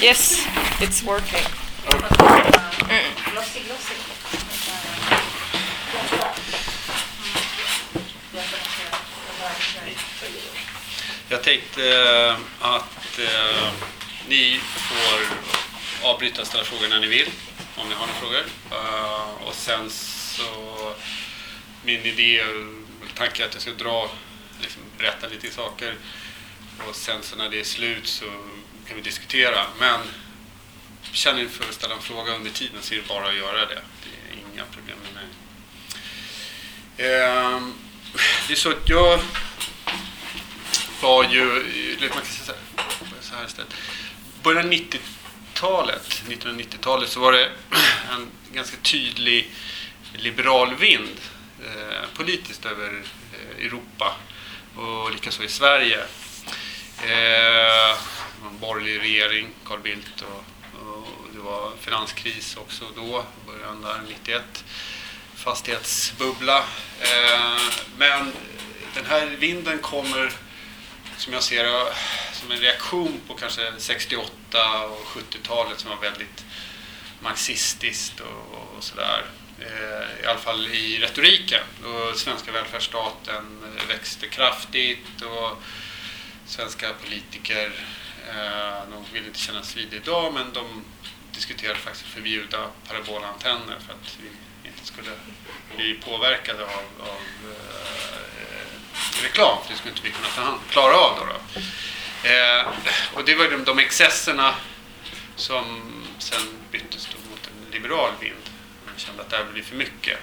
Yes, it's working. Mm. Jag tänkte eh, att eh, ni får avbryta och ställa frågor när ni vill, om ni har några frågor. Eh, och sen så, min idé, och tanke är att jag ska dra, liksom, berätta lite saker. Och sen så när det är slut så kan vi diskutera. Men känner ni för att ställa en fråga under tiden så är det bara att göra det. Det är inga problem med mig. Ehm, det är så att jag var ju, man kan säga så här- istället. Början av 90-talet, 1990-talet, så var det en ganska tydlig liberal vind eh, politiskt över eh, Europa och likaså i Sverige. Eh, en borgerlig regering, Carl Bildt, och, och det var finanskris också då, början där 91. Fastighetsbubbla. Eh, men den här vinden kommer som jag ser det som en reaktion på kanske 68 och 70-talet som var väldigt marxistiskt och, och sådär. Eh, I alla fall i retoriken. Och svenska välfärdsstaten växte kraftigt och svenska politiker, Eh, de vill inte kännas vid det idag, men de diskuterade faktiskt att förbjuda parabolantenner för att vi inte skulle bli påverkade av, av eh, reklam, för det skulle inte vi kunna ta hand, klara av. Då, då. Eh, och det var de, de excesserna som sen byttes då mot en liberal vind. Man kände att det här blir för mycket.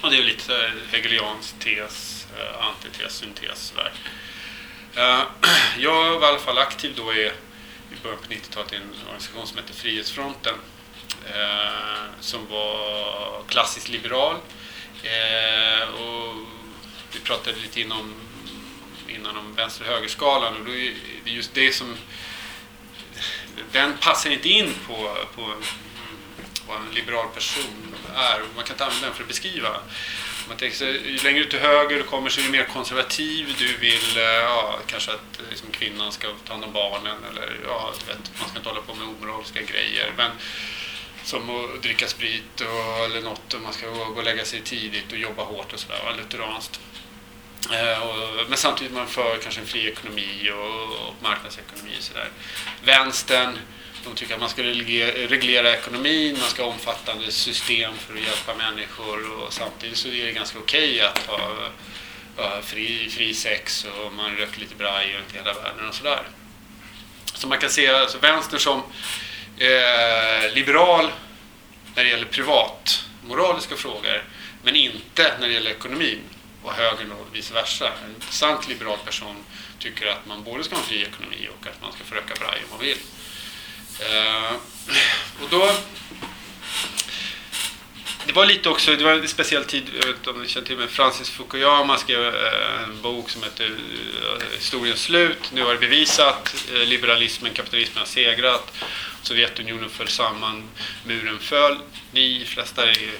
Och det är lite så här hegeliansk tes, eh, antites, syntes. Sådär. Eh, jag var i alla fall aktiv då i, i början på 90-talet i en organisation som heter Frihetsfronten. Eh, som var klassiskt liberal. Eh, och vi pratade lite inom, innan om vänster-högerskalan och då är det just det som den passar inte in på, på vad en liberal person är. Man kan inte använda den för att beskriva. Man tänker sig, ju längre ut till höger du kommer så är du mer konservativ. Du vill eh, ja, kanske att eh, liksom, kvinnan ska ta hand om barnen eller ja, du vet, man ska inte hålla på med omoraliska grejer. Men som att dricka sprit och, eller något och man ska gå gå och lägga sig tidigt och jobba hårt och sådär, lutheranskt. Eh, och, men samtidigt man för kanske en fri ekonomi och, och marknadsekonomi och sådär. Vänstern, de tycker att man ska reglera, ekonomin, man ska ha omfattande system för att hjälpa människor och samtidigt så är det ganska okej att ha fri, fri sex och man röker lite braj runt i hela världen och sådär. Så man kan se alltså vänstern som eh, liberal när det gäller privat moraliska frågor men inte när det gäller ekonomin och högern och vice versa. En sant liberal person tycker att man både ska ha en fri ekonomi och att man ska få röka braj om man vill. Eh, och då det var lite också, det var en speciell tid, jag vet inte om ni känner till men Francis Fukuyama skrev eh, en bok som heter eh, Historiens slut. Nu har det bevisat, liberalismen, kapitalismen har segrat. Sovjetunionen föll samman, muren föll. Ni flesta är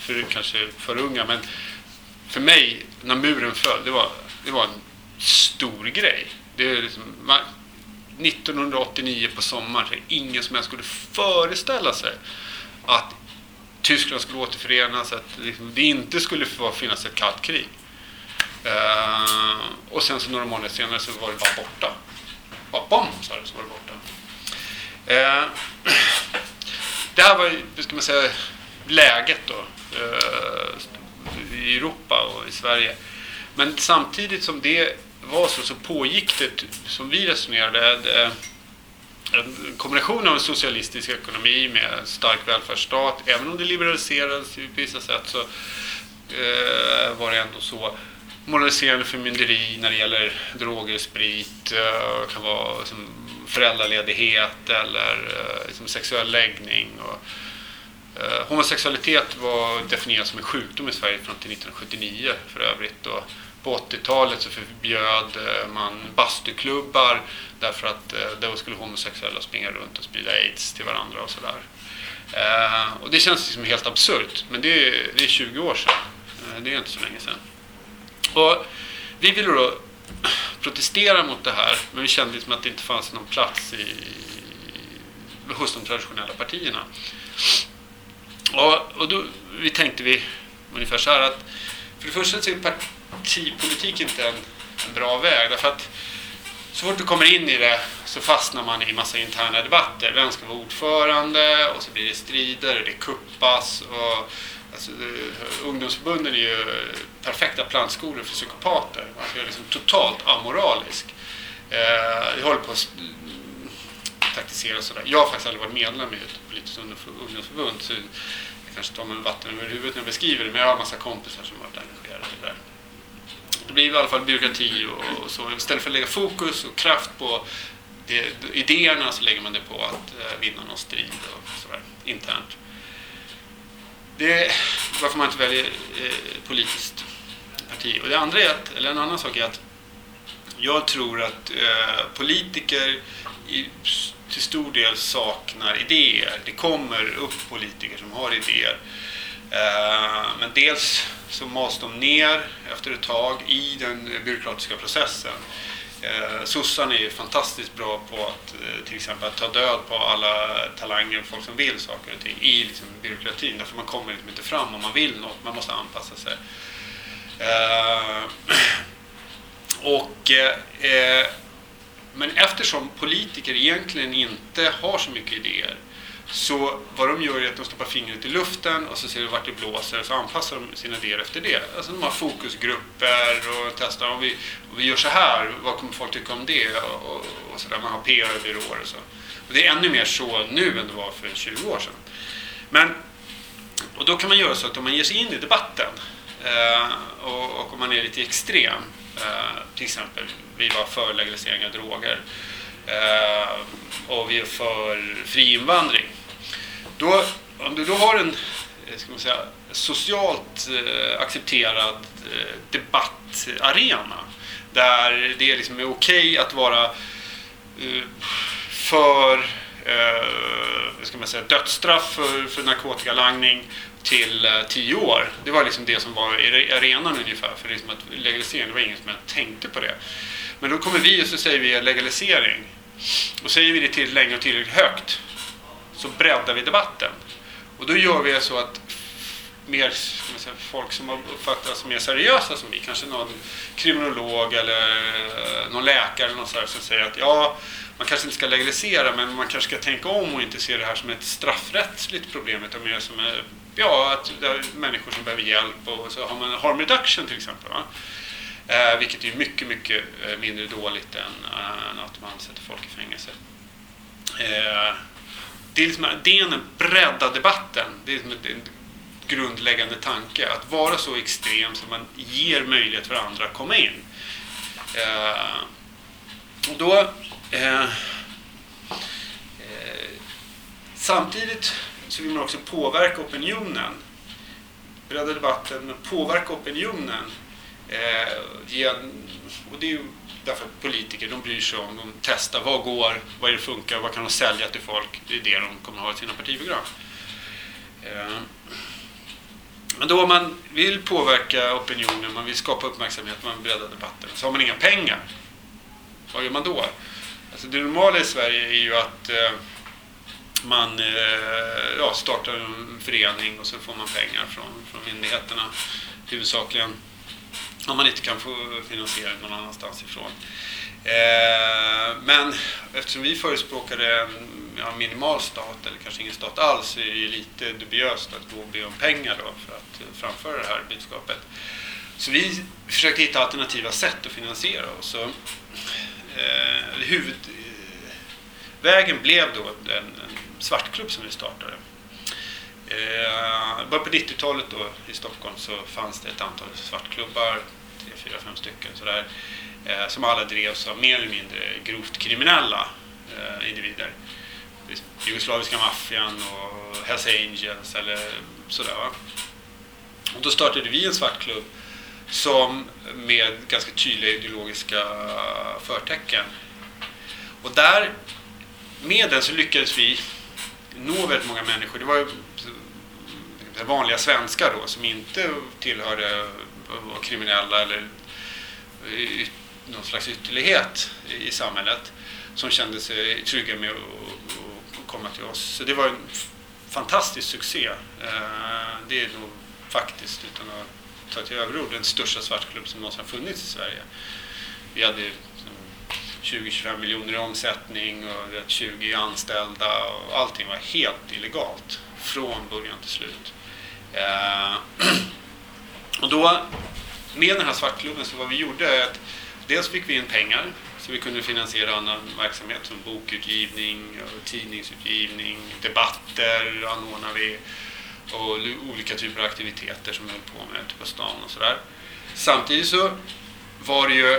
för, kanske för unga men för mig, när muren föll, det var, det var en stor grej. Det är liksom, man, 1989 på sommaren, så ingen som helst skulle föreställa sig att Tyskland skulle återförenas, att liksom, det inte skulle finnas ett kallt krig. Uh, och sen så några månader senare så var det bara borta. Bara bom, så, var det borta. Uh, det här var hur ska man säga, läget då. uh, I Europa och i Sverige. Men samtidigt som det var så, så pågick det, som vi resonerade, eh, en kombination av en socialistisk ekonomi med en stark välfärdsstat. Även om det liberaliserades på vissa sätt så eh, var det ändå så. Moraliserande förmynderi när det gäller droger, sprit, eh, kan vara som föräldraledighet eller eh, liksom sexuell läggning. Och, eh, homosexualitet var definierat som en sjukdom i Sverige fram till 1979 för övrigt. Och på 80-talet så förbjöd eh, man bastuklubbar därför att eh, då skulle homosexuella springa runt och sprida aids till varandra och sådär. Eh, och det känns liksom helt absurt, men det är, det är 20 år sedan. Det är inte så länge sedan. Och vi ville då protestera mot det här, men vi kände liksom att det inte fanns någon plats i, hos de traditionella partierna. Och, och då vi tänkte vi ungefär så här att för det första så är partipolitik inte en, en bra väg därför att så fort du kommer in i det så fastnar man i massa interna debatter. Vem ska vara ordförande? Och så blir det strider och det kuppas. Och, alltså, ungdomsförbunden är ju perfekta plantskolor för psykopater. Man ska liksom totalt amoralisk. Eh, jag håller på att taktisera sådär. Jag har faktiskt aldrig varit medlem i ett politiskt ungdomsförbund så jag kanske tar mig vatten över huvudet när jag beskriver det men jag har en massa kompisar som har varit engagerade i det där. Det blir i alla fall byråkrati och, och så. Istället för att lägga fokus och kraft på det, idéerna så lägger man det på att eh, vinna någon strid och sådär internt. Det är varför man inte väljer eh, politiskt parti. Och det andra är att, eller en annan sak är att jag tror att eh, politiker i, till stor del saknar idéer. Det kommer upp politiker som har idéer. Eh, men dels så mas de ner efter ett tag i den byråkratiska processen. Eh, sossarna är ju fantastiskt bra på att eh, till exempel ta död på alla talanger, och folk som vill saker och ting i liksom, byråkratin. Därför man kommer liksom inte fram om man vill något, man måste anpassa sig. Eh, och, eh, eh, men eftersom politiker egentligen inte har så mycket idéer så vad de gör är att de stoppar fingret i luften och så ser de vart det blåser och så anpassar de sina idéer efter det. Alltså de har fokusgrupper och testar om vi, om vi gör så här, vad kommer folk tycka om det? Och, och, och så där. Man har PR-byråer och så. Och det är ännu mer så nu än det var för 20 år sedan. Men, och då kan man göra så att om man ger sig in i debatten eh, och, och om man är lite extrem, eh, till exempel vi var för legalisering av droger eh, Eh, och vi är för fri invandring då, om du då har en eh, ska man säga, socialt eh, accepterad eh, debattarena där det liksom är okej okay att vara eh, för eh, ska man säga, dödsstraff för, för narkotikalangning till eh, tio år. Det var liksom det som var arenan ungefär för liksom att legalisering. Det var ingen som tänkte på det. Men då kommer vi och så säger vi legalisering. Och säger vi det till länge och tillräckligt högt så breddar vi debatten. Och då gör vi så att mer, säga, folk som har uppfattats som mer seriösa som vi, kanske någon kriminolog eller eh, någon läkare eller något sådär, som säger att ja, man kanske inte ska legalisera men man kanske ska tänka om och inte se det här som ett straffrättsligt problem utan mer som eh, ja, att det är människor som behöver hjälp och så har man harm reduction till exempel. Va? Eh, vilket är mycket, mycket eh, mindre dåligt än, eh, än att man sätter folk i fängelse. Eh, det är liksom, idén att bredda debatten. Det är liksom en grundläggande tanke. Att vara så extrem så man ger möjlighet för andra att komma in. Eh, och då... Eh, eh, samtidigt så vill man också påverka opinionen. Bredda debatten, men påverka opinionen. Eh, gen, och det är ju Därför att politiker de bryr sig om, de testar vad går, vad är det funkar, vad kan de sälja till folk. Det är det de kommer ha i sina partiprogram. Eh, men då om man vill påverka opinionen, man vill skapa uppmärksamhet, man vill bredda debatten, så har man inga pengar. Vad gör man då? Alltså det normala i Sverige är ju att eh, man eh, ja, startar en förening och så får man pengar från, från myndigheterna huvudsakligen om man inte kan få finansiering någon annanstans ifrån. Eh, men eftersom vi förespråkade en ja, minimal stat, eller kanske ingen stat alls, så är det ju lite dubiöst att gå och be om pengar då för att framföra det här budskapet. Så vi försökte hitta alternativa sätt att finansiera oss. Så, eh, huvudvägen blev då en, en svartklubb som vi startade. Eh, bara på 90-talet då i Stockholm så fanns det ett antal svartklubbar tre, fyra, fem stycken sådär, eh, som alla drevs av mer eller mindre grovt kriminella eh, individer. Jugoslaviska maffian och Hells Angels eller sådär. Va? Och då startade vi en svartklubb som med ganska tydliga ideologiska förtecken. Och där, med den så lyckades vi nå väldigt många människor. Det var vanliga svenskar då som inte tillhörde eh, var kriminella eller någon slags ytterlighet i samhället som kände sig trygga med att komma till oss. Så det var en fantastisk succé. Eh, det är nog faktiskt, utan att ta till överord, den största svartklubb som någonsin har funnits i Sverige. Vi hade eh, 20-25 miljoner i omsättning och 20 anställda och allting var helt illegalt från början till slut. Eh, och då, med den här svartklubben, så vad vi gjorde är att dels fick vi in pengar så vi kunde finansiera annan verksamhet som bokutgivning, tidningsutgivning, debatter anordnar vi och olika typer av aktiviteter som vi höll på med typ ute på stan och sådär. Samtidigt så var det ju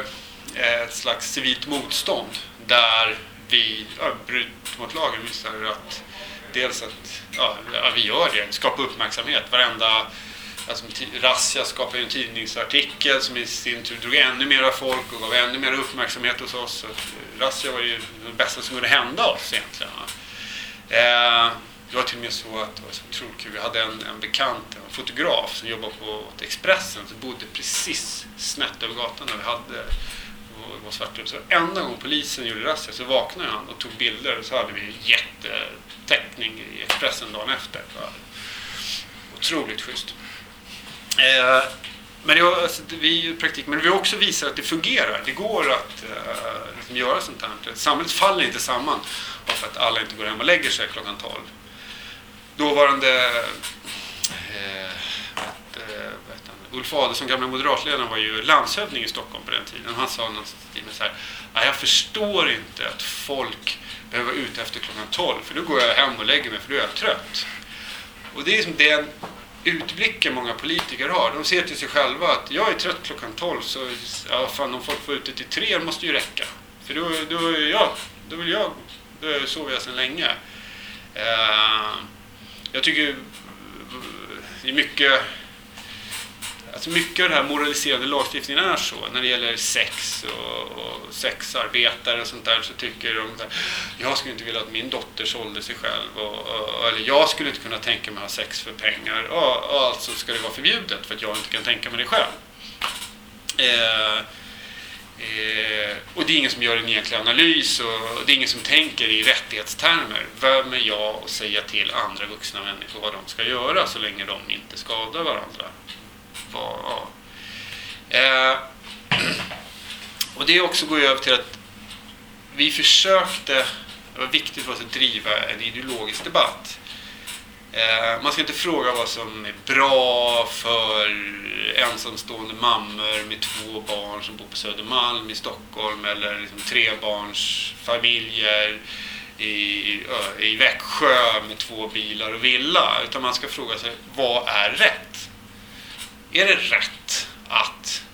eh, ett slags civilt motstånd där vi ja, bröt mot lagen visade att dels att ja, vi gör det, skapa uppmärksamhet. Varenda alltså, Razzia skapade en tidningsartikel som i sin tur drog ännu mer folk och gav ännu mer uppmärksamhet hos oss. Eh, razzia var ju det bästa som kunde hända oss egentligen. Eh, det var till och med så att det var så otroligt kul. Vi hade en, en bekant, en fotograf som jobbade på Expressen som bodde precis snett över gatan där vi hade vår svartklubb. Så enda gång polisen gjorde razzia så vaknade han och tog bilder och så hade vi jätte jättetäckning i Expressen dagen efter. Otroligt schysst. Eh, men alltså, det var, alltså, vi, praktik, men vi också visar att det fungerar. Det går att eh, liksom göra sånt här. Samhället faller inte samman bara för att alla inte går hem och lägger sig klockan 12. Dåvarande eh, Ulf Adelsohn, gamla moderatledaren, var ju landshövding i Stockholm på den tiden. Han sa något så här, jag förstår inte att folk behöver vara ute efter klockan 12 för då går jag hem och lägger mig för då är jag trött. Och det är liksom den utblicken många politiker har. De ser till sig själva att jag är trött klockan 12 så ja, fan, om folk får ute till 3 måste ju räcka. För då, då, ja, då vill jag, då sover jag sedan länge. Uh, jag tycker det är mycket Alltså mycket av den här moraliserande lagstiftningen är så. När det gäller sex och, och sexarbetare och sånt där så tycker de att jag skulle inte vilja att min dotter sålde sig själv. Och, och, eller jag skulle inte kunna tänka mig att ha sex för pengar. Och, och alltså ska det vara förbjudet för att jag inte kan tänka mig det själv. Eh, eh, och det är ingen som gör en egentlig analys och det är ingen som tänker i rättighetstermer. Vem är jag att säga till andra vuxna människor vad de ska göra så länge de inte skadar varandra? Var... Ja. Eh, och det också går över till att vi försökte, det var viktigt för oss att driva en ideologisk debatt. Eh, man ska inte fråga vad som är bra för ensamstående mammor med två barn som bor på Södermalm i Stockholm eller liksom trebarnsfamiljer i, i Växjö med två bilar och villa. Utan man ska fråga sig, vad är rätt? Är det rätt att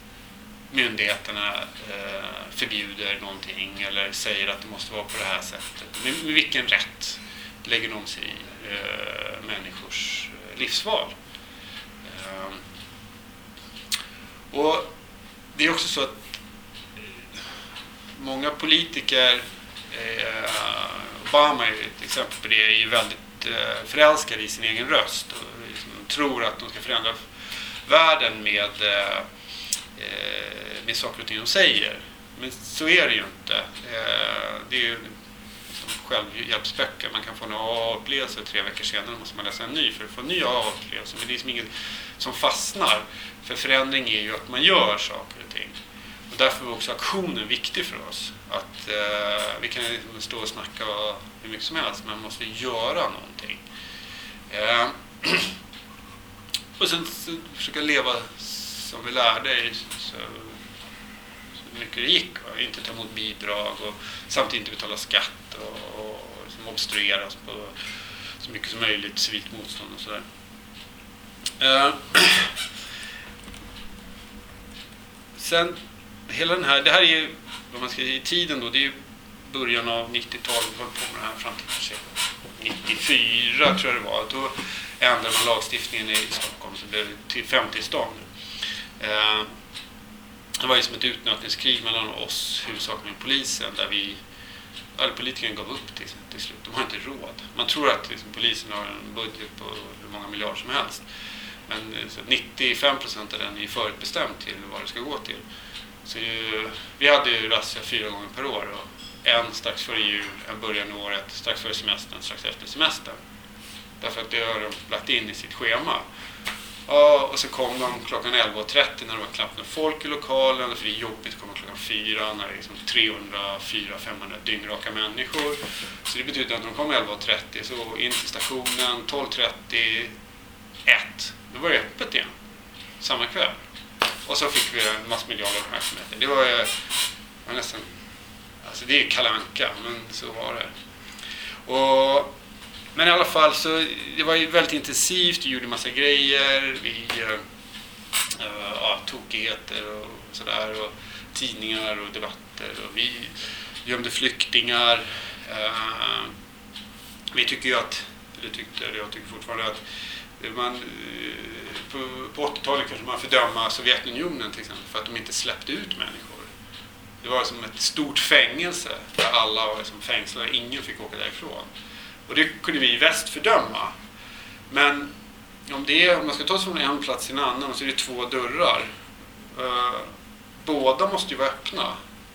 myndigheterna eh, förbjuder någonting eller säger att det måste vara på det här sättet? Med, med vilken rätt lägger de sig i eh, människors eh, livsval? Eh, och det är också så att eh, många politiker, eh, Obama är ett exempel på det, är ju väldigt eh, förälskade i sin egen röst och liksom tror att de ska förändra världen med, eh, med saker och ting de säger. Men så är det ju inte. Eh, det är ju liksom självhjälpsböcker. Man kan få en AA-upplevelse tre veckor senare måste man läsa en ny för att få en ny AA-upplevelse. Men det är liksom inget som fastnar. För förändring är ju att man gör saker och ting. Och därför är också aktionen viktig för oss. Att eh, Vi kan liksom stå och snacka hur mycket som helst, men man måste göra någonting. Eh, Och sen försöka leva som vi lärde så, så mycket det gick. Va? Inte ta emot bidrag och samtidigt inte betala skatt och, och liksom obstrueras på så mycket som möjligt, civilt motstånd och sådär. Uh, sen, hela den här, det här är ju, vad man ska säga, i tiden då, det är ju början av 90-talet, vi höll på med det här fram till 94 tror jag det var. Då ändrade man lagstiftningen i Stockholm så blev det till 50-stånd. Eh, det var ju som ett utnötningskrig mellan oss, huvudsakligen polisen, där vi eller politikerna gav upp till, till slut. De har inte råd. Man tror att liksom, polisen har en budget på hur många miljarder som helst. Men eh, så 95 procent av den är förutbestämd till vad det ska gå till. Så ju, vi hade ju razzia fyra gånger per år och en strax före jul, en början av året, strax före semestern, strax efter semestern. Därför att det har de lagt in i sitt schema. Ja, och så kom de klockan 11.30 när det var knappt någon folk i lokalen. För det är jobbigt att komma klockan 4 när det är liksom 300, 400, 500 dyngraka människor. Så det betyder att när de kom 11.30 så in till stationen 12.30, 1. Då var det öppet igen. Samma kväll. Och så fick vi massmedial uppmärksamhet. Det var, var nästan... Alltså det är kalanka, men så var det. Och men i alla fall så det var ju väldigt intensivt, vi gjorde massa grejer, vi uh, ja, tokigheter och sådär och tidningar och debatter och vi gömde flyktingar. Uh, vi tycker ju att, eller tyckte, eller jag tycker fortfarande att man, på, på 80-talet kanske man fördöma Sovjetunionen till exempel för att de inte släppte ut människor. Det var som ett stort fängelse där alla var liksom fängslade, ingen fick åka därifrån. Och det kunde vi i väst fördöma. Men om, det är, om man ska ta sig från en plats till en annan så är det två dörrar. Eh, båda måste ju vara öppna.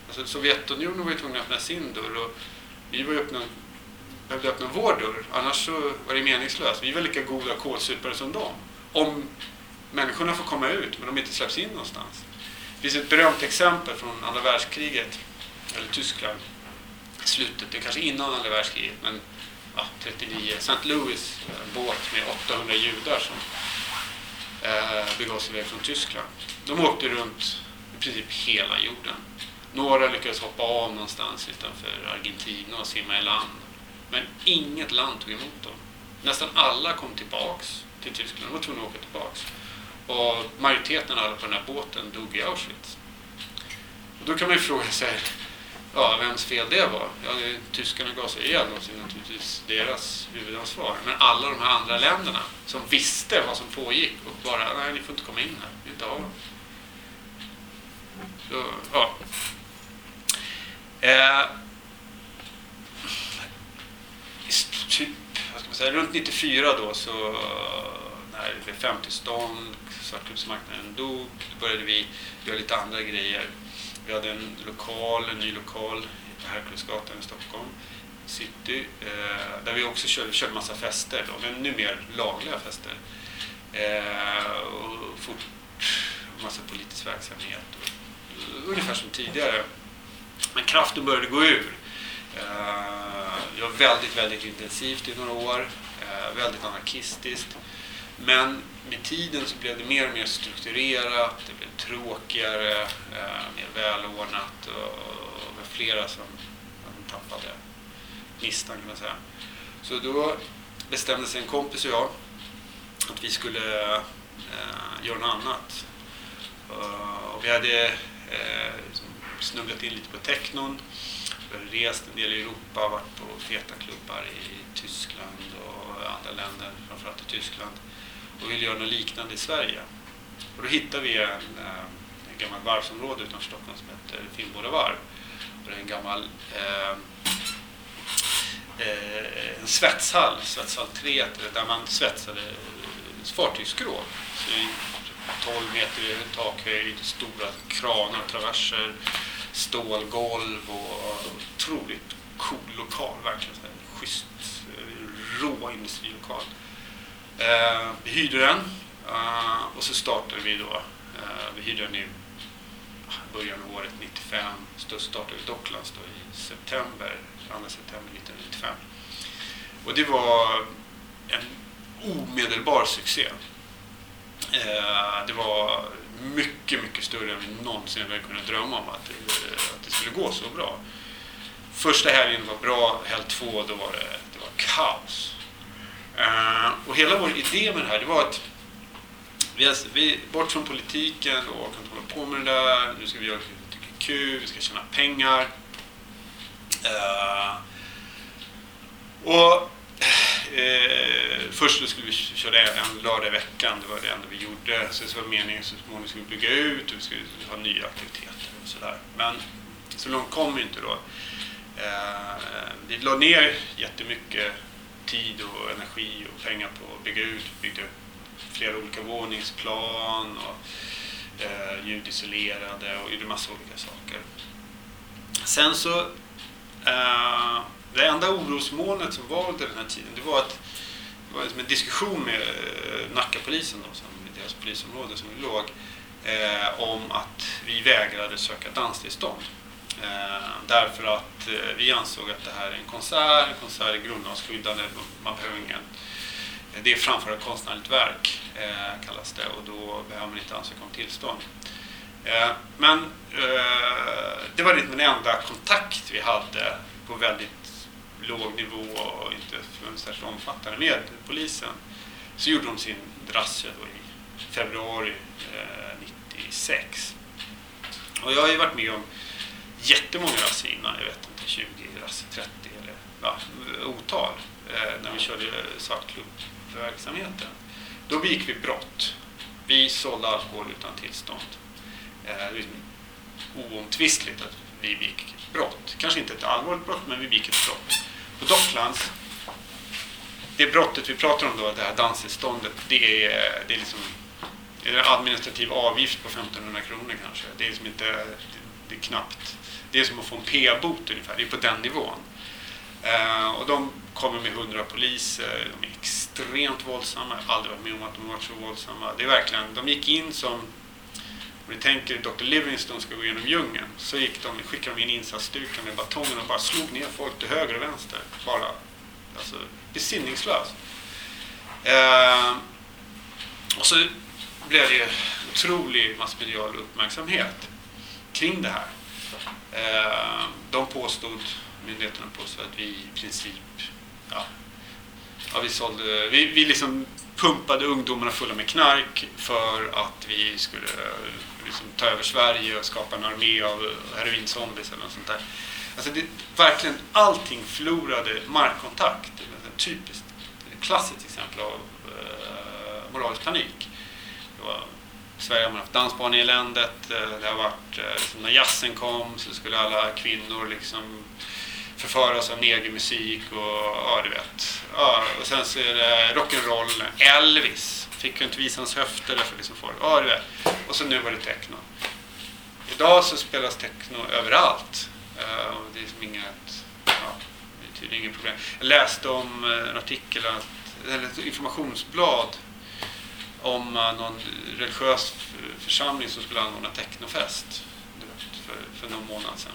Alltså Sovjetunionen var ju tvungna att öppna sin dörr och vi var öppna, behövde öppna vår dörr. Annars så var det meningslöst. Vi var lika goda kålsupare som dem. Om människorna får komma ut men de inte släpps in någonstans. Det finns ett berömt exempel från andra världskriget, eller Tyskland, slutet, det är kanske innan andra världskriget, men ja, 39, St. Louis, en båt med 800 judar som eh, begav sig iväg från Tyskland. De åkte runt i princip hela jorden. Några lyckades hoppa av någonstans utanför Argentina och simma i land. Men inget land tog emot dem. Nästan alla kom tillbaks till Tyskland. De var tvungna att åka tillbaks. Och majoriteten av alla på den här båten dog i Auschwitz. Och då kan man ju fråga sig, Ja, vems fel det var? Ja, det, tyskarna gav sig ihjäl och så är det naturligtvis deras huvudansvar. Men alla de här andra länderna som visste vad som pågick och bara, nej ni får inte komma in här, vi inte ha dem. Så, ja. Eh, typ, vad ska man säga, runt 94 då så när det blev 50-stånd, svartklubbsmarknaden dog, då började vi göra lite andra grejer. Vi hade en lokal, en ny lokal på Herkulesgatan i Stockholm city eh, där vi också körde, körde massa fester, då, men nu mer lagliga fester. Eh, och fort, massa politisk verksamhet. Och, ungefär som tidigare. Men kraften började gå ur. Eh, det var väldigt, väldigt intensivt i några år. Eh, väldigt anarkistiskt. Men med tiden så blev det mer och mer strukturerat, det tråkigare, eh, mer välordnat och, det var flera som, som tappade gnistan kan man säga. Så då bestämde sig en kompis och jag att vi skulle eh, göra något annat. Uh, och vi hade eh, liksom snubblat in lite på technon, vi hade rest en del i Europa, varit på feta klubbar i Tyskland och andra länder, framförallt i Tyskland och ville göra något liknande i Sverige. Och då hittade vi en, ehm, en gammal varvsområde utanför Stockholm som heter Finnboda varv. Och det är en gammal ehm, eh, en svetshall, Svetshall 3, där man svetsade eh, fartygsskrov. Så 12 meter i takhöjd, stora kranar, traverser, stålgolv och otroligt cool lokal, verkligen. Schysst, eh, rå industrilokal. Eh, vi hyrde den Uh, och så startade vi då. uh, vi hyrde den i början av året 95. Så startade vi Docklands då i september, 2 september 1995. Och det var en omedelbar succé. Uh, det var mycket, mycket större än vi någonsin hade kunnat drömma om att det, att det skulle gå så bra. Första helgen var bra, helg två då var det, det var kaos. Uh, och hela vår idé med det här, det var att vi, alltså, vi bort från politiken och kan inte hålla på med det där. Nu ska vi göra det vi tycker är kul, vi ska tjäna pengar. Uh, och uh, först skulle vi köra en lördag i veckan, det var det enda vi gjorde. Sen så var meningen så småningom skulle vi bygga ut och vi skulle ha nya aktiviteter och sådär. Men så långt kom vi inte då. Eh, vi la ner jättemycket tid och energi och pengar på att bygga ut. Byggde flera olika våningsplan och eh, ljudisolerade och gjorde massa olika saker. Sen så Eh, det enda orosmolnet som var under den här tiden det var att det var liksom en diskussion med eh, Nackapolisen, då, som i deras polisområde som vi låg, eh, om att vi vägrade söka danstillstånd. Eh, därför att eh, vi ansåg att det här är en konsert, en konsert är grundlagsskyddande, man behöver ingen det är framföra konstnärligt verk eh, kallas det och då behöver man inte ansöka om tillstånd. Eh, men eh, det var den enda kontakt vi hade på väldigt låg nivå och inte särskilt omfattande med polisen. Så gjorde de sin razzia då i februari eh, 96. Och jag har ju varit med om jättemånga razzior innan, jag vet inte, 20 razzior, 30 eller ja, otal, eh, när vi körde svartklubb för verksamheten. Då begick vi brott. Vi sålde alkohol utan tillstånd. Eh, oomtvistligt att vi begick brott. Kanske inte ett allvarligt brott, men vi begick ett brott. På Docklands, det brottet vi pratar om då, det här danstillståndet, det är, det är liksom är en administrativ avgift på 1500 kronor kanske. Det är liksom inte, det är knappt, det är som att få en p-bot ungefär, det är på den nivån. Eh, och de kommer med 100 poliser, de är extremt våldsamma, jag har aldrig varit med om att de varit så våldsamma. Det är verkligen, de gick in som om ni tänker Dr. Livingstone ska gå igenom djungeln så gick de, skickade de in insatsstyrkan med batongen och bara slog ner folk till höger och vänster. Bara alltså, besinningslöst. Eh, och så blev det otrolig massmedial uppmärksamhet kring det här. Eh, de påstod, myndigheterna påstod att vi i princip ja, ja, vi, sålde, vi, vi liksom pumpade ungdomarna fulla med knark för att vi skulle liksom ta över Sverige och skapa en armé av heroinzombies eller något sånt där. Alltså det, verkligen allting förlorade markkontakt. Ett typiskt, klassiskt exempel av eh, moralisk panik. Det var, I Sverige har man haft dansbaneeländet. Eh, det har varit, eh, liksom när jazzen kom så skulle alla kvinnor liksom förföras av negermusik och ja, du vet. Ja, och sen så är det rock'n'roll. Elvis fick ju inte visa hans höfter därför liksom folk, ja du vet. Och så nu var det techno. Idag så spelas techno överallt. Uh, det är liksom inget, ja, det är tydligen inget problem. Jag läste om eh, en artikel, eller ett informationsblad om eh, någon religiös församling som skulle anordna technofest för, för någon månad sedan.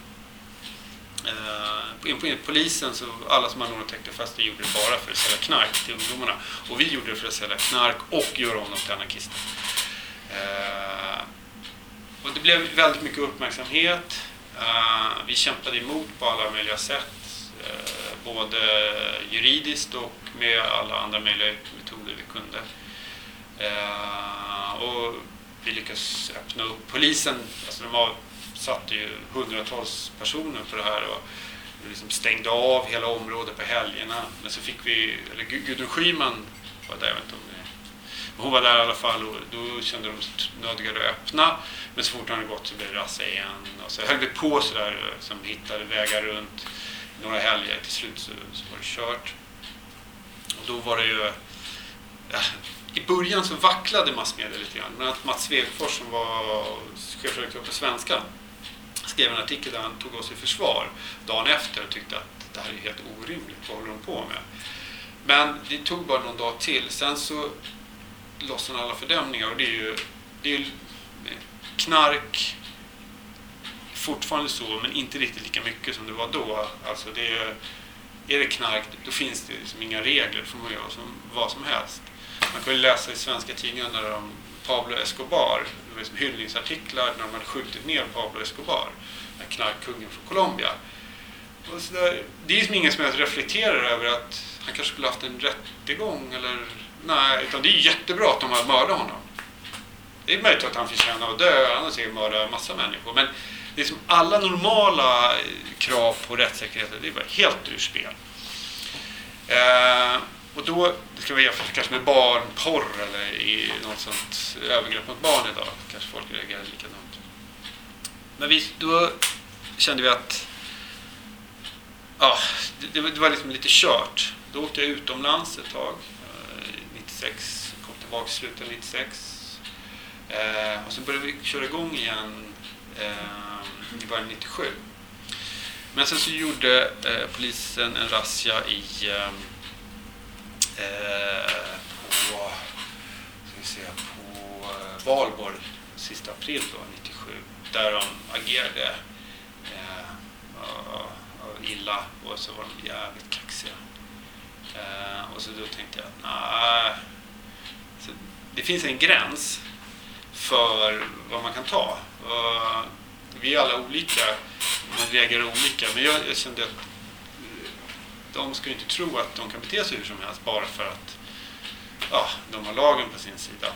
Eh, polisen, så alla som anordnade technofester gjorde det bara för att sälja knark till ungdomarna. Och vi gjorde det för att sälja knark och göra om dem till anarkister. Eh, och det blev väldigt mycket uppmärksamhet. Eh, vi kämpade emot på alla möjliga sätt. Eh, både juridiskt och med alla andra möjliga metoder vi kunde. Eh, och vi lyckades öppna upp polisen. Alltså de var satte ju hundratals personer på det här och liksom stängde av hela området på helgerna. Men så fick vi, eller Gudrun Schyman var där, jag vet inte om det, hon var där i alla fall och då kände de sig nödgade att öppna. Men så fort det hade gått så blev det rassa igen. Och så höll vi på sådär, liksom, hittade vägar runt några helger. Till slut så, så var det kört. Och då var det ju... Ja, I början så vacklade massmedia lite grann. Men att Mats Svegfors som var chefredaktör på Svenska skrev en artikel där han tog oss i försvar dagen efter och tyckte att det här är helt orimligt, vad håller de på med? Men det tog bara någon dag till. Sen så lossnade alla fördömningar och det är ju, det är knark fortfarande så, men inte riktigt lika mycket som det var då. Alltså det är, är det knark, då finns det liksom inga regler, för man göra som, vad som helst. Man kan ju läsa i svenska tidningar om Pablo Escobar, liksom hyllningsartiklar när de hade skjutit ner Pablo Escobar, knarkkungen från Colombia. Och så där, det är liksom ingen som ens reflekterar över att han kanske skulle haft en rättegång eller nej, utan det är jättebra att de har mördat honom. Det är möjligt att han förtjänar att dö, han har säkert mördat en massa människor. Men liksom alla normala eh, krav på rättssäkerhet, det var helt ur spel. Eh, och då det ska vi jämföra kanske med barnporr eller i något sånt övergrepp mot barn idag. Kanske folk reagerar likadant. Men vi, då kände vi att ja, det, det var liksom lite kört. Då åkte jag utomlands ett tag. Eh, 96, kom tillbaka i slutet av 96. Eh, och så började vi köra igång igen eh, i början 97. Men sen så gjorde eh, polisen en razzia i eh, Eh, på, ska vi se, på eh, Valborg sista april då, 97 där de agerade eh, illa och så var de jävligt kaxiga. Eh, och så då tänkte jag, att nej. det finns en gräns för vad man kan ta. Vi är alla olika, man reagerar olika. Men jag, jag kände att de ska inte tro att de kan bete sig hur som helst bara för att ja, de har lagen på sin sida.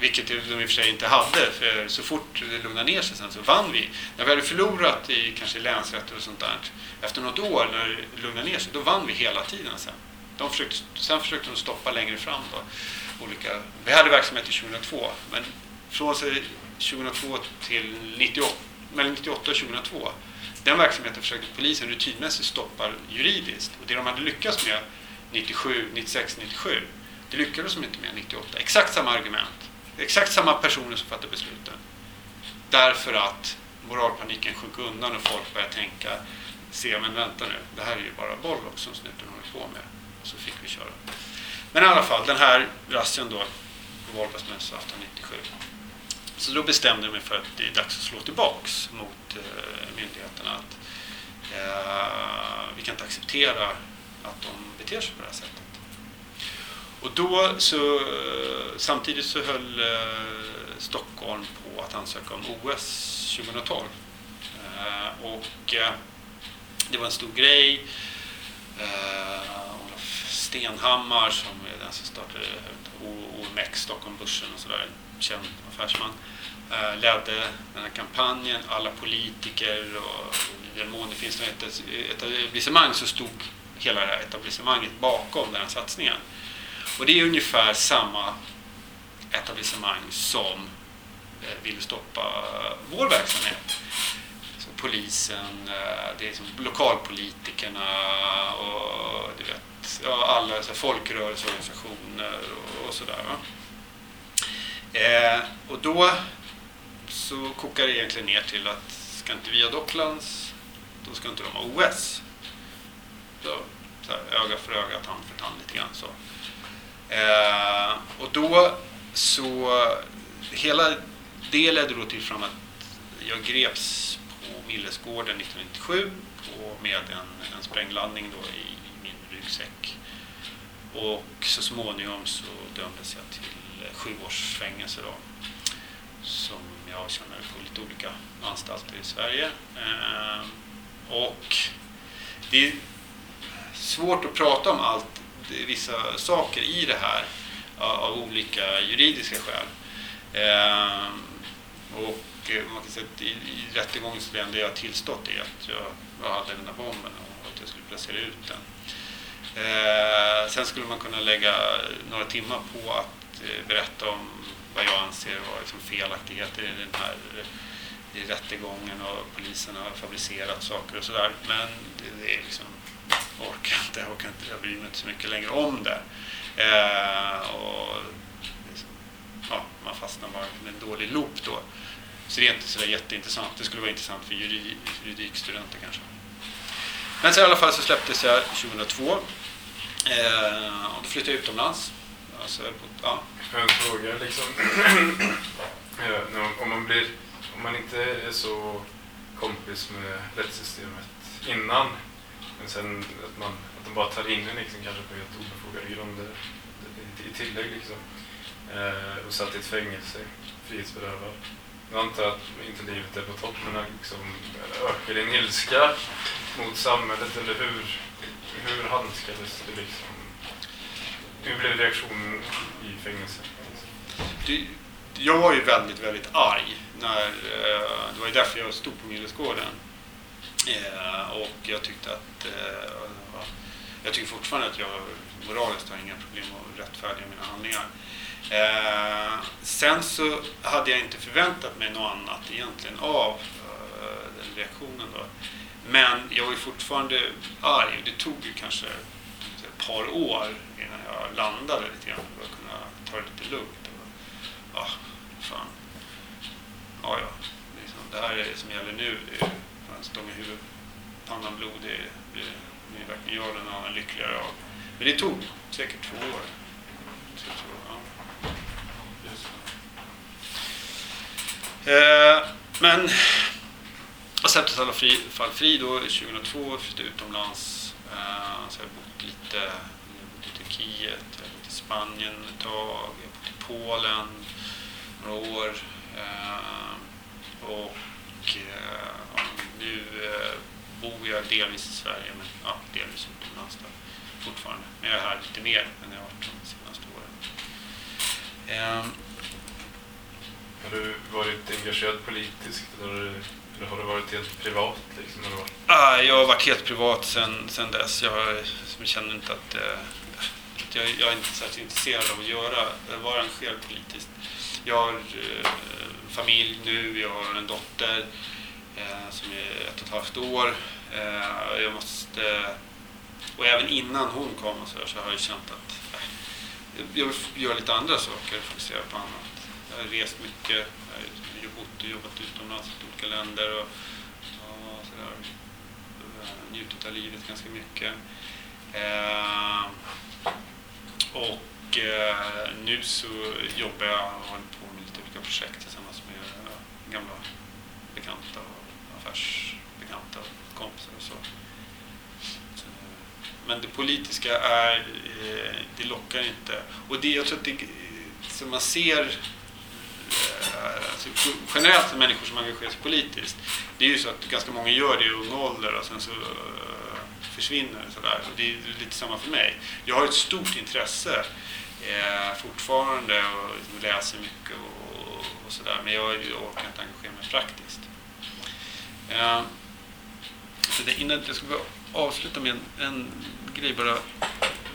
Vilket de i och för sig inte hade, för så fort det lugnade ner sig sen så vann vi. När vi hade förlorat i kanske länsrätter och sånt där, efter något år när det lugnade ner sig, då vann vi hela tiden sen. De försökte, sen försökte de stoppa längre fram då. Olika, vi hade verksamhet till 2002, men från 2002 till 98, mellan 98 och 2002, den verksamheten försökte polisen rutinmässigt stoppa juridiskt. Och det de hade lyckats med 97, 96, 97, det lyckades de inte med 98. Exakt samma argument. Exakt samma personer som fattade besluten. Därför att moralpaniken sjönk undan och folk började tänka, se men vänta nu, det här är ju bara Borlock som snuten håller på med. Och så fick vi köra. Men i alla fall, den här razzian då på valborgsmässoafton 97. Så då bestämde jag mig för att det är dags att slå tillbaks mot eh, myndigheterna. Att, eh, vi kan inte acceptera att de beter sig på det här sättet. Och då så, eh, samtidigt så höll eh, Stockholm på att ansöka om OS 2012. Eh, och eh, det var en stor grej. Eh, Olof Stenhammar som är den som startade OMX, Stockholmbörsen och sådär, känd affärsman, Eh, ledde den här kampanjen. Alla politiker och i den mån det finns något etablissemang så stod hela det här etablissemanget bakom den här satsningen. Och det är ungefär samma etablissemang som eh, vill stoppa vår verksamhet. Så polisen, eh, det är liksom lokalpolitikerna och du vet, ja, alla så folkrörelseorganisationer och, och sådär. Eh, och då så kokar det egentligen ner till att ska inte vi ha Docklands, då ska inte de ha OS. Så, så här, öga för öga, tand för tand lite grann så. Eh, och då så, hela det ledde då till fram att jag greps på Millesgården 1997 på, med en, en sprängladdning då i, i min ryggsäck. Och så småningom så dömdes jag till sju års fängelse då. Som jag känner på lite olika anstalter i Sverige. Eh, och det är svårt att prata om allt vissa saker i det här av olika juridiska skäl. Eh, och man kan säga att i, i rättegången så det enda jag tillstått är att jag, jag hade den där bomben och att jag skulle placera ut den. Eh, sen skulle man kunna lägga några timmar på att eh, berätta om vad jag anser var liksom felaktigheter i den här i rättegången och polisen har fabricerat saker och sådär. Men det, det är liksom orkar inte, jag orkar inte, jag bryr mig inte så mycket längre om det. Eh, och liksom, ja, man fastnar bara med en dålig loop då. Så det är inte sådär jätteintressant. Det skulle vara intressant för juridikstudenter kanske. Men så i alla fall så släpptes jag 2002. Eh, och då flyttade jag utomlands. Alltså, ja. Skön en fråga. Liksom. Eh, om, man blir, om man inte är så kompis med rättssystemet innan men sen att, man, att de bara tar in en liksom, kanske på helt obefogade grunder i tillägg. Liksom. Eh, och satt i ett fängelse, frihetsberövad. Jag antar att inte livet är på topp, men liksom, ökar din ilska mot samhället? Eller hur, hur handskades det liksom? Hur blev reaktionen i fängelset? Jag var ju väldigt, väldigt arg. När, eh, det var ju därför jag stod på Millesgården. Eh, och jag tyckte att eh, jag tycker fortfarande att jag moraliskt har inga problem att rättfärdiga mina handlingar. Eh, sen så hade jag inte förväntat mig något annat egentligen av eh, den reaktionen då. Men jag var ju fortfarande arg det tog ju kanske ett par år innan jag landade lite grann för att kunna ta det lite lugnt. Och, ah, fan. Ja, ja. Liksom, det här är det som gäller nu. Det är stång i huvudet pannan blod, det, det, det verkligen gör den annan lyckligare av. Men det tog säkert två år. Så jag tror, ja. Eh, men acceptet alla fri, fall fri då 2002, flyttade utomlands. Eh, så jag har jag har bott i Turkiet, jag har bott i Spanien ett tag, jag har bott i Polen några år. Eh, och eh, nu eh, bor jag delvis i Sverige, men ja, delvis utomlands då, fortfarande. Men jag är här lite mer än jag har varit de senaste åren. Ehm. Har du varit engagerad politiskt eller, eller har du varit helt privat? Liksom, eller? Ah, jag har varit helt privat sen, sen dess. Jag, jag känner inte att, eh, att jag, jag är inte särskilt intresserad av att göra, eh, vara engagerad politiskt. Jag har eh, familj nu, jag har en dotter eh, som är ett och ett halvt år. Eh, jag måste, och även innan hon kom och så, så har jag känt att eh, jag vill göra lite andra saker, fokusera på annat. Jag har rest mycket, jag har bott och jobbat utomlands i olika länder. Och, och så där. Njutit av livet ganska mycket. Eh, och eh, nu så jobbar jag och håller på med lite olika projekt tillsammans med gamla bekanta och affärsbekanta och kompisar och så. så. Men det politiska är, eh, det lockar inte. Och det, jag tror att det, som man ser Eh, alltså, generellt för människor som engagerar sig politiskt, det är ju så att ganska många gör det i ung ålder och sen så eh, försvinner det sådär. Och det är lite samma för mig. Jag har ett stort intresse eh, fortfarande och liksom läser mycket och, och sådär. Men jag, jag orkar inte engagera mig praktiskt. Eh, så det, innan jag ska avsluta med en, en grej bara,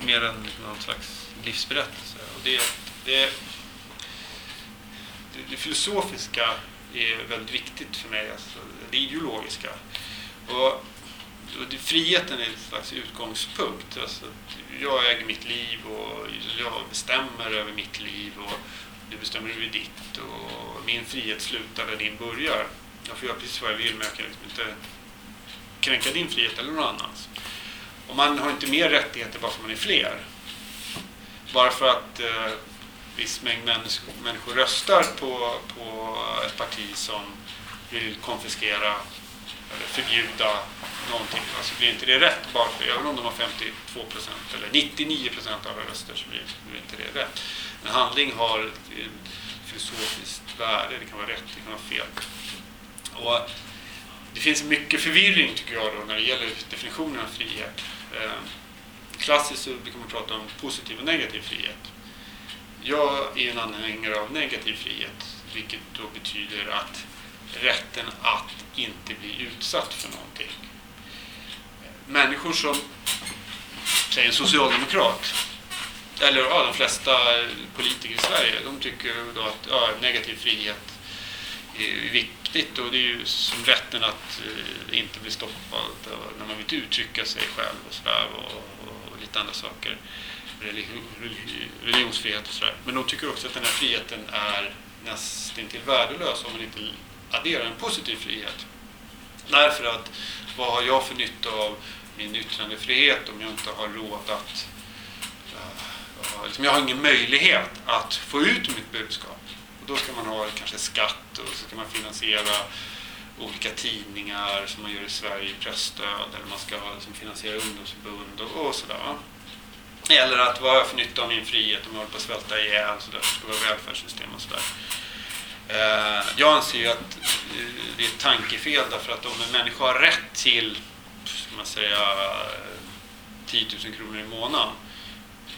mer än någon slags livsberättelse. Och det, det, det, det filosofiska är väldigt viktigt för mig, alltså det ideologiska. Och, och det, friheten är en slags utgångspunkt. Alltså, jag äger mitt liv och jag bestämmer över mitt liv och du bestämmer över ditt. Och min frihet slutar där din börjar. Jag får göra precis vad jag vill men jag kan liksom inte kränka din frihet eller någon annans. Och man har inte mer rättigheter bara för att man är fler. Bara för att eh, viss mängd människor, människor röstar på, på ett parti som vill konfiskera eller förbjuda någonting. Alltså blir inte det rätt, bara för, även om de har 52 procent eller 99 procent av alla röster så blir, blir inte det rätt. En handling har ett filosofiskt värde, det kan vara rätt, det kan vara fel. Och det finns mycket förvirring tycker jag då när det gäller definitionen av frihet. Eh, klassiskt så brukar man prata om positiv och negativ frihet. Jag är en anhängare av negativ frihet, vilket då betyder att rätten att inte bli utsatt för någonting. Människor som, säg en socialdemokrat, eller ja, de flesta politiker i Sverige, de tycker då att ja, negativ frihet är viktigt och det är ju som rätten att eh, inte bli stoppad när man vill uttrycka sig själv och sådär och, och, och, lite andra saker. Religion, religionsfrihet och sådär. Men de tycker också att den här friheten är nästintill värdelös om man inte adderar en positiv frihet. Därför att vad har jag för nytta av min yttrandefrihet om jag inte har råd att... Uh, liksom jag har ingen möjlighet att få ut mitt budskap. Och då ska man ha kanske skatt och så ska man finansiera olika tidningar som man gör i Sverige, pressstöd eller man ska liksom finansiera ungdomsförbund och, och sådär. Eller att vad har jag för nytta av min frihet om jag håller på att svälta ihjäl så där, ska vara välfärdssystem och sådär. Eh, jag anser ju att eh, det är ett tankefel därför att om en människa har rätt till ska man säga, 10 000 kronor i månaden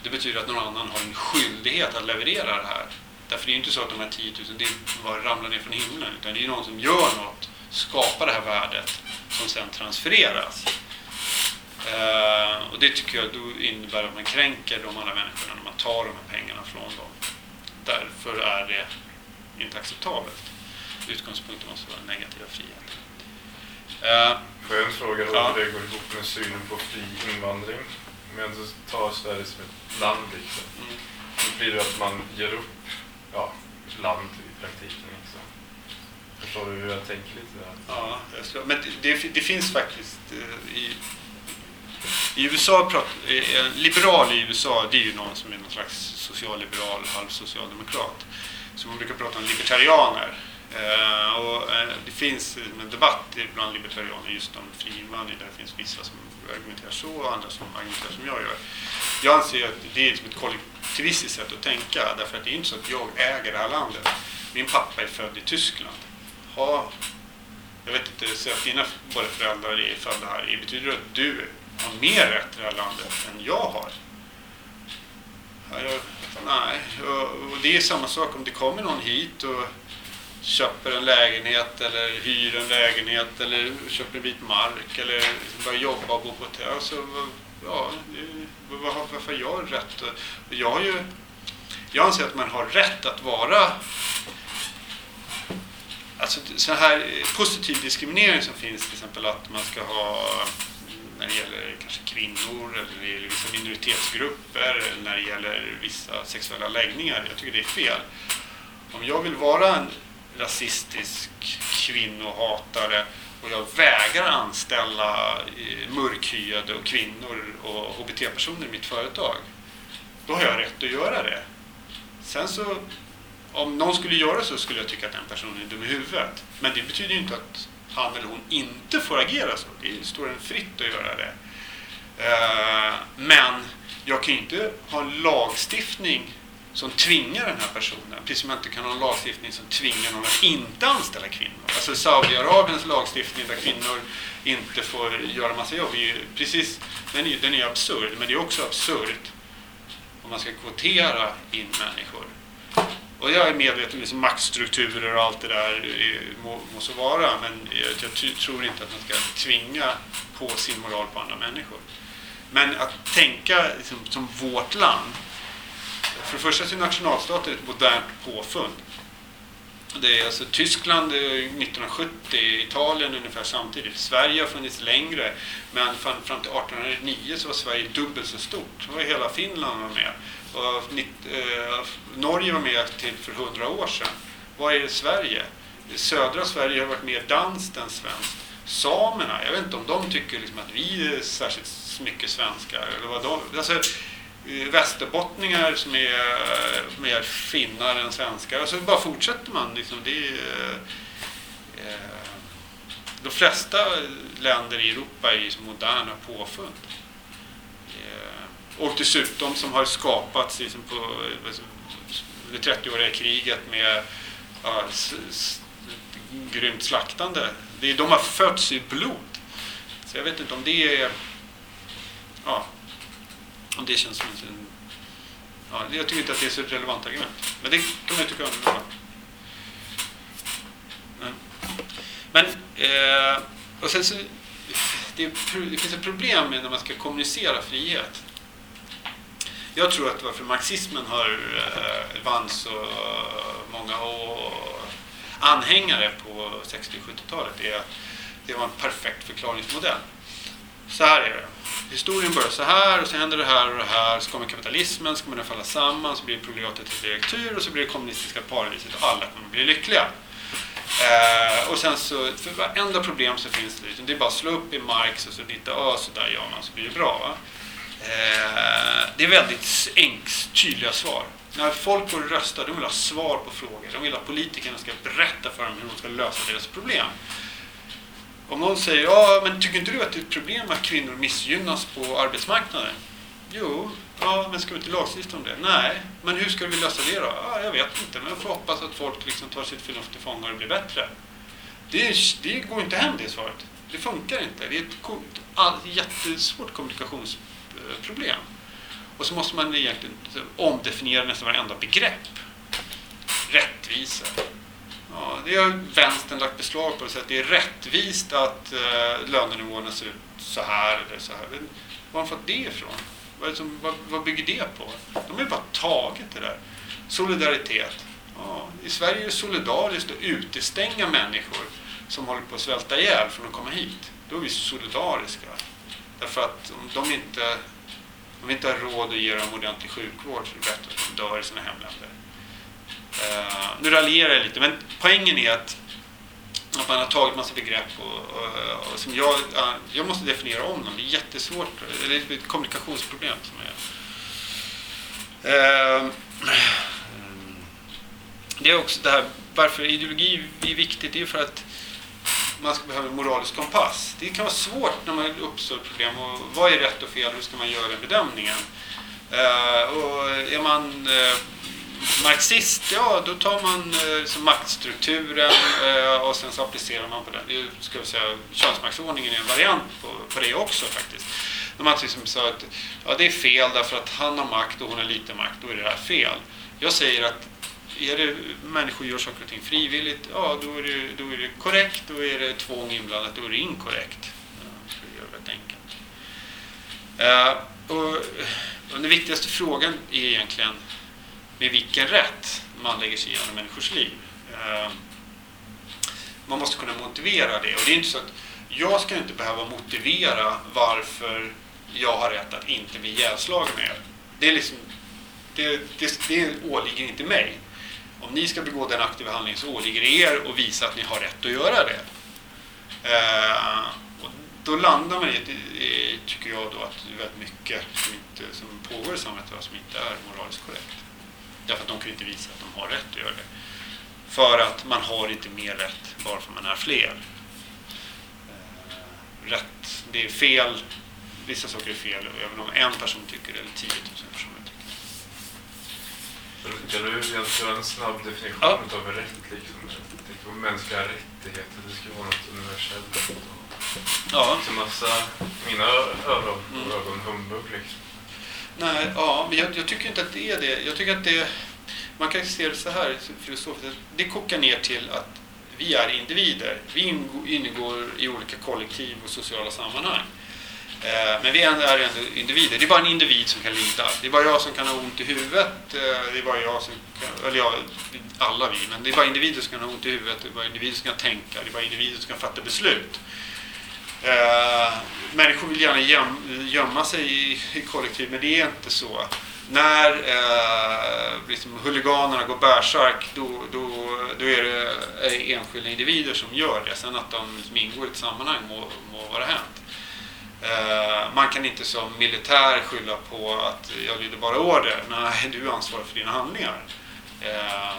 det betyder att någon annan har en skyldighet att leverera det här. Därför det är ju inte så att de här 10 000 det bara ramlar ner från himlen utan det är någon som gör något, skapar det här värdet som sen transfereras och det tycker jag då innebär att man kränker de andra människorna när man tar de här pengarna från dem. Därför är det inte acceptabelt. Utgångspunkten måste vara negativa friheter. Uh, Får jag en fråga då, ja. hur det går ihop med synen på fri invandring? Om jag tar Sverige som ett land liksom. Mm. Då blir det att man ger upp ja, land i praktiken. Liksom. Förstår du hur jag tänker lite där? Ja, men det, det, det finns faktiskt eh, i, i USA, en liberal i USA, det är ju någon som är någon slags socialliberal, halvsocialdemokrat. Så man brukar prata om libertarianer. Eh, och, eh, det finns en debatt bland libertarianer just om fri invandring där det finns vissa som argumenterar så och andra som argumenterar som jag gör. Jag anser att det är liksom ett kollektivistiskt sätt att tänka därför att det är inte så att jag äger det här landet. Min pappa är född i Tyskland. Ha, jag vet inte, så att dina båda föräldrar är födda här, det betyder det att du har mer rätt i det här landet än jag har? Jag, nej, och, och det är samma sak om det kommer någon hit och köper en lägenhet eller hyr en lägenhet eller köper en bit mark eller börjar jobba och bo på hotell. Så, ja, varför har jag rätt? Jag, har ju, jag anser att man har rätt att vara Alltså så här positiv diskriminering som finns till exempel att man ska ha när det gäller kanske kvinnor eller när det gäller vissa minoritetsgrupper eller när det gäller vissa sexuella läggningar. Jag tycker det är fel. Om jag vill vara en rasistisk kvinnohatare och jag vägrar anställa eh, mörkhyade och kvinnor och HBT-personer i mitt företag. Då har jag rätt att göra det. Sen så, om någon skulle göra så skulle jag tycka att den personen är dum i huvudet. Men det betyder ju inte att han eller hon inte får agera så. Det står en fritt att göra det. Eh, men jag kan ju inte ha en lagstiftning som tvingar den här personen, precis som jag inte kan ha en lagstiftning som tvingar någon att inte anställa kvinnor. Alltså Saudiarabiens lagstiftning där kvinnor inte får göra massa jobb, är ju precis, den är, den är absurd, men det är också absurt om man ska kvotera in människor. Och jag är medveten om liksom maktstrukturer och allt det där må, må så vara, men jag, jag tror inte att man ska tvinga på sin moral på andra människor. Men att tänka liksom, som vårt land, för det första så är nationalstaten ett modernt påfund. Det är alltså Tyskland 1970, Italien ungefär samtidigt. Sverige har funnits längre, men fram till 1809 så var Sverige dubbelt så stort. Då var hela Finland var med. Och, eh, Norge var med till för 100 år sedan. Vad är Sverige? Södra Sverige har varit mer danskt än svenskt. Samerna, jag vet inte om de tycker liksom att vi är särskilt mycket svenskar. Eller vad de, alltså, västerbottningar som är mer finnar än svenskar. Och så bara fortsätter man. Liksom, det är, eh, eh, de flesta länder i Europa är moderna påfund. Eh, och dessutom som har skapats liksom på det 30-åriga kriget med ja, grymt slaktande. Det är, de har fötts i blod. Så jag vet inte om det är... Ja, om det känns som en... Ja, jag tycker inte att det är så relevant argument. Men det kan man ju tycka annorlunda. Men, eh, och sen så, det, det, finns ett problem med när man ska kommunicera frihet. Jag tror att varför marxismen har eh, vann så många anhängare på 60 och 70-talet är att det var en perfekt förklaringsmodell. Så här är det historien börjar så här och så händer det här och det här. Så kommer kapitalismen, så kommer den falla samman, så blir det proletariat till och så blir det kommunistiska paradiset och alla kommer bli lyckliga. Eh, och sen så, för varenda problem så finns det, det är bara att slå upp i Marx och så lite, ja så där gör man så blir det bra. Eh, det är väldigt enkelt, tydliga svar. När folk går och röstar, de vill ha svar på frågor. De vill att politikerna ska berätta för dem hur de ska lösa deras problem. Om någon säger, ja men tycker inte du att det är ett problem att kvinnor missgynnas på arbetsmarknaden? Jo, ja men ska vi inte lagstifta om det? Nej, men hur ska vi lösa det då? Ja, jag vet inte, men jag får hoppas att folk liksom tar sitt förnuft till fånga och det blir bättre. Det, det går inte hem det svaret. Det funkar inte. Det är ett jättesvårt kommunikationsproblem. Och så måste man egentligen omdefiniera nästan varenda begrepp. Rättvisa, Ja, det har vänstern lagt beslag på. Så att det är rättvist att eh, lönenivåerna ser ut så här eller så här. Var har de fått det ifrån? Vad, som, vad, vad, bygger det på? De har ju bara tagit det där. Solidaritet. Ja, I Sverige är det solidariskt att utestänga människor som håller på att svälta ihjäl från att komma hit. Då är vi solidariska. Därför att om de inte, om vi inte har råd att ge dem ordentlig sjukvård så är det bättre att de dör i sina hemländer. Uh, nu raljerar jag lite, men poängen är att att man har tagit massa begrepp och, och, och som jag, jag måste definiera om dem. Det är jättesvårt. Det är ett kommunikationsproblem som är. Uh, det är också det här, varför ideologi är viktigt, det är för att man ska behöva en moralisk kompass. Det kan vara svårt när man uppstår problem. Och vad är rätt och fel? Hur ska man göra den bedömningen? Uh, och är man uh, marxist, ja då tar man uh, maktstrukturen eh, och sen så applicerar man på den. Det är, ska vi säga, könsmaktsordningen är en variant på, på det också faktiskt. När man liksom sa att ja, det är fel därför att han har makt och hon har lite makt, då är det här fel. Jag säger att är det människor gör saker och ting frivilligt, ja då är det, då är det korrekt. Då är det tvång inblandat, då är det inkorrekt. Ja, för göra det enkelt. Uh, och, och den viktigaste frågan är egentligen med vilken rätt man lägger sig i andra människors liv. Ehm, man måste kunna motivera det. Och det är inte så att jag ska inte behöva motivera varför jag har rätt att inte bli ihjälslagen med det. Är liksom, det, det, det åligger inte mig. Om ni ska begå den aktiva handlingen så åligger det er att visa att ni har rätt att göra det. Eh, och då landar man i, tycker jag, då, att det är väldigt mycket som, inte, som pågår i samhället som inte är moraliskt korrekt. Därför att de kan inte visa att de har rätt att göra det. För att man har inte mer rätt bara för man är fler. Eh, rätt, det är fel, vissa saker är fel, även om en person tycker det eller 10 000 personer kan du göra en snabb definition ja. av rätt? Liksom? Jag på mänskliga rättigheter, det ska vara något universellt. Ja. Så massa, mina öron, mm. ögon humbug liksom. Nej, ja, men jag, jag, tycker inte att det är det. Jag tycker att det, man kan se det så här filosofiskt. Det kokar ner till att vi är individer. Vi ingår i olika kollektiv och sociala sammanhang. Eh, men vi är ändå individer. Det är bara en individ som kan lida. Det är bara jag som kan ha ont i huvudet. Eh, det är bara jag som kan, eller ja, alla vi, men det är bara individer som kan ha ont i huvudet. Det är bara individer som kan tänka. Det är bara individer som kan fatta beslut. Eh, människor vill gärna göm, gömma sig i, i kollektiv, men det är inte så. När eh, liksom, huliganerna går bärsärk, då, då, då är det eh, enskilda individer som gör det. Sen att de liksom ingår i ett sammanhang må, må vara hänt. Eh, man kan inte som militär skylla på att jag lyder bara order. Nej, du är ansvarig för dina handlingar. Eh, eh,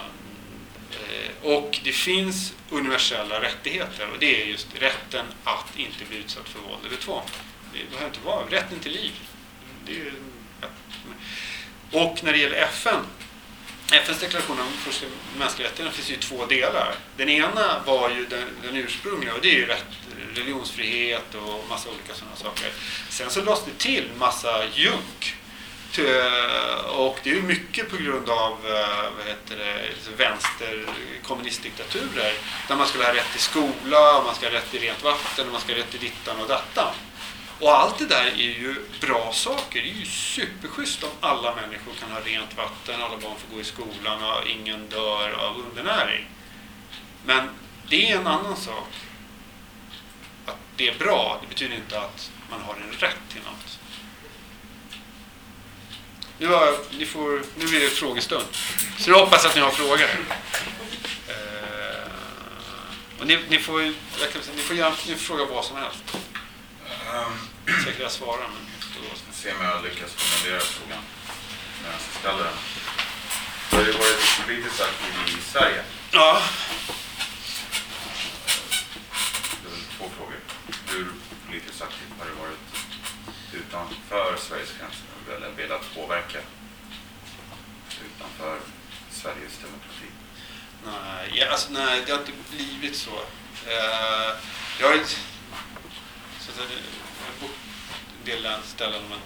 Eh, och det finns universella rättigheter och det är just rätten att inte bli utsatt för våld eller tvång. Det behöver inte vara rätten till liv. Är, och när det gäller FN FNs deklaration om första mänskliga rättigheterna finns ju två delar. Den ena var ju den, den ursprungliga och det är ju rätt, religionsfrihet och massa olika sådana saker. Sen så lades det till massa junk. Eh, och det är ju mycket på grund av eh, vad heter det, vänster kommunistdiktaturer där man skulle ha rätt till skola, man ska ha rätt till rent vatten, man ska ha rätt till dittan och dattan. Och allt det där är ju bra saker. Det är ju superschysst om alla människor kan ha rent vatten, alla barn får gå i skolan och ingen dör av undernäring. Men det är en annan sak. Att det är bra, det betyder inte att man har en rätt till något. Nu, har, ni får, nu är det frågestund. Så jag hoppas att ni har frågor. Eh, och ni, ni, får, jag kan, ni, får gärna, ni får fråga vad som helst. Um, säkert jag svarar, men då se om jag lyckas formulera frågan när jag ställer den. Du har ju varit politiskt aktiv i Sverige. Ja. Det är två frågor. Hur politiskt aktiv har du varit utanför Sveriges gränser? Eller velat påverka utanför Sveriges demokrati? Nej, ja, alltså, nej det har inte blivit så. Uh, jag har, så att, del ställen man,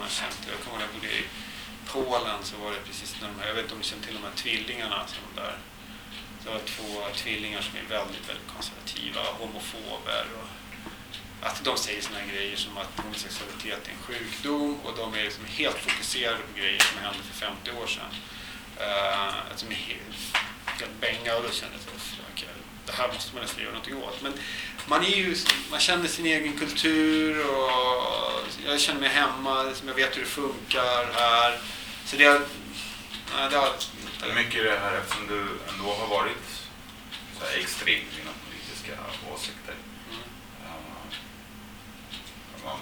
man känt. Jag kommer ihåg när jag bodde i Polen så var det precis när de här, jag vet inte om ni känner till de här tvillingarna som där. Det var två tvillingar som är väldigt, väldigt konservativa, homofober. Och att de säger såna grejer som att homosexualitet är en sjukdom och de är liksom helt fokuserade på grejer som hände för 50 år sedan. Uh, att de är helt, helt bänga och då kände jag att det här måste man nästan göra någonting åt. Men man, är ju, man känner sin egen kultur och jag känner mig hemma, liksom, jag vet hur det funkar här. Så det, nej, det Hur mycket är det här eftersom du ändå har varit så här extrem i dina politiska åsikter. Mm. Eh, Man har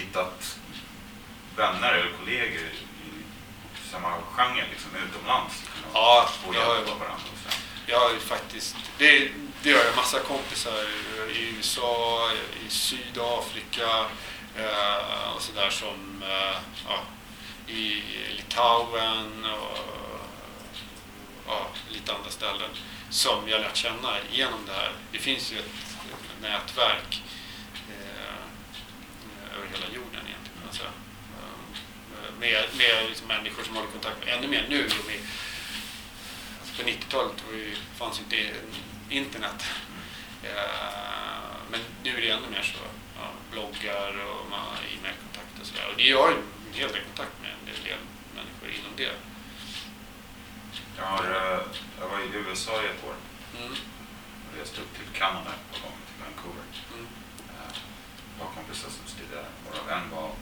hittat vänner eller kollegor i samma genre liksom, utomlands. Ja, jag hjälpa har- så. Jag har ju faktiskt, det, det har jag massa kompisar i USA, i Sydafrika eh, och sådär som eh, ja, i Litauen och ja, lite andra ställen som jag lärt känna genom det här. Det finns ju ett nätverk över hela jorden egentligen. säga. Eh, Med, med liksom människor som håller kontakt med ännu mer nu. Med, Alltså på 90-talet var ju, fanns inte internet. Eh, men nu är det ännu mer så. Ja, bloggar och man har e-mailkontakt och sådär. Och det jag ju en hel del kontakt med en del människor inom det. Jag, har, eh, jag var i USA i ett år Mm. och reste upp till Kanada på gång till Vancouver. Mm. Jag har kompisar som 我干过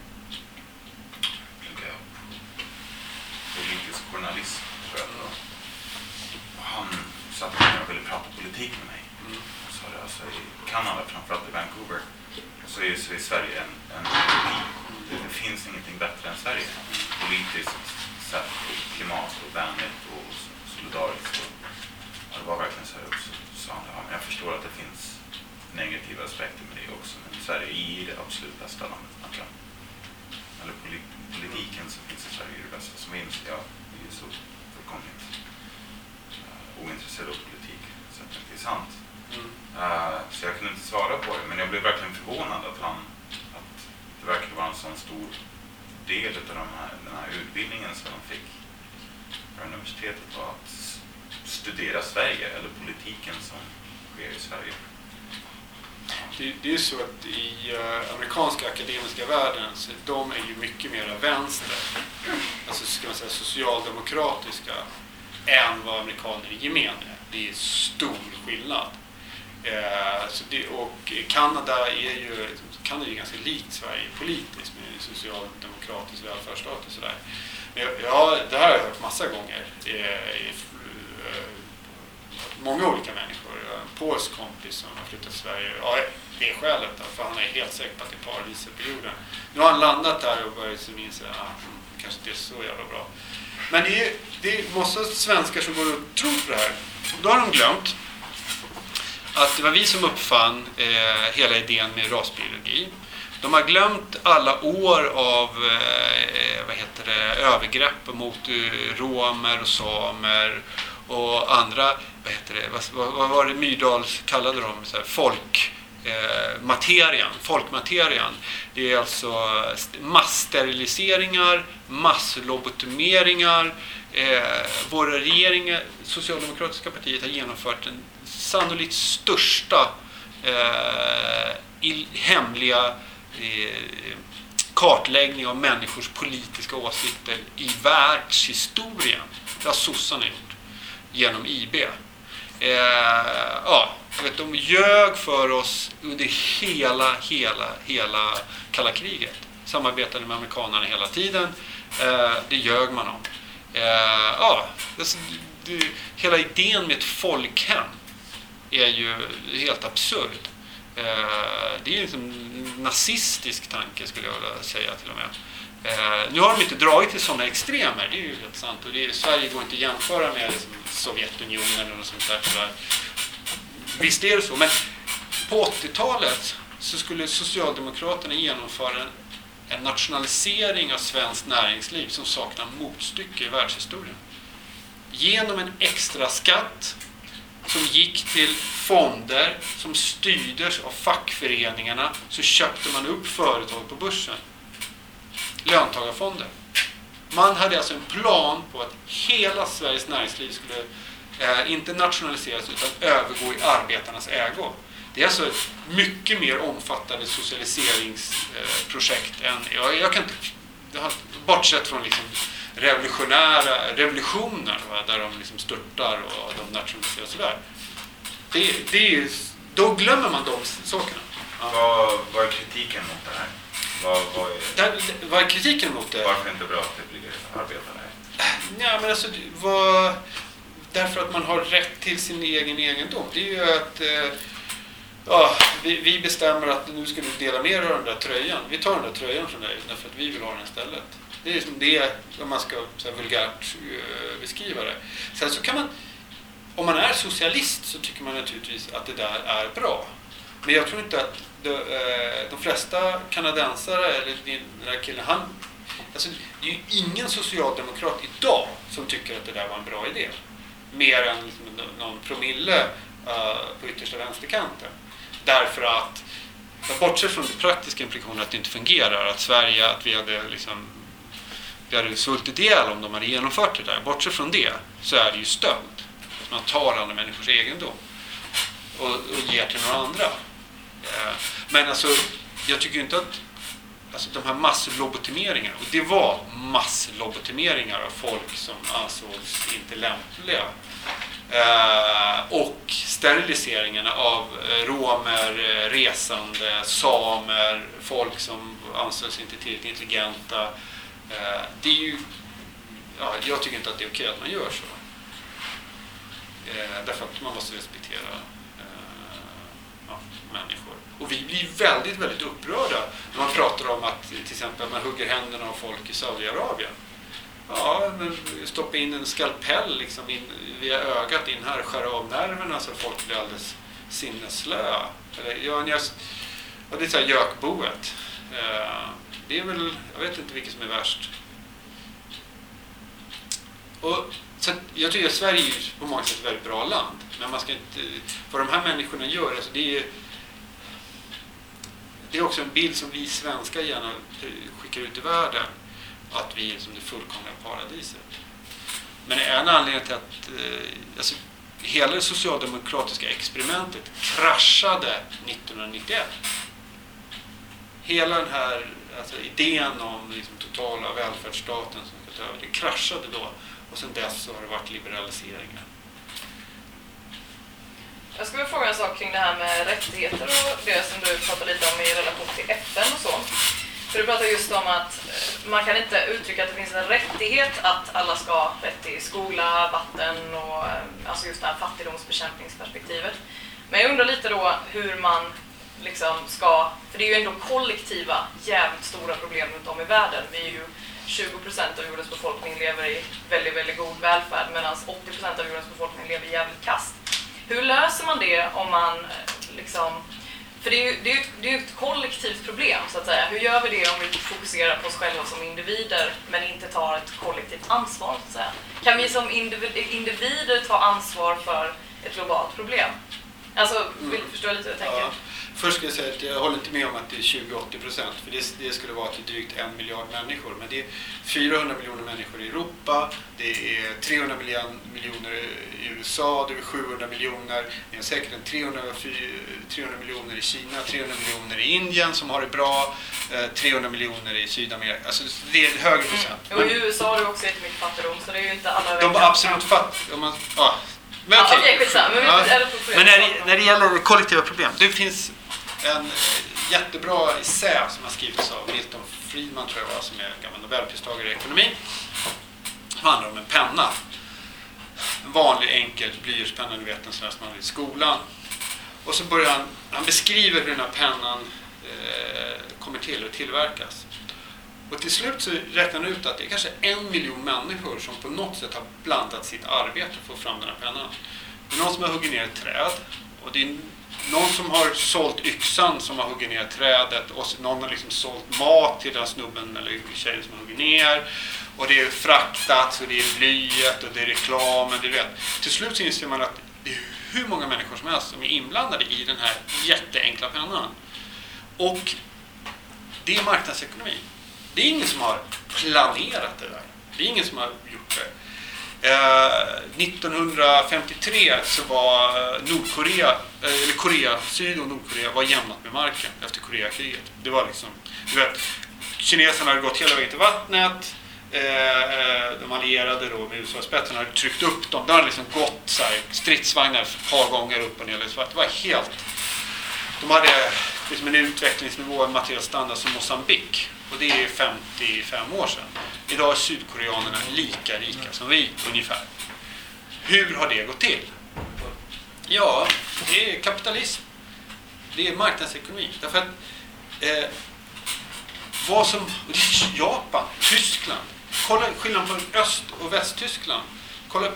för i är säker på att det är paradiset på jorden. Nu har han landat där och börjat så inse att ah, mm, kanske inte är så jävla bra. Men det är, det är många svenskar som går och tror på det här. Då har de glömt att det var vi som uppfann eh, hela idén med rasbiologi. De har glömt alla år av eh, vad heter det, övergrepp mot eh, romer och samer och andra, vad heter det, vad, vad, vad var det Myrdal kallade dem, så här, folk, eh, materian, folkmaterian. Det är alltså masssteriliseringar, masslobotomeringar. Eh, våra regeringar, Socialdemokratiska partiet har genomfört den sannolikt största eh, hemliga eh, kartläggning av människors politiska åsikter i världshistorien. Det har sossarna gjort genom IB. Eh, ja, för att de ljög för oss under hela, hela, hela kalla kriget. Samarbetade med amerikanerna hela tiden. Eh, det ljög man om. Eh, ja, alltså, det, hela idén med ett folkhem är ju helt absurd. Eh, det är ju liksom en nazistisk tanke skulle jag vilja säga till och med. Eh, nu har de inte dragit till sådana extremer, det är ju helt sant. Och det är, Sverige går inte att jämföra med liksom, Sovjetunionen eller något sånt där. Visst är det så, men på 80-talet så skulle Socialdemokraterna genomföra en, en nationalisering av svenskt näringsliv som saknar motstycke i världshistorien. Genom en extra skatt som gick till fonder som styrdes av fackföreningarna så köpte man upp företag på börsen. Löntagarfonder. Man hade alltså en plan på att hela Sveriges näringsliv skulle eh, inte nationaliseras utan övergå i arbetarnas ägo. Det är alltså ett mycket mer omfattande socialiseringsprojekt än... Jag, jag kan inte... Bortsett från liksom revolutionära revolutioner va, där de liksom störtar och de nationaliserar sådär. Det, det är, då glömmer man de sakerna. Ja. Vad, vad är kritiken mot det här? Vad, vad, är, Där, vad är kritiken mot det? varför är det inte bra att det blir arbetare här? Ja, men alltså, vad, därför att man har rätt till sin egen egendom. Det är ju att... Eh, ja, vi, vi bestämmer att nu ska du dela med dig av den där tröjan. Vi tar den där tröjan från dig därför att vi vill ha den istället. Det är liksom det, om man ska så här, vulgärt eh, beskriva det. Sen så kan man, om man är socialist så tycker man naturligtvis att det där är bra. Men jag tror inte att de, eh, de flesta kanadensare, eller den där killen, han... Alltså, det är ju ingen socialdemokrat idag som tycker att det där var en bra idé. Mer än liksom någon promille eh, på yttersta vänsterkanten. Därför att, bortsett från den praktiska implikationen att det inte fungerar, att Sverige, att vi hade liksom vi hade svultit ihjäl om de hade genomfört det där. Bortsett från det så är det ju stöld. Man tar andra människors egendom och, och ger till några andra. Eh, men alltså, jag tycker ju inte att alltså, de här masslobotomeringarna, och det var masslobotomeringar av folk som ansågs inte lämpliga. Eh, och steriliseringarna av eh, romer, eh, resande, samer, folk som ansågs inte tillräckligt intelligenta. Eh, det är ju, ja, jag tycker inte att det är okej att man gör så. Eh, därför att man måste respektera eh, ja, människor. Och vi blir väldigt, väldigt upprörda när man pratar om att till exempel man hugger händerna av folk i Saudiarabien. Ja, men stoppa in en skalpell liksom in, via ögat in här, skära av nerverna så att folk blir alldeles sinnesslöa. Eller, ja, ni har, ja, det är så här gökboet. Eh, det är väl, jag vet inte vilket som är värst. Och, så att jag tycker att Sverige är på många sätt ett väldigt bra land. Men man ska inte, vad de här människorna gör, alltså det är det är också en bild som vi svenskar gärna skickar ut i världen. Att vi är som det fullkomliga paradiset. Men en anledning till att eh, alltså, hela det socialdemokratiska experimentet kraschade 1991. Hela den här alltså, idén om liksom, totala välfärdsstaten som ska ta över, det kraschade då. Och sedan dess så har det varit liberaliseringar. Jag skulle vilja fråga en sak kring det här med rättigheter och det som du pratade lite om i relation till FN och så. För du pratar just om att eh, man kan inte uttrycka att det finns en rättighet att alla ska ha rätt till skola, vatten och eh, alltså just det här fattigdomsbekämpningsperspektivet. Men jag undrar lite då hur man liksom ska, för det är ju ändå kollektiva jävligt stora problem runt om i världen. Vi är ju 20 procent av jordens befolkning lever i väldigt, väldigt god välfärd medan 80 procent av jordens befolkning lever jävligt kast. Hur löser man det om man eh, liksom... För det är ju det är ett, det är ett kollektivt problem så att säga. Hur gör vi det om vi fokuserar på oss själva som individer men inte tar ett kollektivt ansvar så att säga? Kan vi som individ, individer ta ansvar för ett globalt problem? Alltså, vill du förstå lite hur jag tänker? Ja. Först ska jag säga att jag håller inte med om att det är 20-80 procent, för det, det skulle vara till drygt en miljard människor. Men det är 400 miljoner människor i Europa, det är 300 miljon, miljoner i USA, det är 700 miljoner, det är säkert en 300, fy- 300 miljoner i Kina, 300 miljoner i Indien som har det bra, eh, 300 miljoner i Sydamerika. Alltså det är en högre procent. Och i USA har du också jättemycket fattigdom så det är ju inte alla De absolut fattiga. Ja. Men Ja, okej. Okej, skitsamma. Men Ja. Men när det, när det gäller kollektiva problem, det finns en jättebra essä som har skrivits av Milton Friedman, tror jag var, som är gammal nobelpristagare i ekonomi. Som handlar om en penna. En vanlig enkel blyertspenna, du vet en sån där som man hade i skolan. Och så börjar han, han beskriver hur den här pennan eh, kommer till och tillverkas. Och till slut så räknar han ut att det är kanske en miljon människor som på något sätt har blandat sitt arbete för att få fram den här pennan. Det är någon som har huggit ner ett träd och det är någon som har sålt yxan som har huggit ner trädet och någon har liksom sålt mat till den snubben eller tjejen som har huggit ner. Och det är fraktat och det är blyet och det är reklamen. Du vet. Till slut så inser man att det är hur många människor som helst som är inblandade i den här jätteenkla pennan. Och det är marknadsekonomi. Det är ingen som har planerat det där. Det är ingen som har gjort det. Eh, 1953 så var eh, Nordkorea, eh, eller Korea, Syd och Nordkorea var jämnat med marken efter Koreakriget. Det var liksom, du vet, kineserna hade gått hela vägen till vattnet. Eh, eh de allierade då med USA-spetsen hade tryckt upp dem. De hade liksom gått så här, stridsvagnar ett par gånger upp och ner. Det var helt... De hade liksom en utvecklingsnivå, en materiell standard som Mosambik. Och det är 55 år sedan. Idag är sydkoreanerna lika rika som vi, ungefär. Hur har det gått till? Ja, det är kapitalism. Det är marknadsekonomi. Därför att eh, vad som... Japan, Tyskland. Kolla skillnaden på Öst och Västtyskland. Kolla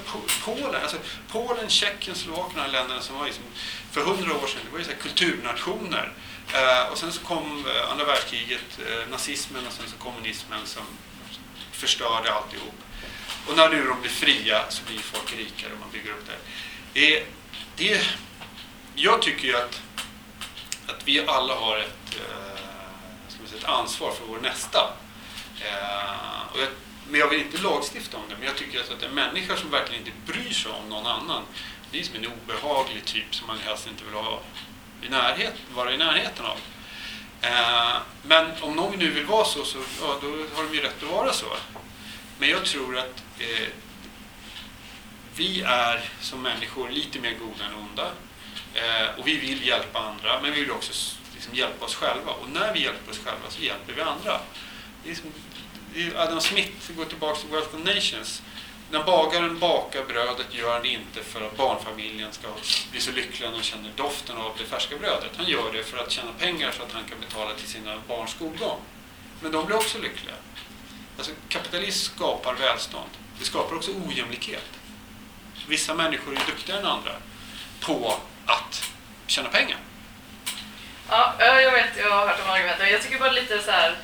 Polen. Alltså Polen, Tjeckien, Slovakien, de här länderna som var liksom, för hundra år sedan, det var ju så kulturnationer. Eh, och sen så kom eh, andra världskriget, eh, nazismen och sen så kommunismen som förstörde alltihop. Och när nu de blir fria så blir folk rikare och man bygger upp det. det, det jag tycker ju att, att vi alla har ett, eh, ska säga, ett ansvar för vår nästa. Eh, och jag, men jag vill inte lagstifta om det, men jag tycker att en människa som verkligen inte bryr sig om någon annan, det är som en obehaglig typ som man helst inte vill ha i närhet, vara i närheten av. Eh, men om någon nu vill vara så, så ja, då har de ju rätt att vara så. Men jag tror att eh, vi är som människor lite mer goda än onda. Eh, och vi vill hjälpa andra, men vi vill också liksom, hjälpa oss själva. Och när vi hjälper oss själva så hjälper vi andra. Det är som, Adam Smith går tillbaka till Wealth of Nations. När bagaren bakar brödet gör han det inte för att barnfamiljen ska bli så lycklig när de känner doften av det färska brödet. Han gör det för att tjäna pengar så att han kan betala till sina barns skolgång. Men de blir också lyckliga. Alltså, kapitalism skapar välstånd. Det skapar också ojämlikhet. Vissa människor är duktigare än andra på att tjäna pengar. Ja, jag vet, jag har hört de argumenten. Jag tycker bara lite så här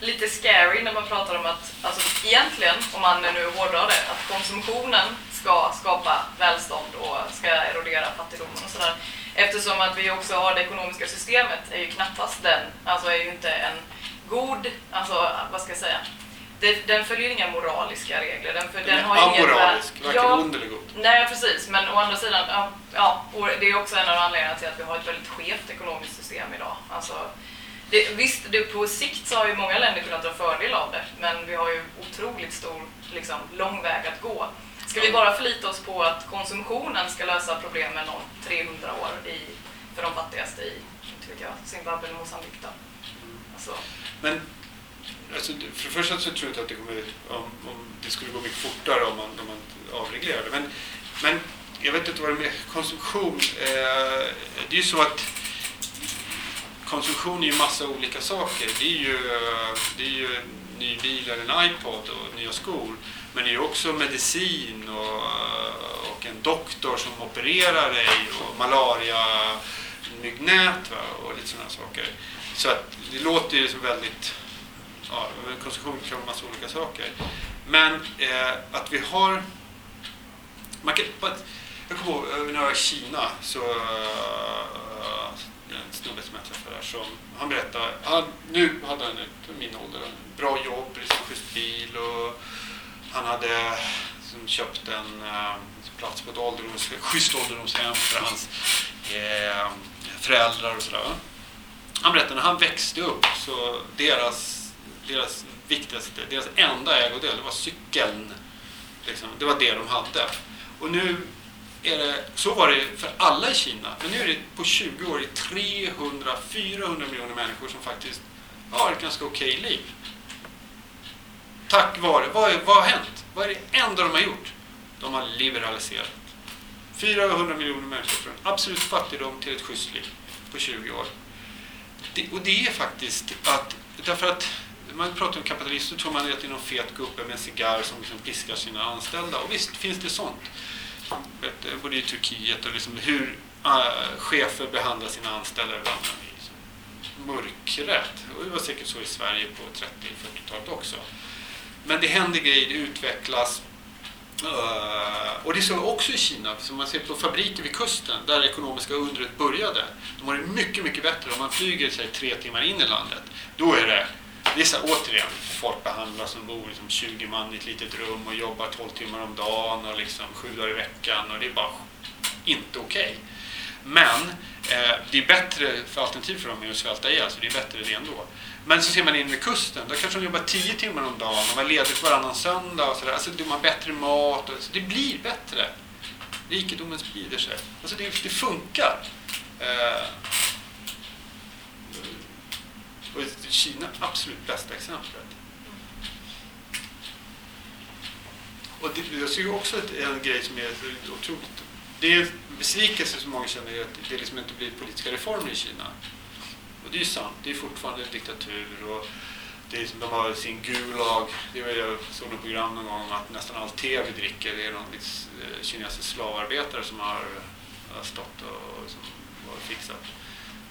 lite scary när man pratar om att, alltså egentligen, om man nu hårdrar det, att konsumtionen ska skapa välstånd och ska erodera fattigdomen och sådär. Eftersom att vi också har det ekonomiska systemet är ju knappast den, alltså är ju inte en god, alltså vad ska jag säga, det, den följer inga moraliska regler. Den, för, den, har amoralisk, varken ja, ond eller god. Nej, precis. Men å andra sidan, ja, ja, och det är också en av anledningarna till att vi har ett väldigt skevt ekonomiskt system idag. Alltså, det, visst, det, på sikt så har ju många länder kunnat dra fördel av det, men vi har ju otroligt stor, liksom, lång väg att gå. Ska vi bara förlita oss på att konsumtionen ska lösa problemen om 300 år i, för de fattigaste i jag, Zimbabwe eller Moçambique då? Alltså. Men alltså, för det första så tror jag inte att det kommer, om, om det skulle gå mycket fortare om man, om man avreglerar det. Men, men jag vet inte vad det är med konsumtion. Eh, det är ju så att konsumtion är ju massa olika saker. Det är ju, det är ju en ny bil eller en iPod och nya skor. Men det är ju också medicin och, och en doktor som opererar dig och malaria myggnät och lite sådana saker. Så att det låter ju som väldigt... Ja, konsumtion kan vara massa olika saker. Men eh, att vi har... Man kan, jag kommer ihåg när jag var i Kina så eh, snubbe som jag träffade där som han berättade, han, nu hade han ett, min ålder, en bra jobb, liksom schysst bil och han hade som köpt en äh, plats på ett ålderdoms, schysst ålderdomshem för hans äh, föräldrar och sådär. Han berättade när han växte upp så deras, deras viktigaste, deras enda ägodel, det var cykeln. Liksom, det var det de hade. Och nu är det, så var det för alla i Kina. Men nu är det på 20 år 300-400 miljoner människor som faktiskt har ett ganska okej liv. Tack vare, vad, är, vad har hänt? Vad är det enda de har gjort? De har liberaliserat. 400 miljoner människor från absolut fattigdom till ett schysst liv på 20 år. Det, och det är faktiskt att, därför att man pratar om kapitalister tror man att det är någon fet gubbe med en cigarr som liksom piskar sina anställda. Och visst finns det sånt Eh, både i Turkiet och liksom hur äh, chefer behandlar sina anställda ibland är liksom. Och det var säkert så i Sverige på 30-40-talet också. Men det händer grejer, det utvecklas. Uh, och det är så också i Kina, som man ser på fabriker vid kusten där det ekonomiska undret började. De har det mycket, mycket bättre om man flyger sig tre timmar in i landet. Då är det det är så återigen, folk behandlas som bor liksom 20 man i ett litet rum och jobbar 12 timmar om dagen och liksom sju dagar i veckan och det är bara inte okej. Okay. Men eh, det är bättre, för alternativ för dem är att svälta ihjäl, så det är bättre det ändå. Men så ser man in vid kusten, då kanske de jobbar 10 timmar om dagen och man ledigt varannan söndag och sådär. Alltså de har bättre mat, och, så det blir bättre. Rikedomen sprider sig. Alltså det, det funkar. Eh, och Kina är absolut bästa exemplet. Och det, jag ser också en grej som är otroligt det är en besvikelse som många känner att det liksom inte blir politiska reformer i Kina. Och det är ju sant, det är fortfarande en diktatur och det är, de har sin gulag. Det var jag såg något program någon gång att nästan all te vi dricker det är någon liksom, kinesisk slavarbetare som har, har stått och, och som har fixat.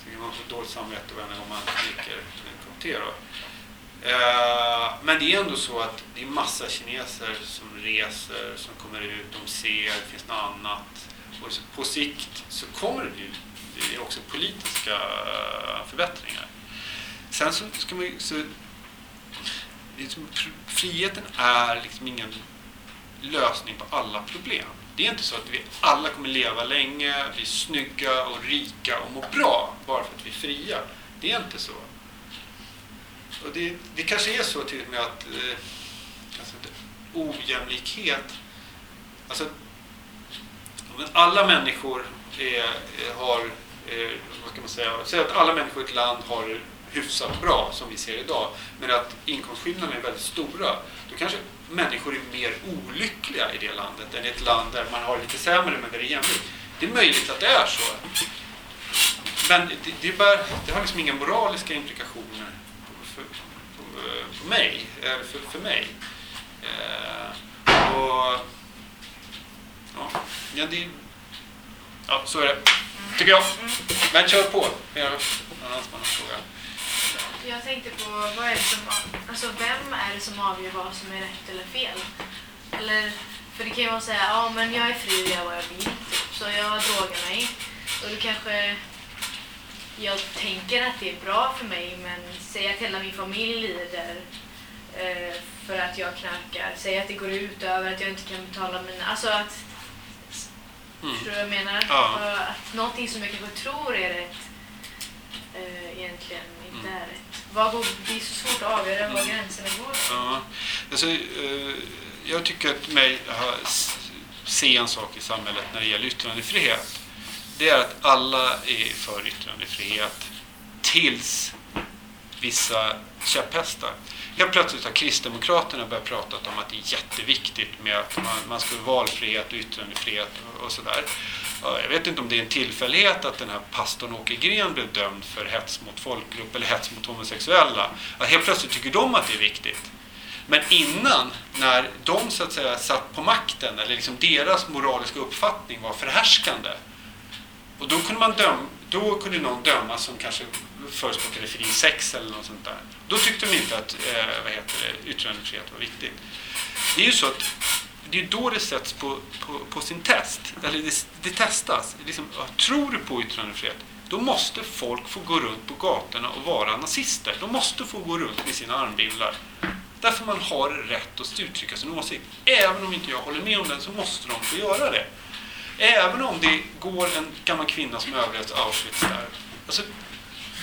Så kan man dåligt samvete varje gång man dricker te. Eh, men det är ändå så att det är massa kineser som reser, som kommer ut, de ser, det finns något annat. Och på sikt så kommer det bli det också politiska eh, förbättringar. Sen så ska man så liksom, friheten är liksom ingen lösning på alla problem. Det är inte så att vi alla kommer leva länge, bli snygga och rika och må bra bara för att vi är fria. Det är inte så. Och det, det kanske är så till och med att eh, alltså, ojämlikhet, alltså alla människor är, eh, har, eh, vad ska man säga, säg att alla människor i ett land har hyfsat bra som vi ser idag, men att inkomstskillnaderna är väldigt stora, då kanske människor är mer olyckliga i det landet än i ett land där man har lite sämre men där det är jämlikt. Det är möjligt att det är så. Men det, det, bara, det har liksom inga moraliska implikationer för, för, för mig. Eh, för, för mig. Eh, och, ja, det, ja, så är det. Tycker jag. Men kör på. Jag, någon annan fråga. Jag tänkte på, vad är det som, alltså vem är det som avgör vad som är rätt eller fel? Eller, för det kan ju vara så här, ja men jag är fri och gör vad jag vill, typ, så jag drogar mig. Och då kanske jag tänker att det är bra för mig, men säg att hela min familj lider eh, för att jag knarkar. Säg att det går ut över att jag inte kan betala mina... Alltså att... Mm. Förstår du vad jag menar? Ja. Att någonting som jag kanske tror är rätt eh, egentligen inte är rätt. Vad går, det är så svårt att avgöra var mm. gränserna går. Ja. Alltså, eh, jag tycker att mig se en sak i samhället när det gäller yttrandefrihet. Det är att alla är för yttrandefrihet tills vissa käpphästar. Helt plötsligt har Kristdemokraterna börjat prata om att det är jätteviktigt med att man, man ska ha valfrihet och yttrandefrihet och, och sådär. Jag vet inte om det är en tillfällighet att den här pastorn Åke Gren blev dömd för hets mot folkgrupp eller hets mot homosexuella. Att helt plötsligt tycker de att det är viktigt. Men innan, när de så att säga satt på makten, eller liksom deras moraliska uppfattning var förhärskande, och då kunde, man döm, då kunde någon dömas som kanske förespråkade fri sex eller något sånt där. Då tyckte de inte att eh, vad heter det, yttrandefrihet var viktigt. Det är ju så att det är då det sätts på, på, på sin test. Eller det, det testas. Liksom, tror du på yttrandefrihet? Då måste folk få gå runt på gatorna och vara nazister. De måste få gå runt med sina armbindlar. Därför man har rätt att uttrycka sin åsikt. Även om inte jag håller med om den så måste de få göra det. Även om det går en gammal kvinna som överlevt Auschwitz där. Alltså,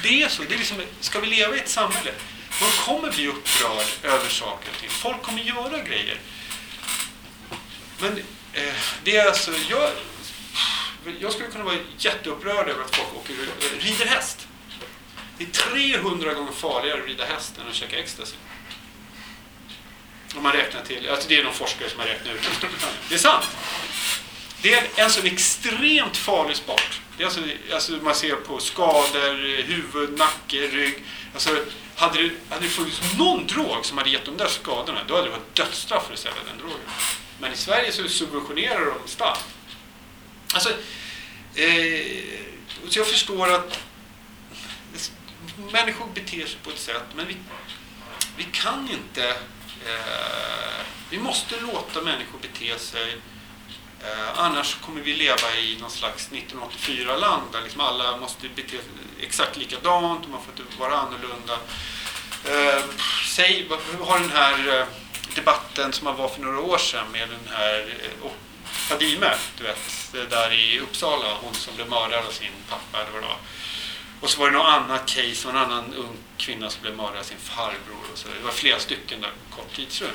det är så. Det är liksom, ska vi leva i ett samhälle? Man kommer bli upprörd över saker och ting. Folk kommer göra grejer. Men eh, det är alltså, jag, jag skulle kunna vara jätteupprörd över att folk åker, eh, rider häst. Det är 300 gånger farligare att rida häst än att käka ecstasy. Om man räknar till, alltså det är någon forskare som har räknat ut det. Det är sant. Det är en sån extremt farlig sport. Det är alltså, alltså man ser på skador, huvud, nacke, rygg. Alltså, hade det, hade det funnits någon drog som hade gett de där skadorna, då hade det varit dödsstraff för att sälja den drogen. Men i Sverige så subventionerar de starkt. Alltså, eh, så jag förstår att människor beter sig på ett sätt, men vi, vi kan inte... Eh, vi måste låta människor bete sig Eh, annars kommer vi leva i någon slags 1984-land där liksom alla måste bete sig exakt likadant och man får inte vara annorlunda. Eh, säg, har den här eh, debatten som var för några år sedan med den här eh, Fadime, du vet, eh, där i Uppsala, hon som blev mördad av sin pappa eller vad det var. Och så var det något annat case, en annan ung kvinna som blev mördad av sin farbror. Och så. Det var flera stycken där på kort tidsrymd.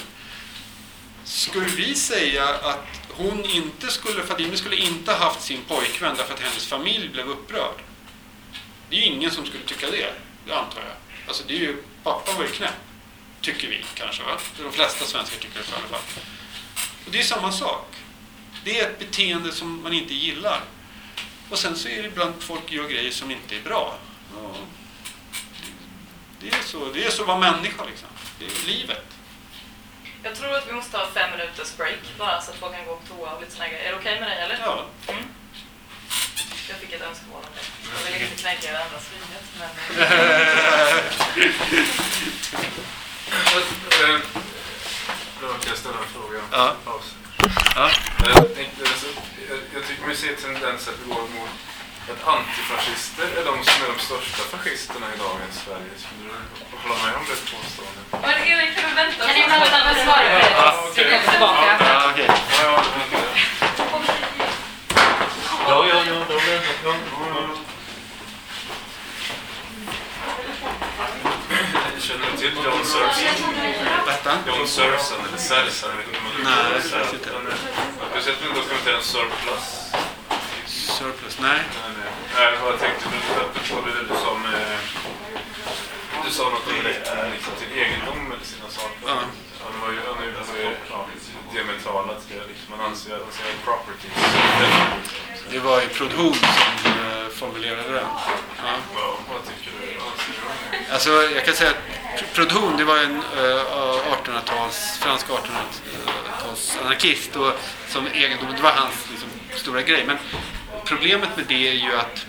Skulle vi säga att hon inte skulle, Fadime skulle inte ha haft sin pojkvän därför att hennes familj blev upprörd? Det är ju ingen som skulle tycka det, det antar jag. Alltså det är ju, pappan var ju knäpp. Tycker vi kanske, va? De flesta svenskar tycker det i alla fall. Och det är samma sak. Det är ett beteende som man inte gillar. Och sen så är det ibland folk gör grejer som inte är bra. Det, är så, det är så att vara människa liksom. Det är livet. Jag tror att vi måste ha fem minuters break bara så att folk kan gå på toa och lite här grejer. Är det okej med dig eller? Ja. Mm. Jag fick ett önskemål om det. Jag vill inte kränka er andras frihet, men... Då kan jag ställa en fråga. Ja. Paus. Ja. Jag, tänkte, alltså, jag, jag tycker man ser tendenser att det går mot att antifascister är de som är de största fascisterna i dagens Sverige. Skulle du hålla med om det påståendet? Men Erik, kan du vänta? Kan ni prata med svaret? Ja, Vi okej tillbaka. Ja, okej. Ja, ja, det är det. Ja, ja, ja, de är, ja, ja. Du till John Serson? Vänta. John Serson, eller jag inte man Nej, det det. vet jag inte. Han är- Du har sett dokumentären Surplus? Surplus, nej. Nej, nej. Det jag tänkte på det du sa med... Du sa något om rätten liksom, till egendom eller sina saker. Ja. Han var ju, han är är ja, diametrala till det. Liksom. Man anser att man säger property. Det var ju Prodhon som eh, formulerade den. Ja. Ja, vad tycker du? Alltså, jag kan säga att Proudhon, det var en eh, uh, 1800-tals, fransk 1800-tals anarkist och som egendom, det var hans liksom, stora grej. Men problemet med det är ju att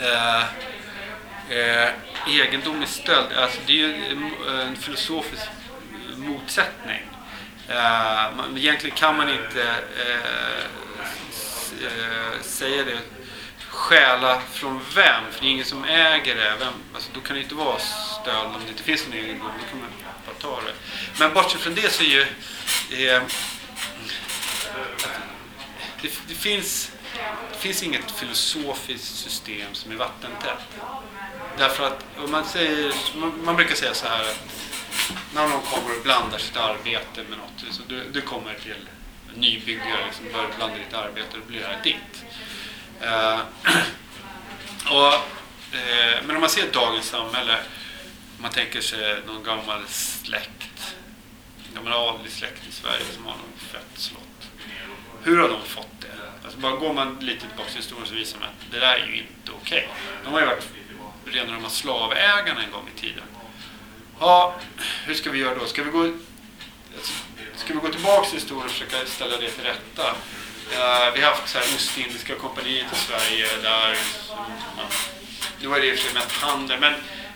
uh, uh, egendom är stöld, alltså det är ju en, en filosofisk motsättning. Uh, man, egentligen kan man inte eh, s- säga det stjäla från vem? För det är ingen som äger det. Vem? Alltså, då kan det inte vara stöld om det inte finns någon egendom. Då kan man bara ta det. Men bortsett från det så är ju... Eh, det, det, finns, det finns inget filosofiskt system som är vattentätt. Därför att om man, säger, man, man brukar säga så här att när någon kommer och blandar sitt arbete med något. Så du, du kommer till en nybyggare, liksom, börjar blanda ditt arbete, då blir det här ditt. Eh, och, eh, men om man ser dagens samhälle, om man tänker sig någon gammal släkt, en gammal adlig släkt i Sverige som har något fett slott. Hur har de fått det? Alltså bara går man lite tillbaka i historien så visar man att det där är ju inte okej. De har ju varit rena rama slavägarna en gång i tiden. Ja, hur ska vi göra då? Ska vi gå, alltså, ska vi gå tillbaka i historien och försöka ställa det till rätta? Uh, vi har haft så här Ostindiska kompaniet i Sverige där man, nu var det i och för sig mest handel, men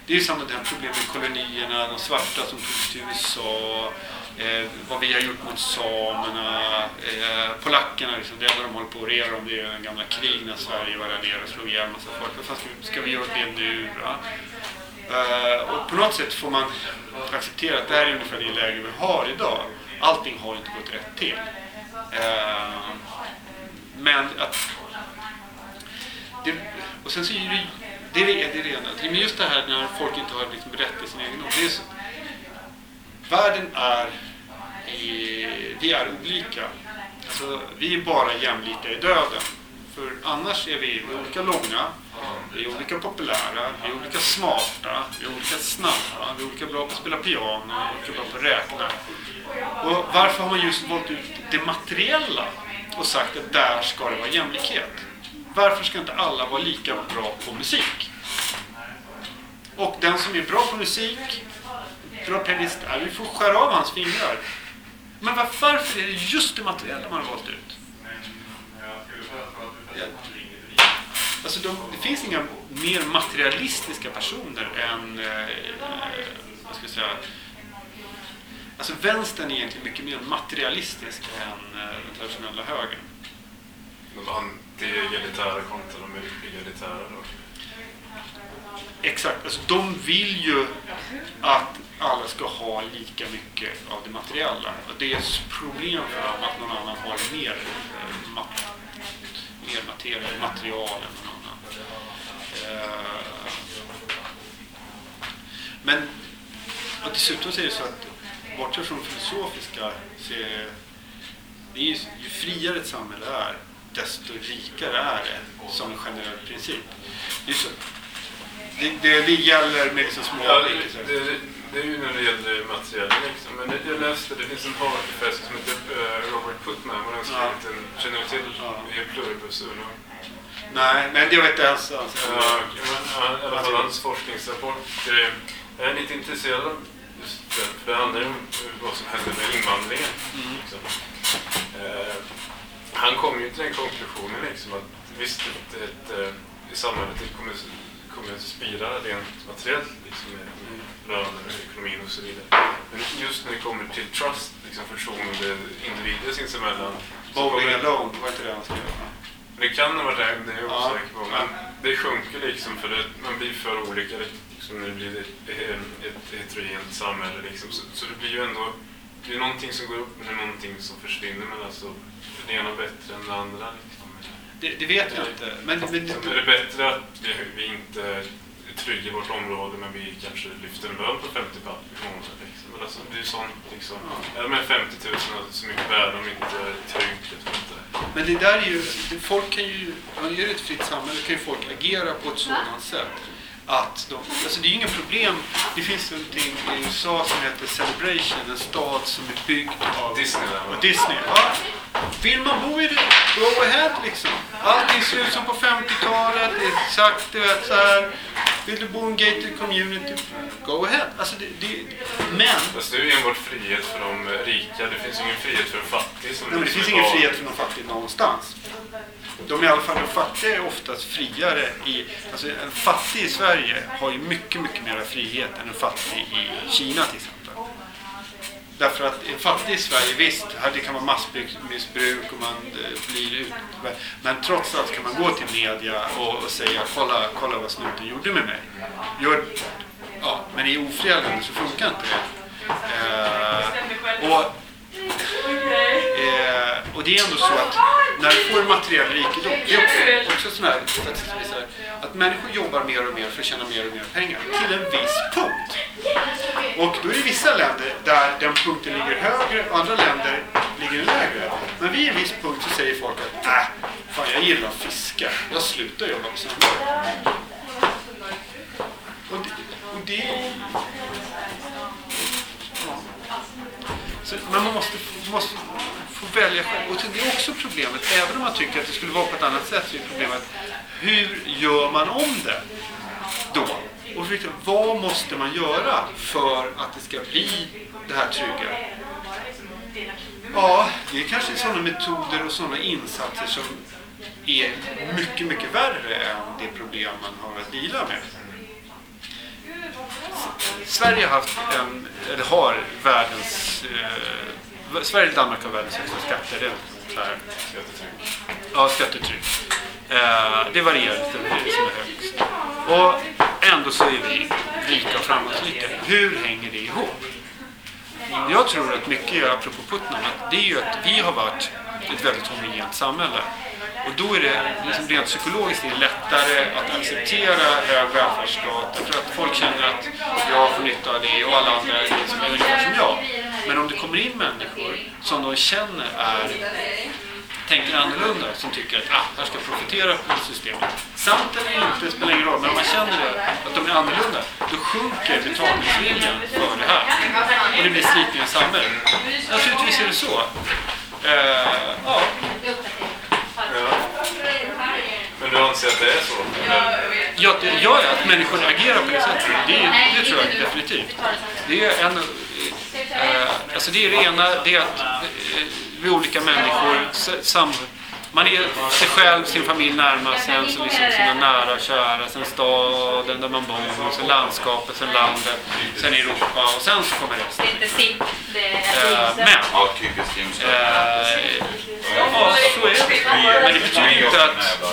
det är ju samma det här med kolonierna, de svarta som togs till USA, eh, vad vi har gjort mot samerna, eh, polackerna, liksom, det enda de håller på att rera om det är den gamla krig när Sverige var där nere och slog ihjäl massa folk. Vad fan ska, vi- ska vi göra det nu? Va? Eh, och på något sätt får man acceptera att det här är ungefär det läge vi har idag. Allting har inte gått rätt till. Eh, men att... Det, och sen så är det det är det, det, är det ena. Men just det här när folk inte har liksom rätt till sin egendom. Det är så, världen är... Vi är olika. Alltså, vi är bara jämlika i döden. För annars är vi olika långa, vi är olika populära, vi är olika smarta, vi är olika snabba, vi är olika bra på att spela piano, vi är olika bra på att räkna. Och varför har man just valt ut det materiella och sagt att där ska det vara jämlikhet? Varför ska inte alla vara lika bra på musik? Och den som är bra på musik, bra pianist, ja, vi får skära av hans fingrar. Men varför är det just det materiella man har valt ut? Alltså de, det finns inga mer materialistiska personer än, eh, vad ska jag säga, alltså vänstern är egentligen mycket mer materialistisk än eh, den traditionella högern. De anti-egalitära kontra de egalitära då. Exakt, alltså de vill ju att alla ska ha lika mycket av det materiella. Och det är ett problem för dem att någon annan har mer, eh, ma mer materia, material än någon annan. Eh, men och dessutom så är det så att bortsett från filosofiska så är det är ju, ju friare ett samhälle är, desto rikare är det som en generell princip. Det, så, det, det, det gäller med liksom små Ja, det, det, det är ju när det gäller materiella liksom. Men jag läste, det finns en Harvard-professor som heter eh, Robert Putnam och den mänskligheten. Känner du till Ja. pluribus unum? Nej, men det var inte ens... Alltså, Ja, men, i alla fall hans forskningsrapport jag är lite intresserad av för det handlar ju om vad som händer med invandringen. Mm. Liksom. Eh, han kom ju till den konklusionen liksom att visst, ett, ett, eh, i samhället det kommer, kommer att spira rent materiellt liksom, med, med löner, ekonomin och så vidare. Men just när det kommer till trust, liksom förtroende individer sinsemellan, Bowling alone, var inte det han skrev? det kan ha varit det, det är jag Ja. osäker på. Men det sjunker liksom för det, man blir för olika liksom, när det blir ett, ett heterogent samhälle. Liksom. Så, så det blir ju ändå det är någonting som går upp men det är någonting som försvinner. Men alltså, det ena är bättre än det andra. Liksom. Det, det vet jag inte. Men, men, är det bättre att vi, vi inte är trygga i vårt område men vi kanske lyfter en lön på 50 papp i månaden. Liksom. Men alltså, det är ju sånt liksom. Är de här 50 000 alltså, så mycket värde om vi inte är tryggt? Inte. Men det där är ju, folk kan ju, om man gör ett fritt samhälle kan ju folk agera på ett sådant sätt. Att de, alltså det är ju inga problem. Det finns någonting i USA som heter Celebration, en stad som är byggd av Disneyland. va? och Disney. Ja. Vill man bo i det, go ahead liksom. Allting ser ut som på 50-talet, det är exakt du vet så här. Vill du bo i en gated community, go ahead. Alltså det, det, men, Fast det är ju enbart frihet för de rika. Det finns ingen frihet för en fattig. Som nej, men det finns ingen frihet för någon fattig någonstans. De är i alla fall de fattiga är oftast friare i, alltså en fattig i Sverige har ju mycket, mycket mer frihet än en fattig i Kina till exempel. Därför att en fattig i Sverige, visst, här det kan vara massmissbruk och man eh, blir ut... Men trots allt kan man gå till media och, och säga kolla, kolla vad snuten gjorde med mig. Gör, ja, men i ofria länder så funkar inte det. Eh, och Eh, och det är ändå så att när du får en materiell rikedom, det är också, också sån här statistik visar att människor jobbar mer och mer för att tjäna mer och mer pengar till en viss punkt. Och då är det vissa länder där den punkten ligger högre och andra länder ligger lägre. Men vid en viss punkt så säger folk att äh, fan jag gillar att fiska, jag slutar jobba på söndagar. Och det, och det så, men man måste, måste få välja själv. Och det är också problemet, även om man tycker att det skulle vara på ett annat sätt, så är problemet hur gör man om det då? Och för, vad måste man göra för att det ska bli det här trygga? Ja, det är kanske sådana metoder och sådana insatser som är mycket, mycket värre än det problem man har att dela med. Sverige har haft en, eller har världens, eh, Sverige och Danmark har världens högsta skatter. Det är så här, Skattetryck. ja, skattetryck. Eh, det varierar lite, det är som är högst. Och ändå så är vi rika och framgångsrika. Hur hänger det ihop? Jag tror att mycket, apropå Putnam, att det är ju att vi har varit ett väldigt homogent samhälle. Och då är det liksom rent psykologiskt är det lättare att acceptera hög välfärdsstat. därför att folk känner att jag får nytta av det och alla andra är liksom ungefär som jag. Men om det kommer in människor som de känner är tänker annorlunda, som tycker att ah, här ska jag profitera på systemet. Sant eller inte spelar ingen roll, men om man känner det, att de är annorlunda, då sjunker betalningsviljan för det här. Och det blir slitningar i samhället. Naturligtvis är det så. Uh, Ja. Men du anser att det är så? Ja, ja, ja, att människor agerar på det sättet, det, det tror jag definitivt. Det är en, eh, alltså det är det ena, det är att eh, vi olika människor, sam, man är sig själv, sin familj närmast, sen så liksom sina nära och kära, sen staden där man bor, sen landskapet, sen landet, sen Europa och sen så kommer resten. Det är inte sipp, det är men, eh, ja, så är det. Men det betyder inte att,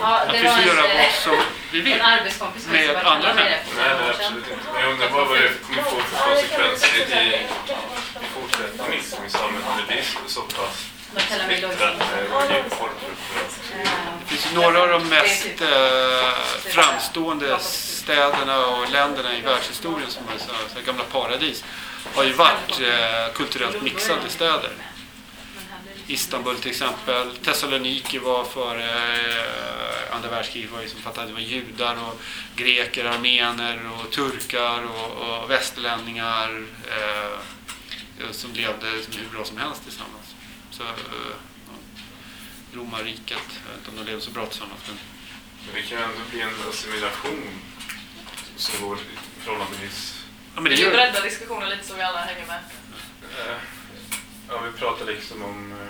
Ja, att vi får göra en, vad som vi vill. Med som var andra människor. Nej, nej, absolut inte. Men jag undrar bara vad det kommer få för konsekvenser i, i fortsättningen liksom, i samhället om det blir så, pass splittrat med olika folkgrupper. Det finns ju några av de mest eh, framstående städerna och länderna i världshistorien som är så, så gamla paradis har ju varit eh, kulturellt mixade städer. Istanbul till exempel, Thessaloniki var före eh, andra världskriget var ju som fattade det var judar och greker, armener och turkar och, och västerlänningar eh, som levde som hur bra som helst tillsammans. Så, eh, romarriket, jag vet inte om de levde så bra tillsammans. Men, Men det kan ändå bli en assimilation som går förhållandevis... ja, men det gör, bredda diskussionen lite så vi alla hänger med? Eh, ja, vi pratar liksom om eh,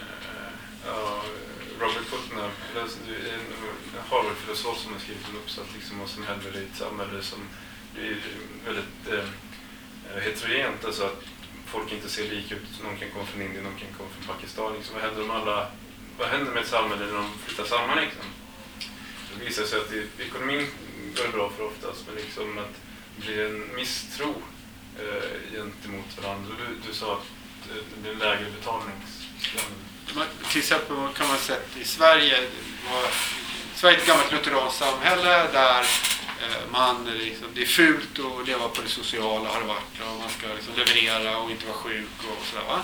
eh, ja, Robert Putnam, en Harvard-filosof som har skrivit en uppsats liksom, vad som händer i ett samhälle som blir väldigt eh, eh heterogent. Alltså att folk inte ser lika ut. Någon kan komma från Indien, någon kan komma från Pakistan. Liksom, vad, händer om alla, vad händer med ett samhälle när de flyttar samman? Liksom? Det visar sig att det, ekonomin går det bra för oftast, men liksom att det blir en misstro eh, gentemot varandra. Du, du sa att det blir lägre betalnings... man, till exempel kan man se att i Sverige, var, Sverige är ett gammalt lutheranskt samhälle där eh, man, liksom, det är fult att leva på det sociala har det varit och man ska liksom leverera och inte vara sjuk och sådär. Va?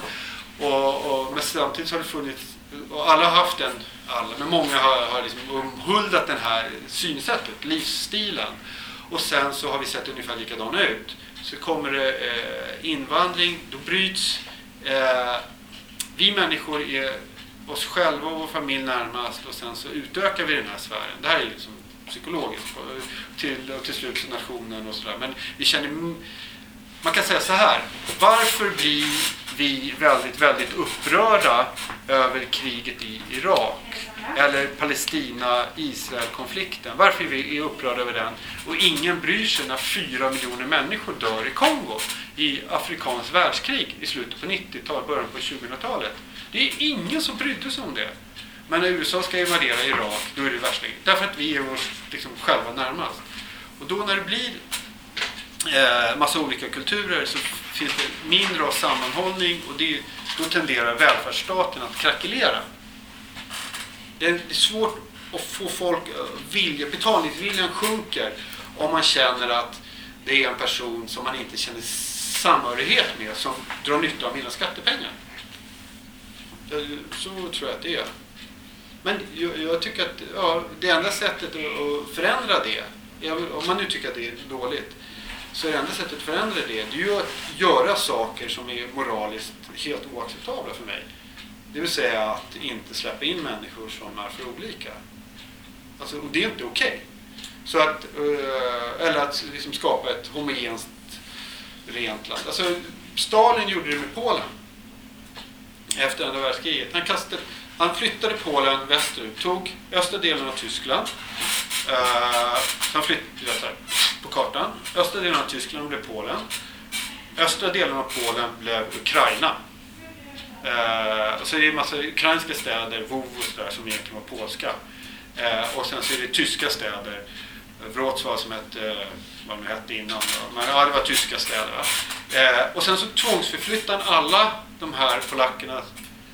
Och, och, men samtidigt har det funnits, och alla har haft den, alla, men många har, har liksom omhuldat den här synsättet, livsstilen. Och sen så har vi sett ungefär likadana ut. Så kommer det eh, invandring, då bryts eh, vi människor är oss själva och vår familj närmast och sen så utökar vi den här sfären. Det här är liksom psykologiskt och till, och till slut nationen och sådär. Men vi känner, man kan säga så här. Varför blir vi väldigt, väldigt upprörda över kriget i Irak? Eller Palestina-Israel-konflikten. Varför vi är upprörda över den? Och ingen bryr sig när fyra miljoner människor dör i Kongo i afrikanskt världskrig i slutet på 90-talet, början på 2000-talet. Det är ingen som brydde sig om det. Men när USA ska invadera Irak, då är det värsting. Därför att vi är oss liksom själva närmast. Och då när det blir eh, massa olika kulturer så finns det mindre av sammanhållning och det, då tenderar välfärdsstaten att krackelera. Det är svårt att få folk, eh, vilja, betalningsviljan sjunker om man känner att det är en person som man inte känner samhörighet med som drar nytta av mina skattepengar. Så tror jag att det är. Men jag, jag tycker att ja, det enda sättet att förändra det, om man nu tycker att det är dåligt, så är det enda sättet att förändra det, det är ju att göra saker som är moraliskt helt oacceptabla för mig. Det vill säga att inte släppa in människor som är för olika. Alltså, och det är inte okej. Okay. Så att, eh, eller att liksom skapa ett homogent rent land. Alltså, Stalin gjorde det med Polen efter andra världskriget. Han, kastade, han flyttade Polen västerut, tog östra delen av Tyskland. Uh, han flyttade på kartan. Östra delen av Tyskland blev Polen. Östra delen av Polen blev Ukraina. Eh, och så är det en massa ukrainska städer, Vov och sådär, som egentligen var polska. Eh, och sen så är det tyska städer. Wrocław som hette, vad de hette innan. Men ja, det var tyska städer. Eh, och sen så tvångsförflyttade alla de här polackerna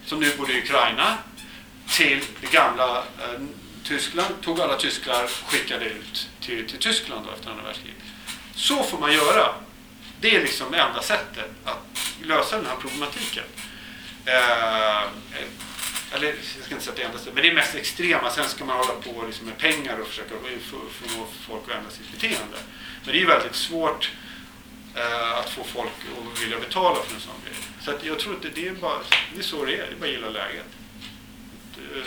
som nu bodde i Ukraina till det gamla eh, Tyskland. Tog alla tyskar och skickade ut till, till Tyskland då, efter andra världskriget. Så får man göra. Det är liksom det enda sättet att lösa den här problematiken. Eh, eh, eller jag ska inte säga att det är enda men det är mest extrema. Sen ska man hålla på liksom med pengar och försöka få, folk att ändra sitt beteende. Men det är väldigt svårt eh, att få folk att vilja betala för en sån grej. Så att jag tror att det, det, är bara, det är så det är, det är bara att gilla läget. Eh,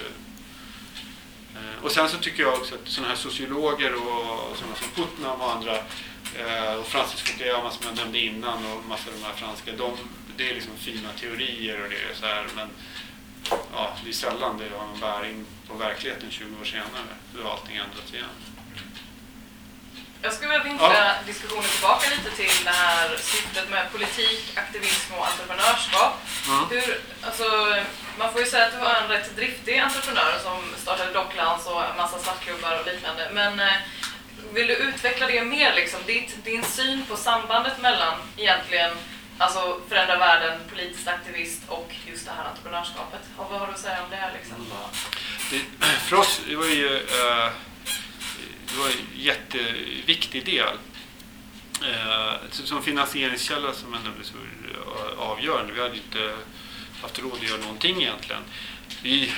eh och sen så tycker jag också att sådana här sociologer och sådana som Putnam och andra eh, och Francis Fukuyama som jag nämnde innan och massa av de här franska, de, det är liksom fina teorier och det är så här, men ja, det är sällan det har någon bäring på verkligheten 20 år senare. Har allting ändrats igen. Jag skulle vilja vinkla ja. diskussionen tillbaka lite till det här syftet med politik, aktivism och entreprenörskap. Mm. Hur, alltså, man får ju säga att du var en rätt driftig entreprenör som startade Docklands och en massa svartklubbar och liknande. Men eh, vill du utveckla det mer, liksom, ditt, din syn på sambandet mellan egentligen Alltså förändra världen, politisk aktivist och just det här entreprenörskapet. Vad har du att säga om det? Liksom? Mm. Det, för oss det var ju uh, det var en jätteviktig del. Uh, som finansieringskälla som jag nämnde så avgörande. Vi hade inte haft råd att göra någonting egentligen. Vi,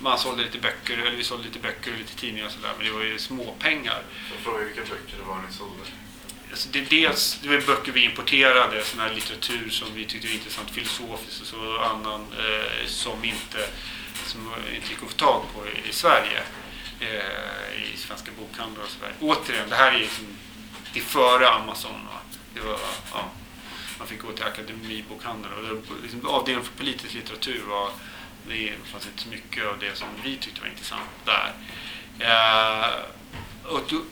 man sålde lite böcker, eller vi sålde lite böcker och lite tidningar och sådär, men det var ju småpengar. Jag frågade vilka böcker det var ni sålde? Alltså det är dels det är böcker vi importerade, sån här litteratur som vi tyckte var intressant, filosofiskt och så annan eh, som inte som inte gick att få tag på i, i Sverige. Eh, I svenska bokhandlar och sådär. Återigen, det här är liksom, det är före Amazon. Va? Det var, ja, man fick gå till akademibokhandeln och det, liksom, avdelningen för politisk litteratur var det fanns inte så mycket av det som vi tyckte var intressant där. Eh, och då,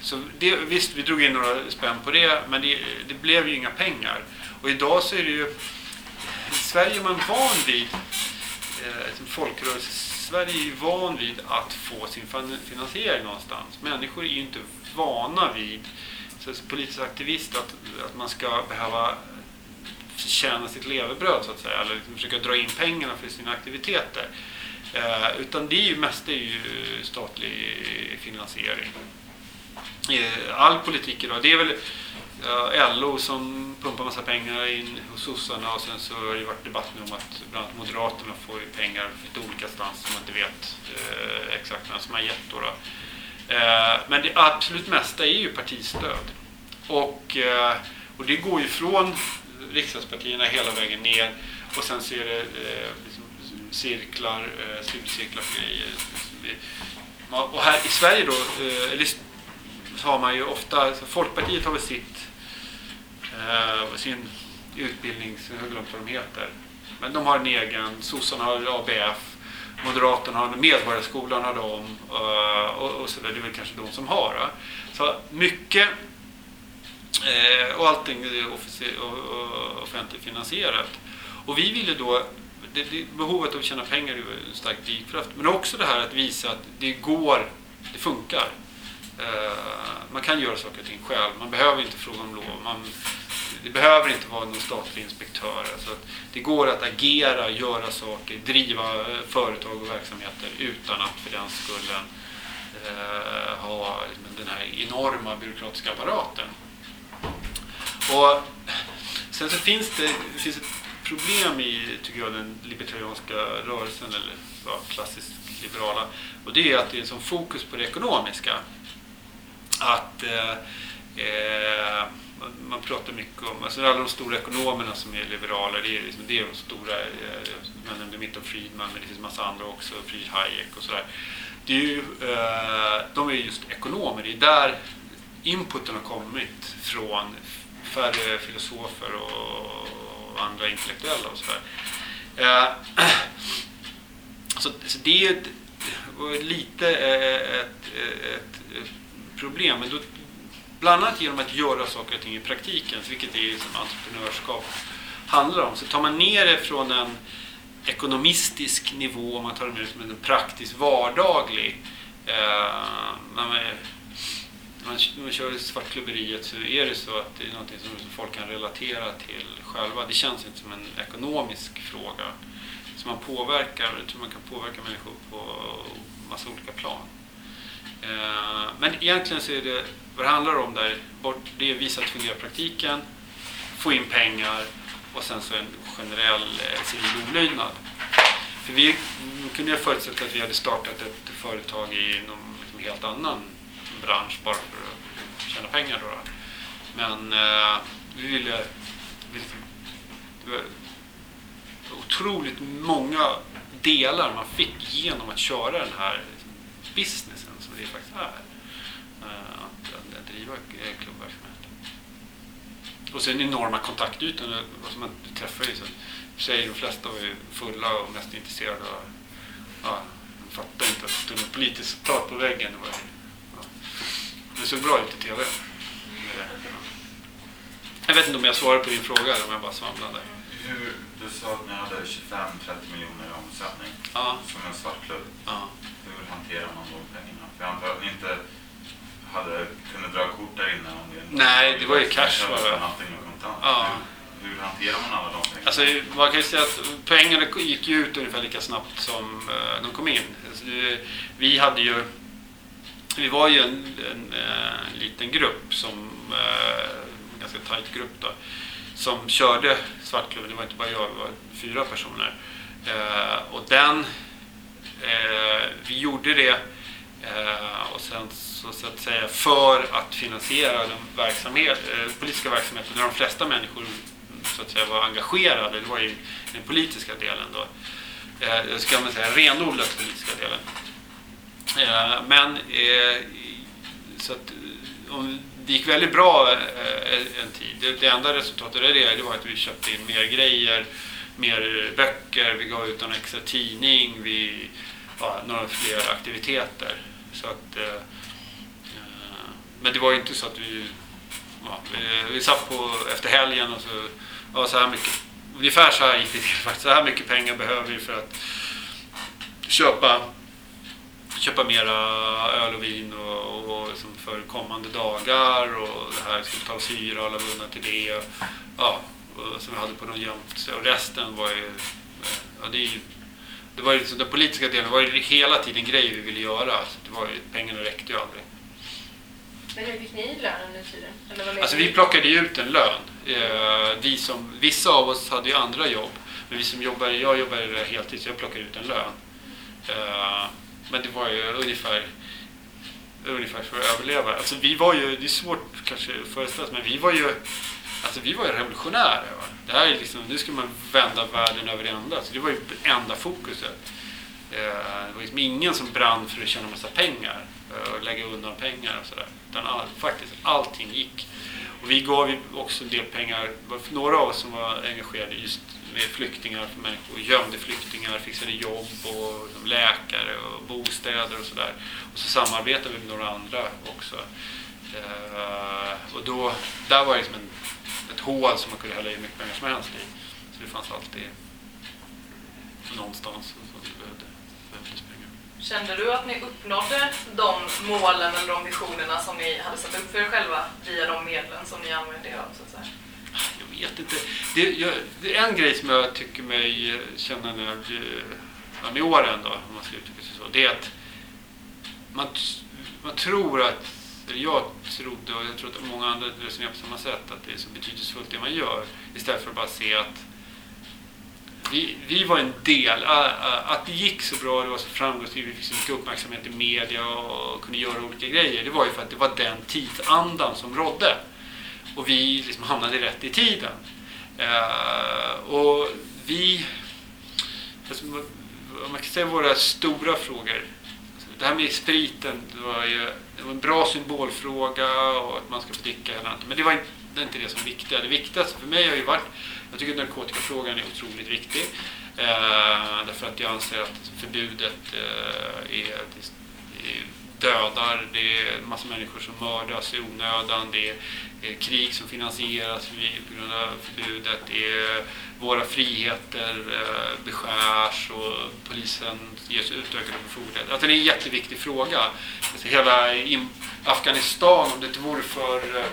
så det, visst, vi drog in några spänn på det, men det, det blev ju inga pengar. Och idag så är det ju... I Sverige är man van vid... Eh, Folkrörelse-Sverige är ju van vid att få sin finansiering någonstans. Människor är ju inte vana vid, så som politisk aktivist, att, att man ska behöva tjäna sitt levebröd så att säga, eller liksom försöka dra in pengarna för sina aktiviteter. Eh, utan det är ju mest är ju statlig finansiering. Eh, all politik idag, det är väl LO som pumpar massa pengar in hos sossarna och sen så har det ju varit debatt nu om att bland annat Moderaterna får ju pengar lite olika stans som man inte vet eh, exakt vem som har gett då. då. Eh, men det absolut mesta är ju partistöd. Och, eh, och det går ju från riksdagspartierna hela vägen ner och sen så är det eh, liksom cirklar, eh, studiecirklar för grejer. Och här i Sverige då, eh, eller så har man ju ofta, Folkpartiet har väl sitt, eh, sin utbildnings, jag har glömt vad de heter. Men de har en egen, sossarna har ABF, Moderaterna har Medborgarskolan har de eh, och, och så där. Det är väl kanske de som har. va. Så mycket Eh, och allting är offici- och, och offentligt finansierat. Och vi ville då, det, det, behovet av att tjäna pengar är ju en stark drivkraft, men också det här att visa att det går, det funkar. Eh, man kan göra saker och ting själv, man behöver inte fråga om lov. Man, det behöver inte vara någon statlig inspektör. Alltså att det går att agera, göra saker, driva eh, företag och verksamheter utan att för den skullen eh, ha liksom den här enorma byråkratiska apparaten. Och sen så finns det, det finns ett problem i, tycker jag, den libertarianska rörelsen, eller ja, klassiskt liberala, och det är att det är som fokus på det ekonomiska. Att eh, eh, man, man pratar mycket om, alltså alla de stora ekonomerna som är liberala, det är, liksom, det är de stora, eh, jag nämnde Milton Friedman, men det finns massa andra också, Friedrich Hayek och sådär. Det är ju, eh, de är ju just ekonomer, det är där inputen har kommit från färre filosofer och andra intellektuella och sådär. Eh, så, så det är ett, lite eh, ett, eh, ett, ett problem. Men då, bland annat genom att göra saker och ting i praktiken, vilket är som entreprenörskap handlar om. Så tar man ner det från en ekonomistisk nivå, om man tar det mer som en praktisk vardaglig eh, när man, när man, när man kör svartklubberiet så är det så att det är något som som folk kan relatera till själva. Det känns inte som en ekonomisk fråga. Så man påverkar, jag tror man kan påverka människor på massa olika plan. Eh, men egentligen så är det, vad det handlar om där, bort, det är att visa att fungera praktiken, få in pengar och sen så en generell eh, civil olydnad. För vi kunde ju förutsätta att vi hade startat ett företag i någon liksom helt annan bransch bara för att tjäna pengar. Då. Men eh, vi ville... Vi, liksom, det var otroligt många delar man fick genom att köra den här business businessen det faktiskt är. Eh, att, att, att driva eh, klubbverksamhet. Och sen enorma kontaktytor. Alltså man träffar ju så säger de flesta var ju fulla och mest intresserade av ja, de fattar inte att det stod politiskt citat på väggen. Det, var, ja. det såg bra ut i TV. Ja. Jag vet inte om jag svarar på din fråga eller om jag bara svamlade. Hur, du sa att ni hade 25-30 miljoner i omsättning Ja, som en svartklubb. ja. Hur hanterar man de pengarna? Jag antar att ni inte hade kunnat dra kort där inne om det Nej, det var ju cash, var det. Ja. Hur, hur hanterar man alla de pengarna? Alltså, man kan ju säga att pengarna gick ju ut ungefär lika snabbt som eh, de kom in. Alltså, vi hade ju... Vi var ju en, en, eh, liten grupp, som, eh, en ganska tajt grupp då, som körde Svartklubben. Det var inte bara jag, det var fyra personer. Och den... Vi gjorde det Eh, och sen så, så att säga för att finansiera den verksamhet, eh, politiska verksamheten där de flesta människor så att säga var engagerade, det var ju den politiska delen då. Eh, ska man säga renodlat politiska delen. Eh, men eh, så att, om, det gick väldigt bra eh, en tid. Det, det enda resultatet av det, det var att vi köpte in mer grejer, mer böcker, vi gav ut en extra tidning, vi, ja, några fler aktiviteter. Så att, eh, eh, men det var ju inte så att vi, ja, vi, vi satt på efter helgen och så, ja, så här mycket, ungefär så här gick det till faktiskt. Så här mycket pengar behöver vi för att köpa köpa mera öl och vin och, och liksom för kommande dagar och det här skulle ta oss hyra och alla bundna till det. Och, ja, och, som vi hade på någon gömt. Och resten var ju, ja, det, är ju, det var ju liksom, den politiska delen var ju hela tiden grejer vi ville göra. Så det var pengarna räckte ju aldrig. Men hur fick ni lön under tiden? Eller Alltså vi plockade ju ut en lön. Eh, vi som, vissa av oss hade ju andra jobb. Men vi som jobbar, jag jobbar heltid så jag plockade ut en lön. Eh, men det var ju ungefär, ungefär för att överleva. Alltså vi var ju, det är svårt kanske att föreställa sig, men vi var ju Alltså vi var ju revolutionärer. Va? Det här är liksom, nu ska man vända världen över ända. Så det var ju enda fokuset. Eh, det var liksom ingen som brann för att tjäna massa pengar eh, och lägga undan pengar och sådär. Utan all, faktiskt allting gick. Och vi gav ju också en del pengar, var några av oss som var engagerade just med flyktingar, för människor, gömde flyktingar, fixade jobb och liksom läkare och bostäder och sådär. Och så samarbetade vi med några andra också. Eh, och då, där var det liksom en, ett hål som man kunde hälla i mycket pengar som helst i. Så det fanns alltid någonstans som vi behövde, behövdes pengar. Kände du att ni uppnådde de målen eller de visionerna som ni hade satt upp för er själva via de medlen som ni använde er av? Så att säga? Jag vet inte. Det, jag, det är en grej som jag tycker mig eh, känna nu eh, ja, med åren då, om man ska uttrycka sig så. Det är att man, man tror att, eller jag trodde och jag tror att många andra resonerar på samma sätt, att det är så betydelsefullt det man gör. Istället för att bara se att vi, vi var en del, att det gick så bra, det var så framgångsrikt, vi fick så mycket uppmärksamhet i media och kunde göra olika grejer. Det var ju för att det var den tidsandan som rådde. Och vi liksom hamnade rätt i tiden. Eh, och vi, alltså, om man kan säga våra stora frågor. Det här med spriten, det var ju det var en bra symbolfråga och att man ska få dricka eller annat. Men det var inte det, är inte det som är viktiga. Det viktigaste för mig har ju varit, jag tycker att narkotikafrågan är otroligt viktig. Eh, därför att jag anser att förbudet eh, är, är dödar, det är en massa människor som mördas i onödan, det är Eh, krig som finansieras på grund av förbudet, det är våra friheter eh, beskärs och polisen ges utökade befogenheter. Alltså det är en jätteviktig fråga. Alltså hela Afghanistan, om det inte vore för, eh,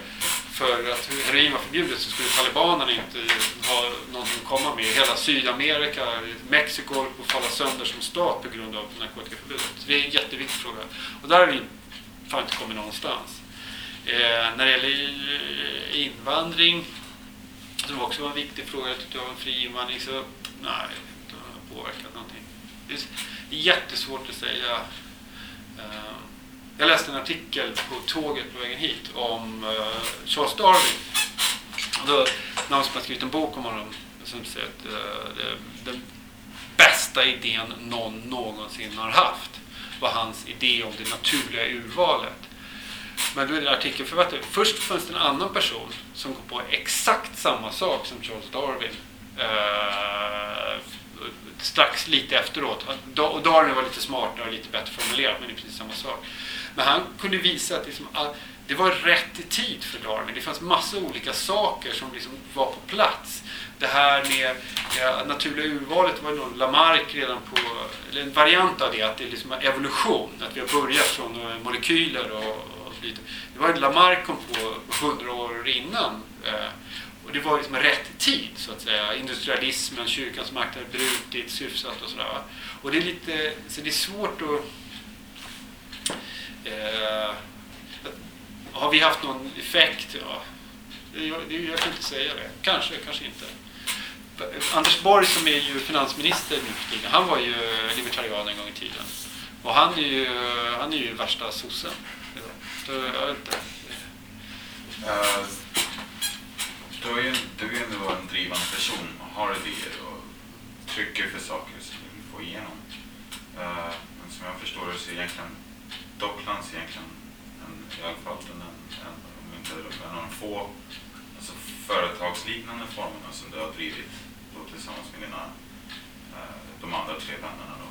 för att heroin var förbjudet så skulle talibanerna inte ha någonting att komma med. Hela Sydamerika, Mexiko håller på att falla sönder som stat på grund av narkotikaförbudet. Så det är en jätteviktig fråga. Och där har vi fan inte kommit någonstans. Eh, när det gäller eh, invandring, som också var en viktig fråga, jag tyckte jag, en fri invandring, så nej, det har påverkat någonting. Det är jättesvårt att säga. Eh, jag läste en artikel på tåget på vägen hit om eh, Charles Darwin. Och då, någon som har skrivit en bok om honom som säger att eh, det, den bästa idén någon någonsin har haft var hans idé om det naturliga urvalet. Men då är det artikelförfattare. Först fanns det en annan person som kom på exakt samma sak som Charles Darwin. Eh, strax lite efteråt. Och Darwin var lite smartare och lite bättre formulerad, men det är precis samma sak. Men han kunde visa att liksom, det var rätt i tid för Darwin. Det fanns massa olika saker som liksom var på plats. Det här med det naturliga urvalet var nog Lamarck redan på, eller en variant av det, att det är liksom evolution. Att vi har börjat från molekyler och, lite. Det var Lamarck kom på hundra år innan. Eh, och det var liksom rätt tid så att säga. Industrialismen, kyrkans makt hade brutits hyfsat och sådär. Och det är lite, så det är svårt att... Eh, har vi haft någon effekt? Ja, jag, jag kan inte säga det. Kanske, kanske inte. Anders Borg som är ju finansminister nu för tiden, han var ju libertarian en gång i tiden. Och han är ju, han är ju värsta sossen. Så jag vet inte. Eh, du är ju du är ju ändå en drivande person och har idéer och trycker för saker som du vill få igenom. Eh, men som jag förstår det så är egentligen Docklands egentligen en, i alla fall en, en, om inte en av de få alltså företagsliknande formerna som du har drivit då tillsammans med dina, eh, de andra tre vännerna. Då.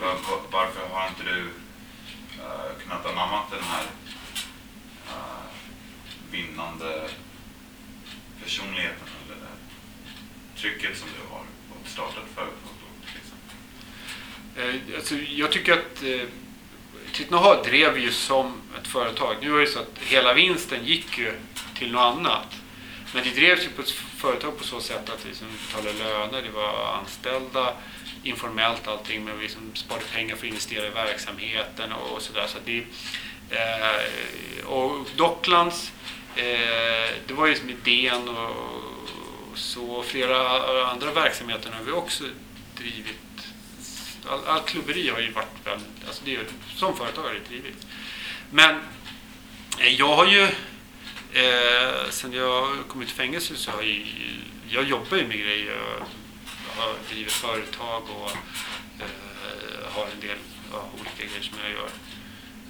Var- var- Varför har inte du eh, kunnat anamma den här eh, vinnande personligheten eller det trycket som du har och startat företag då till exempel? Eh, Alltså, jag tycker att eh, Tittnoha drev ju som ett företag. Nu var det så att hela vinsten gick ju till något annat. Men det drevs ju på ett företag på så sätt att vi liksom betalade löner, det var anställda, informellt allting, men vi liksom sparade pengar för att investera i verksamheten och sådär. Så det, eh, och Docklands, eh, det var ju som idén och så flera andra verksamheter har vi också drivit Allt all klubberi har ju varit väldigt, alltså det är, ju- som företag har det drivit. Men eh, jag har ju, eh, sen jag kom ut i fängelse så har jag, ju- jag jobbar ju med grejer. Har drivit företag och eh, har en del ja, olika grejer som jag gör.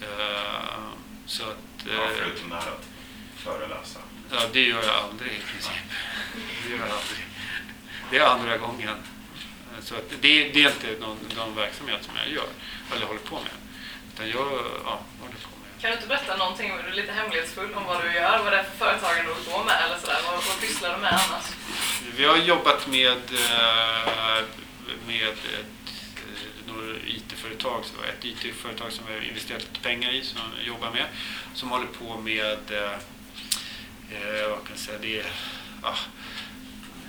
Eh, så att, Ja, eh, förutom det här att föreläsa. Ja, det gör jag aldrig i princip. Det gör jag aldrig. Det är andra gången. Så att det, det är inte någon, någon verksamhet som jag gör, eller håller på med. Utan jag ja, håller på med. Kan du inte berätta någonting, du är lite hemlighetsfull, om vad du gör? Vad det är för företagande du håller på med eller sådär? Vad, vad pysslar du med annars? Vi har jobbat med, eh, med eh, några IT-företag, så ett IT-företag som vi har investerat lite pengar i, som vi jobbar med, som håller på med, eh, eh vad kan jag säga, det är ja,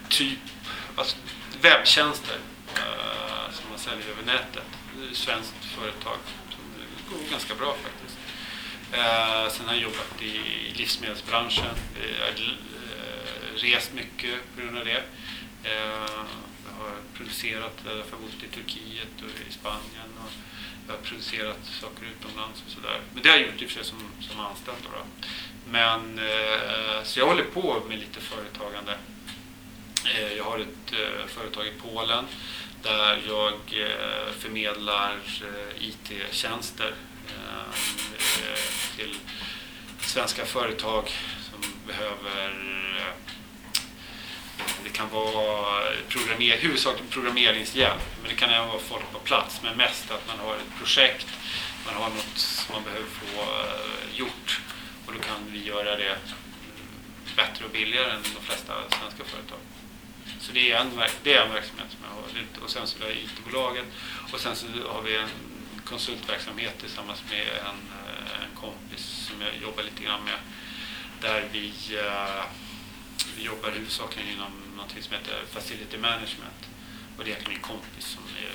typ alltså, webbtjänster eh, som man säljer över nätet. Det är ett svenskt företag som går ganska bra faktiskt. Eh, sen har jag jobbat i livsmedelsbranschen. Jag har eh, rest mycket på grund av det. Eh, jag har producerat, eh, därför jag har bott i Turkiet och i Spanien. Och jag har producerat saker utomlands och sådär. Men det har jag gjort i och för sig som, som anställd. Då, då. Men, eh, så jag håller på med lite företagande. Eh, Jag har ett eh, företag i Polen där jag eh, förmedlar eh, IT-tjänster eh, Eh, till svenska företag som behöver eh, det kan vara programmer, huvudsakligen programmeringshjälp, men det kan även vara folk på plats. Men mest att man har ett projekt, man har något som man behöver få eh, gjort och då kan vi göra det mm, bättre och billigare än de flesta svenska företag. Så det är en, det är en verksamhet som jag har. Och sen så har jag IT-bolaget och sen så har vi en konsultverksamhet tillsammans med en, en kompis som jag jobbar lite grann med. Där vi, eh, vi jobbar huvudsakligen inom något som heter Facility Management. Och det är egentligen min kompis som är,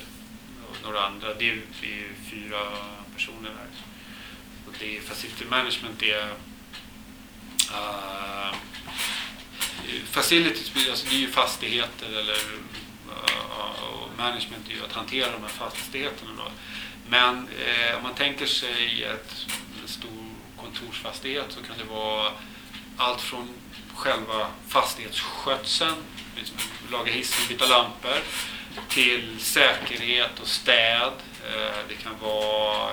och några andra. Det är, vi är fyra personer där. Och det är Facility Management det är uh, Facilities alltså det är ju fastigheter eller uh, och management är ju att hantera de här fastigheterna. Då. Men eh, om man tänker sig ett, kontorsfastighet så kan det vara allt från själva fastighetsskötseln, liksom laga hissen, byta lampor, till säkerhet och städ. Eh, det kan vara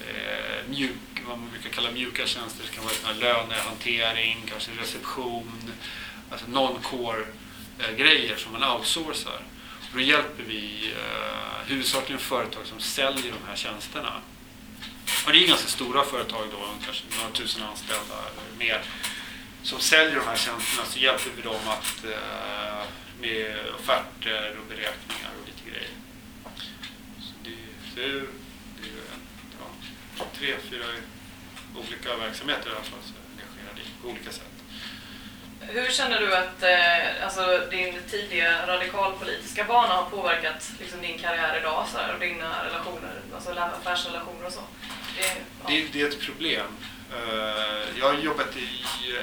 eh, mjuk, vad man brukar kalla mjuka tjänster. Det kan vara såna lönehantering, kanske reception, alltså non-core-grejer eh, som man outsourcar. Då hjälper vi eh, huvudsakligen företag som säljer de här tjänsterna. Och det är ganska stora företag då, kanske några tusen anställda eller mer, som säljer de här tjänsterna så hjälper vi dem att, eh, med offerter och beräkningar och lite grejer. Så det, är- det är en, ja, tre, fyra olika verksamheter i alla fall som är engagerade i på olika sätt. Hur känner du att eh, alltså, din tidiga radikalpolitiska bana har påverkat liksom, din karriär idag så här, och dina relationer, alltså affärsrelationer och så? Det, ja. Det, det är ett problem. Uh, Jag har jobbat i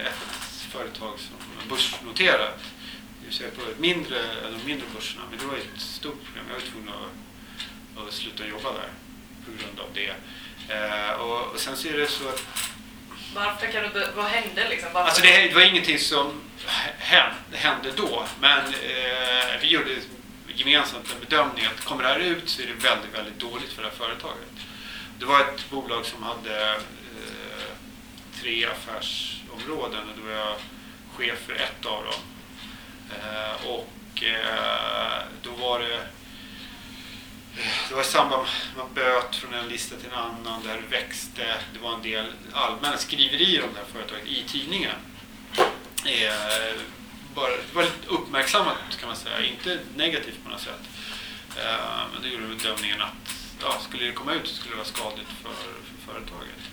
ett företag som är börsnoterat. Det vill säga på mindre, de mindre börserna. Men det var ett stort problem. Jag var tvungen att, att sluta jobba där. på grund av det. Uh, och, och sen så är det så att varför kan du, vad hände liksom? Varför? Alltså det, det var ingenting som hände, hände då, men eh, vi gjorde gemensamt en bedömning att kommer det här ut så är det väldigt, väldigt dåligt för det här företaget. Det var ett bolag som hade eh, tre affärsområden och då var jag chef för ett av dem. Eh, och eh, då var det det var i samband med man böt från en lista till en annan, där det växte. Det var en del allmänna skriverier om det här företaget i tidningen. Eh, bara, det var lite uppmärksammat kan man säga, inte negativt på något sätt. Eh, men det gjorde bedömningen att ja, skulle det komma ut så skulle det vara skadligt för, för företaget.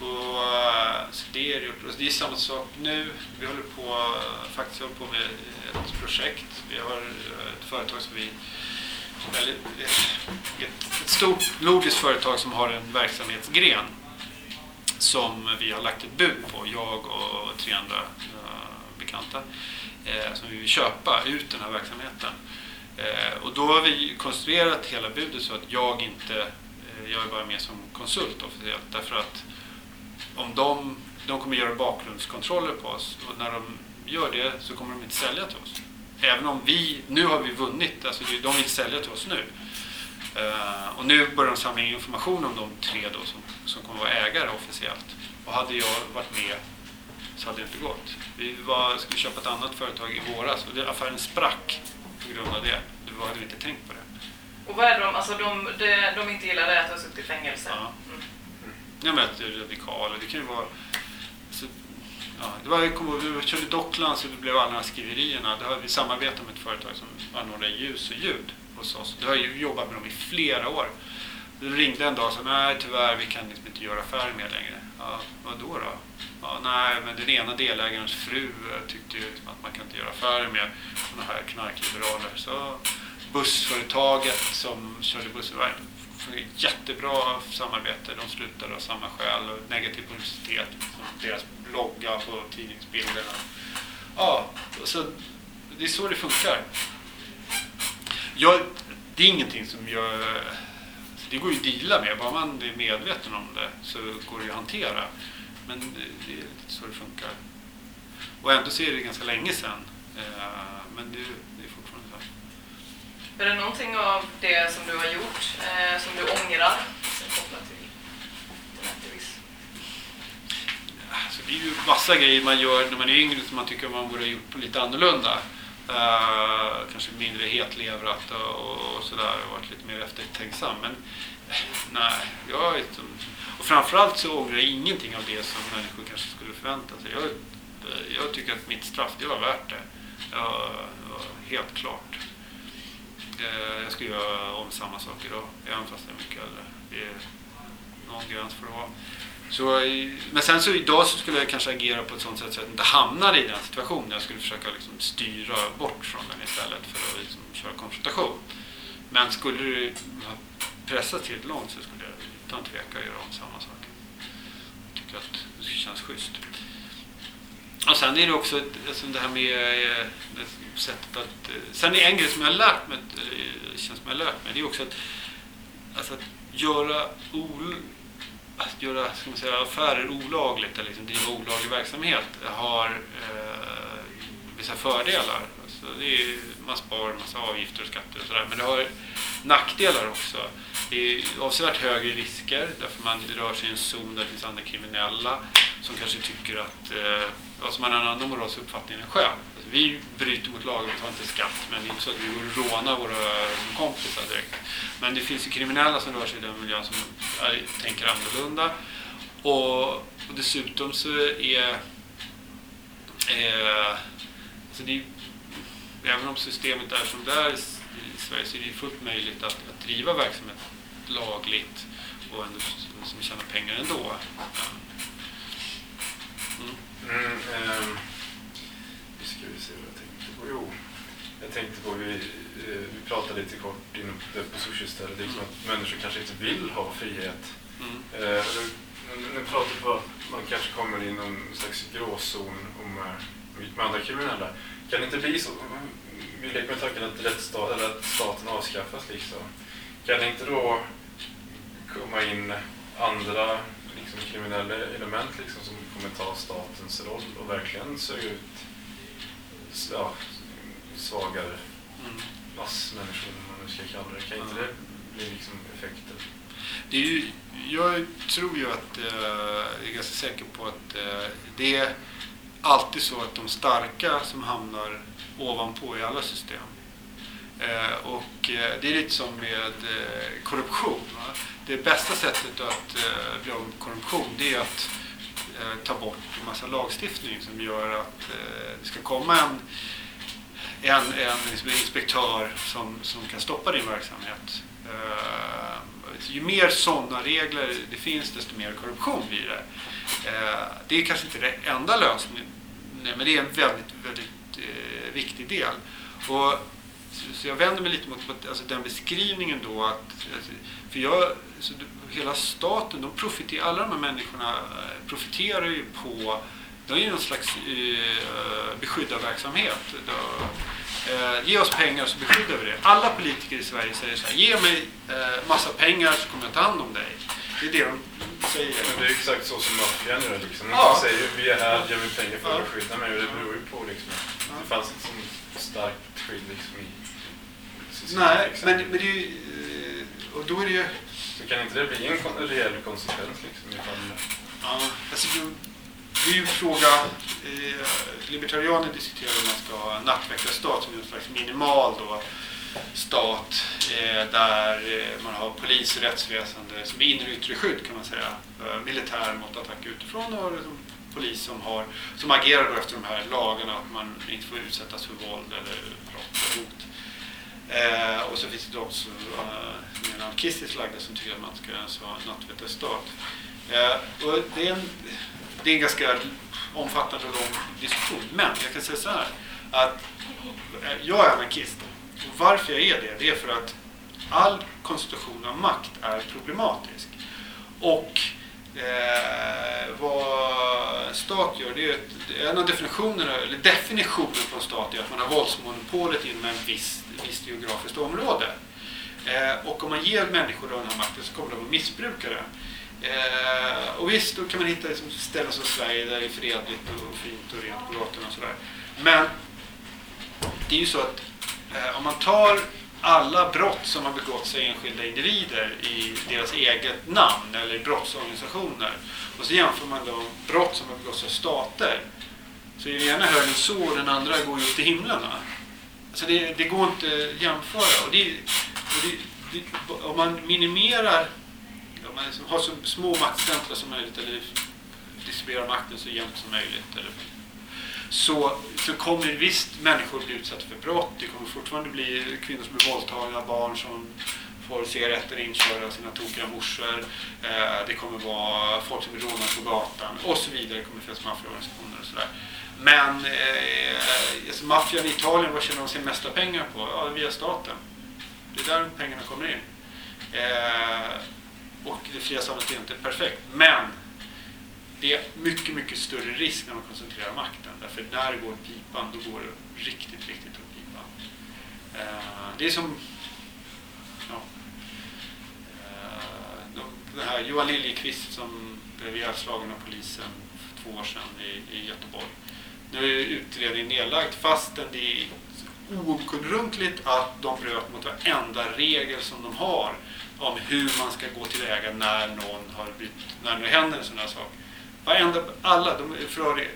Och, eh, så det är det. Och det är samma sak nu. Vi håller på, eh, faktiskt håller på med ett projekt. Vi har eh, ett företag som vi väldigt, ett, ett stort nordiskt företag som har en verksamhetsgren som vi har lagt ett bud på, jag och tre andra eh, bekanta, eh, som vi vill köpa ut den här verksamheten. Eh, och då har vi konstruerat hela budet så att jag inte, eh, jag är bara med som konsult officiellt, därför att om de, de kommer göra bakgrundskontroller på oss och när de gör det så kommer de inte sälja till oss. Även om vi, nu har vi vunnit, alltså det- de vill sälja till oss nu. Eh, och nu börjar de samla in information om de tre då som, som kommer vara ägare officiellt. Och hade jag varit med så hade det inte gått. Vi var, skulle köpa ett annat företag i våras och det, affären sprack på grund av det. Då hade inte tänkt på det. Och vad är det de, alltså de, de, de inte gillar det är att du har suttit i fängelse? Ja. Mm. Jag mötte radikaler, det kan ju vara... Ja, det var, jag kommer ihåg, vi körde Docklands och det blev alla de här skriverierna. Då har vi samarbetat med ett företag som anordnar ljus och ljud hos oss. Det har jag jobbat med dem i flera år. Då ringde en dag och sa nej tyvärr vi kan liksom inte göra affärer med längre. Ja, vad då då? Ja, nej, men den ena delägarens fru tyckte ju att man kan inte göra affärer med sådana här knarkliberaler. Så bussföretaget som körde bussen var ett jättebra samarbete. De slutade av samma skäl. och Negativ publicitet, deras blogga på tidningsbilderna. Ja, så, det är så det funkar. Jag, det är ingenting som jag... Det går ju att deala med. Bara man är medveten om det så går det ju att hantera. Men det, är lite så det funkar. Och ändå så är det ganska länge sedan. Eh, Men det, det är fortfarande så. Är det någonting av det som du har gjort eh, som du ångrar? Kopplat till? Alltså, det är ju massa grejer man gör när man är yngre som man tycker man borde ha gjort på lite annorlunda. Uh, kanske mindre hetlevrat och, och sådär och varit lite mer eftertänksam. Men eh, nej, jag är inte... Och framförallt så ångrar jag ingenting av det som människor kanske skulle förvänta sig. Jag, eh, jag tycker att mitt straff, det var värt det. Ja, det var helt klart. Jag skulle göra om samma sak idag, även fast jag är mycket äldre. Det är någon gräns för att ha. Så, men sen så idag så skulle jag kanske agera på ett sånt sätt så att jag inte hamnar i den situationen. Jag skulle försöka liksom styra bort från den istället för att liksom köra konfrontation. Men skulle det ha till långt så skulle jag utan tveka göra om samma sak. Jag tycker att det känns schysst. Och sen är det också alltså det här med eh, det sättet att... Eh, sen är en grej som jag har lärt mig, eh, känns som jag har lärt mig, det är också att, alltså att göra ol, att göra ska man säga, affärer olagligt eller liksom driva olaglig verksamhet har eh, vissa fördelar. Alltså det är, man sparar en massa avgifter och skatter och sådär. Men det har nackdelar också. Det är avsevärt högre risker därför man rör sig i en zon där det finns andra kriminella som kanske tycker att eh, alltså man har en annan moralisk uppfattning än själv. Alltså vi bryter mot lagen och tar inte skatt men det är inte så att vi går och rånar våra kompisar direkt. Men det finns ju kriminella som rör sig i den miljön som är, tänker annorlunda. Och, och dessutom så är eh, alltså det är, även om systemet är som det är i i Sverige så är det fullt möjligt att, att driva verksamhet lagligt och ändå som tjäna pengar ändå. Mm. Mm, ehm, nu ska vi se vad jag tänkte på. Jo, jag tänkte på, vi, eh, vi pratade lite kort inne på, sushi-stället, liksom att människor kanske inte vill ha frihet. Mm. Eh, nu, pratar vi på att man kanske kommer in i någon slags gråzon om, eh, med andra kriminella. Kan det inte bli så, vi leker med tanken att, rättsstat, eller att staten avskaffas liksom. Kan det inte då komma in andra liksom, kriminella element liksom, som kommer ta statens roll och verkligen suga ut ja, svagare Mm. massmänniskor, om man nu ska kalla det. Kan inte det bli liksom effekten? Det är ju, jag tror ju att, eh, jag är ganska säker på att eh, det är alltid så att de starka som hamnar ovanpå i alla system. Eh, och eh, det är lite som med eh, korruption. Va? Det bästa sättet att eh, bli av med korruption det är att eh, ta bort en massa lagstiftning som gör att eh, det ska komma en, en, en liksom inspektör som, som kan stoppa din verksamhet. Eh, ju mer sådana regler det finns desto mer korruption blir det. Eh, det är kanske inte den enda lösningen men det är en väldigt, väldigt eh, viktig del. Och, så, jag vänder mig lite mot alltså, den beskrivningen då att alltså, för jag, så, hela staten, de profiterar, alla de här människorna eh, profiterar ju på det är ju någon slags eh, beskyddarverksamhet. Då, eh, ge oss pengar så beskyddar vi det. Alla politiker i Sverige säger så här, ge mig eh, massa pengar så kommer jag ta hand om dig. Det är det de säger. Men det är exakt så som maffian gör. Liksom. Ja. De säger vi är här, ge mig pengar för att Ja. beskydda mig. Och det beror ju på liksom, det fanns ett sånt starkt skydd liksom, i systemet. Nej, men, men det är ju... eh, Och då är det ju... Så kan inte det bli en kon- reell konsekvens liksom, ifall Ja, alltså, det- det är ju en fråga... Eh, libertarianer diskuterar om man ska ha en nattväktarstat som är en slags minimal då, stat eh, där eh, man har polis och rättsväsende som är inre och yttre skydd kan man säga. Eh, militär mot attack utifrån och liksom polis som, har, som agerar då efter de här lagarna att man inte får utsättas för våld eller brott och hot. Eh, och så finns det de som eh, är anarkistiskt lagda som tycker att man ska alltså ha en nattväktarstat. Eh, och det, är en, det är en ganska omfattande och lång diskussion. Men jag kan säga så här att eh, jag är anarkist. Och varför jag är det, det är för att all konstitution av makt är problematisk. Och eh, vad stat gör, det är att en av definitionerna, eller definitionen på en stat är att man har våldsmonopolet inom en viss, visst geografiskt område. Eh, och om man ger människor den här makten så kommer de att missbruka den. Eh, och visst, då kan man hitta liksom, ställen som Sverige där det är fredligt och fint och rent på gatorna och sådär. Men det är ju så att eh, om man tar alla brott som har begåtts av enskilda individer i deras eget namn eller i brottsorganisationer och så jämför man de brott som har begåtts av stater så är den ena högre så och den andra går ju upp till himlen. Alltså det, det går inte att jämföra. Och det, och det, det, om man minimerar, om man liksom har så små maktcentra som möjligt eller distribuerar makten så jämnt som möjligt eller så, så kommer visst människor bli utsatta för brott. Det kommer fortfarande bli kvinnor som blir våldtagna, barn som får cigaretter inkörda av sina tokiga morsor. Eh, det kommer vara folk som blir rånade på gatan och så vidare. Det kommer finnas maffiaorganisationer och sådär. Men eh, alltså maffian i Italien, vad tjänar de sin mesta pengar på? Ja, via staten. Det är där pengarna kommer in. Eh, och det fria samhället är inte perfekt. Men det är mycket, mycket större risk när man koncentrerar makten. Därför när det går åt pipan, då går det riktigt, riktigt åt pipan. Eh, det är som... Ja, eh, de- den här Johan Liljeqvist som blev ihjälslagen av polisen för två år sedan i, i Göteborg. Nu är utredningen nedlagd fastän det är oomkullrunkligt att de bröt mot varenda regel som de har om hur man ska gå tillväga när någon har bytt, när det händer en sån här sak. Varenda, alla, de, Ferrari,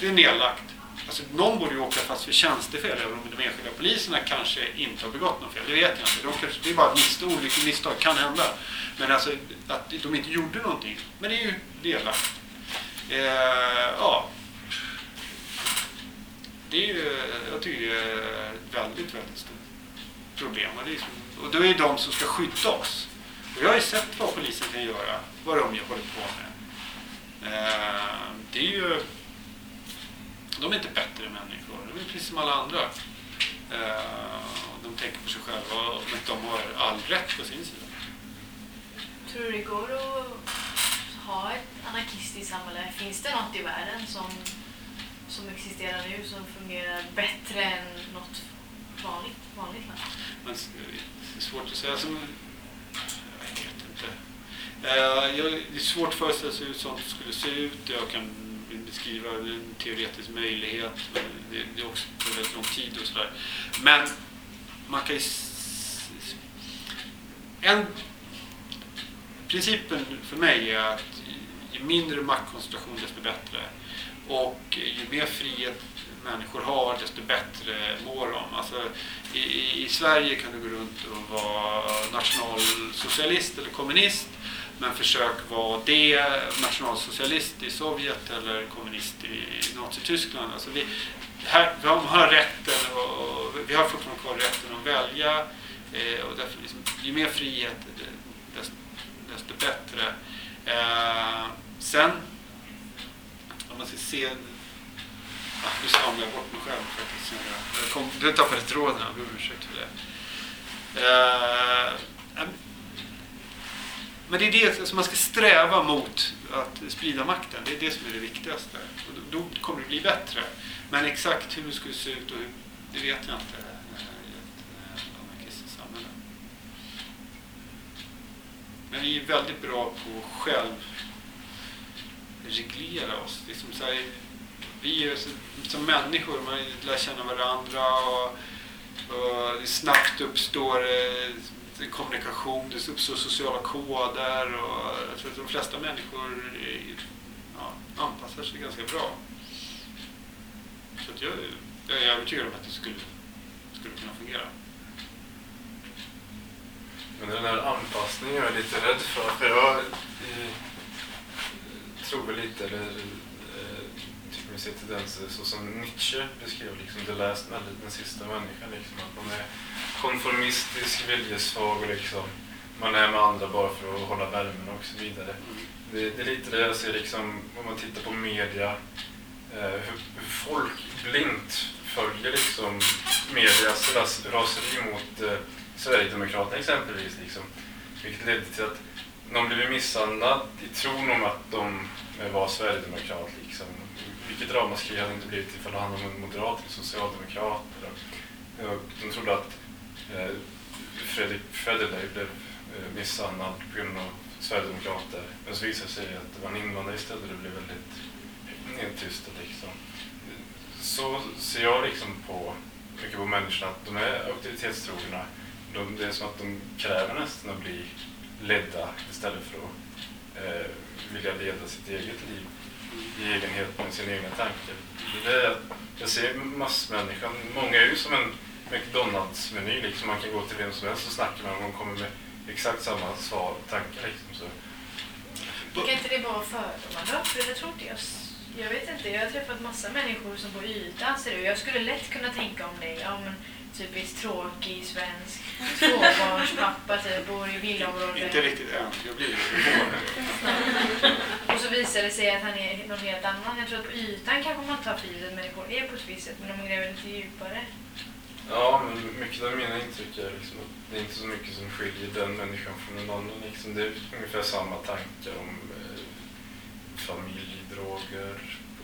det, är nedlagt. Alltså, någon borde ju åka fast för tjänstefel, även om de enskilda poliserna kanske inte har begått något fel. Det vet jag inte. De kanske, det är bara ett misstag, misstag, kan hända. Men alltså att de inte gjorde någonting. Men det är ju nedlagt. Eh, ja. Det är ju, jag tycker det är ett väldigt, väldigt stort problem. Och, det är, och då är det de som ska skydda oss. Och jag har ju sett vad polisen kan göra, vad de håller på med. Eh, det är ju... De är inte bättre människor, de är precis som alla andra. Eh, de tänker på sig själva, men de har all rätt på sin sida. Tror du det går att ha ett anarkistiskt samhälle? Finns det något i världen som, som existerar nu som fungerar bättre än något vanligt, vanligt land? Men det är svårt att säga. Som, jag vet inte. Eh, jag, Eh, det är svårt att föreställa sig hur sånt skulle se ut. Jag kan beskriva en teoretisk möjlighet. Det, är också på väldigt lång tid och sådär. Men man kan ju... En, principen för mig är att ju mindre maktkoncentration desto bättre. Och ju mer frihet människor har desto bättre mår de. Alltså, i, I Sverige kan du gå runt och vara nationalsocialist eller kommunist men försök vara det, nationalsocialist i Sovjet eller kommunist i Nazityskland. Alltså vi, här, vi har, rätten och, och vi har fortfarande kvar rätten att välja eh, och därför liksom, ju mer frihet desto, desto bättre. Eh, sen, om man ska se Ja, nu samlar jag bort mig själv faktiskt. Jag kom, du tappade tråden, jag ber om ursäkt för det. Uh, men det är det som man ska sträva mot, att sprida makten. Det är det som är det viktigaste. Och då, kommer det bli bättre. Men exakt hur det skulle se ut, och hur, det vet jag inte i ett anarkistiskt samhälle. Men vi är väldigt bra på att själv reglera oss. som så här, vi är som människor, man lär känna varandra och, och snabbt uppstår eh, kommunikation, det uppstår sociala koder och jag tror att de flesta människor är, ja, anpassar sig ganska bra. Så att jag, jag är övertygad om att det skulle, skulle kunna fungera. Men den här anpassningen är jag lite rädd för. För jag eh, tror väl lite, eller se tendenser så som Nietzsche beskrev liksom the last man, den sista människan. Liksom, att man är konformistisk, viljesvag och liksom, man är med andra bara för att hålla värmen och så vidare. Det, det är lite det jag ser liksom, om man tittar på media, eh, hur, hur folk blint följer liksom medias ras, raseri mot eh, Sverigedemokraterna exempelvis. Liksom, vilket ledde till att någon blev misshandlad i tron om att de var Sverigedemokrat. Liksom. Vilket ramaskri hade inte blivit ifall det handlade om en moderat eller socialdemokrat. Eller, eh, de trodde att eh, Fredrik Federley blev eh, misshandlad på grund av Sverigedemokrater. Men så visade det sig att det var en invandrare istället och det blev väldigt nedtystat. Liksom. Så ser jag liksom på mycket på människorna att de är auktoritetstrogna. De, det är som att de kräver nästan att bli ledda istället för att eh, vilja leda sitt eget liv i egenhet med sin egna tanke. Det är, jag ser massmänniskan, många är ju som en McDonalds-meny, liksom. man kan gå till vem som helst och snacka med dem och de kommer med exakt samma svar och tankar. Liksom. Så, Kan inte det vara fördomar då? För det tror inte jag. Jag vet inte, jag har träffat massa människor som på ytan ser ut. Jag skulle lätt kunna tänka om dig, ja men typiskt tråkig svensk tvåbarnspappa typ, bor i villaområde. Inte riktigt än, jag blir. Och så visar det sig att han är något helt annat. Jag tror att på ytan kanske man tar för givet människor är på ett visst sätt, men de gräver lite djupare. Ja, men mycket av mina intryck är liksom att det är inte så mycket som skiljer den människan från en annan. Liksom. Det är ungefär samma tankar om eh, familj, droger,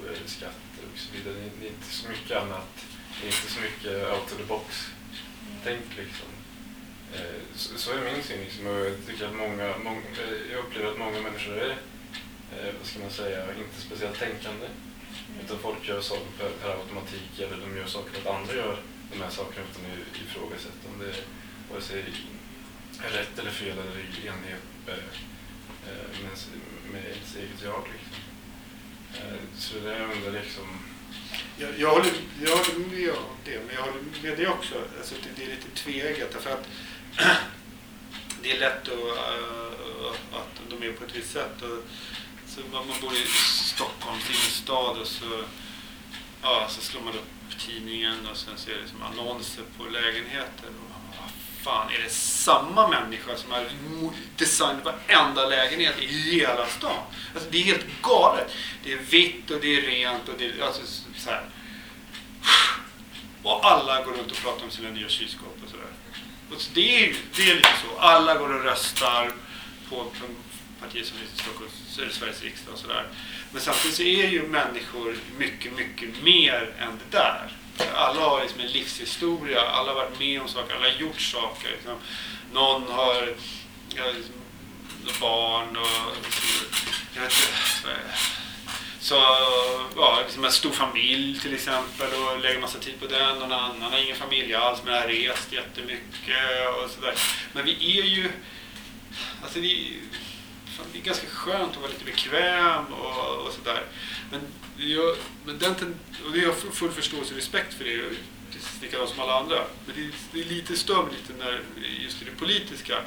eh, skatter och så vidare. Det är inte så mycket annat. Det är inte så mycket out of the box. Tänk liksom. Eh, så, så är min syn. Liksom. Och jag, tycker att många, många, eh, jag upplever att många människor är, eh, vad ska man säga, inte speciellt tänkande. Utan folk gör saker per, per automatik eller de gör saker för att andra gör de här sakerna utan att ifrågasätta om det är vare sig är rätt eller fel eller i enlighet med, med, ens- eget jag. Liksom. Så det jag undrar liksom, jag, jag, håller, jag håller med om det, men jag håller med dig också. Alltså, det, det är lite tveeggat därför att det är lätt att, uh, att de är på ett visst sätt. Och, så man, man bor i Stockholms innerstad och så, ja, så slår man upp tidningen och sen ser det liksom annonser på lägenheter. Och, vad fan, är det samma människa som har designat varenda lägenhet i hela stan? Alltså, det är helt galet. Det är vitt och det är rent och det är alltså, Typ så här. Och alla går runt och pratar om sina nya kylskåp och sådär. Och så det, är, ju- det är lite så. Alla går och röstar på, partier som finns i Stockholms, eller Sveriges riksdag och sådär. Men samtidigt så är ju människor mycket, mycket mer än det där. Alla har liksom en livshistoria, alla har varit med om saker, alla har gjort saker. Liksom. Någon har ja, liksom, barn och jag vet inte, så, ja, liksom en stor familj till exempel och lägger massa tid på den. Någon annan har ingen familj alls men har rest jättemycket och sådär. Men vi är ju, alltså vi, fan, det är ganska skönt att vara lite bekväm och, och sådär. Men, jag, men den, och det har jag full förståelse och respekt för det, precis likadant som alla andra. Men det, är- det är lite stör lite när, just i det politiska.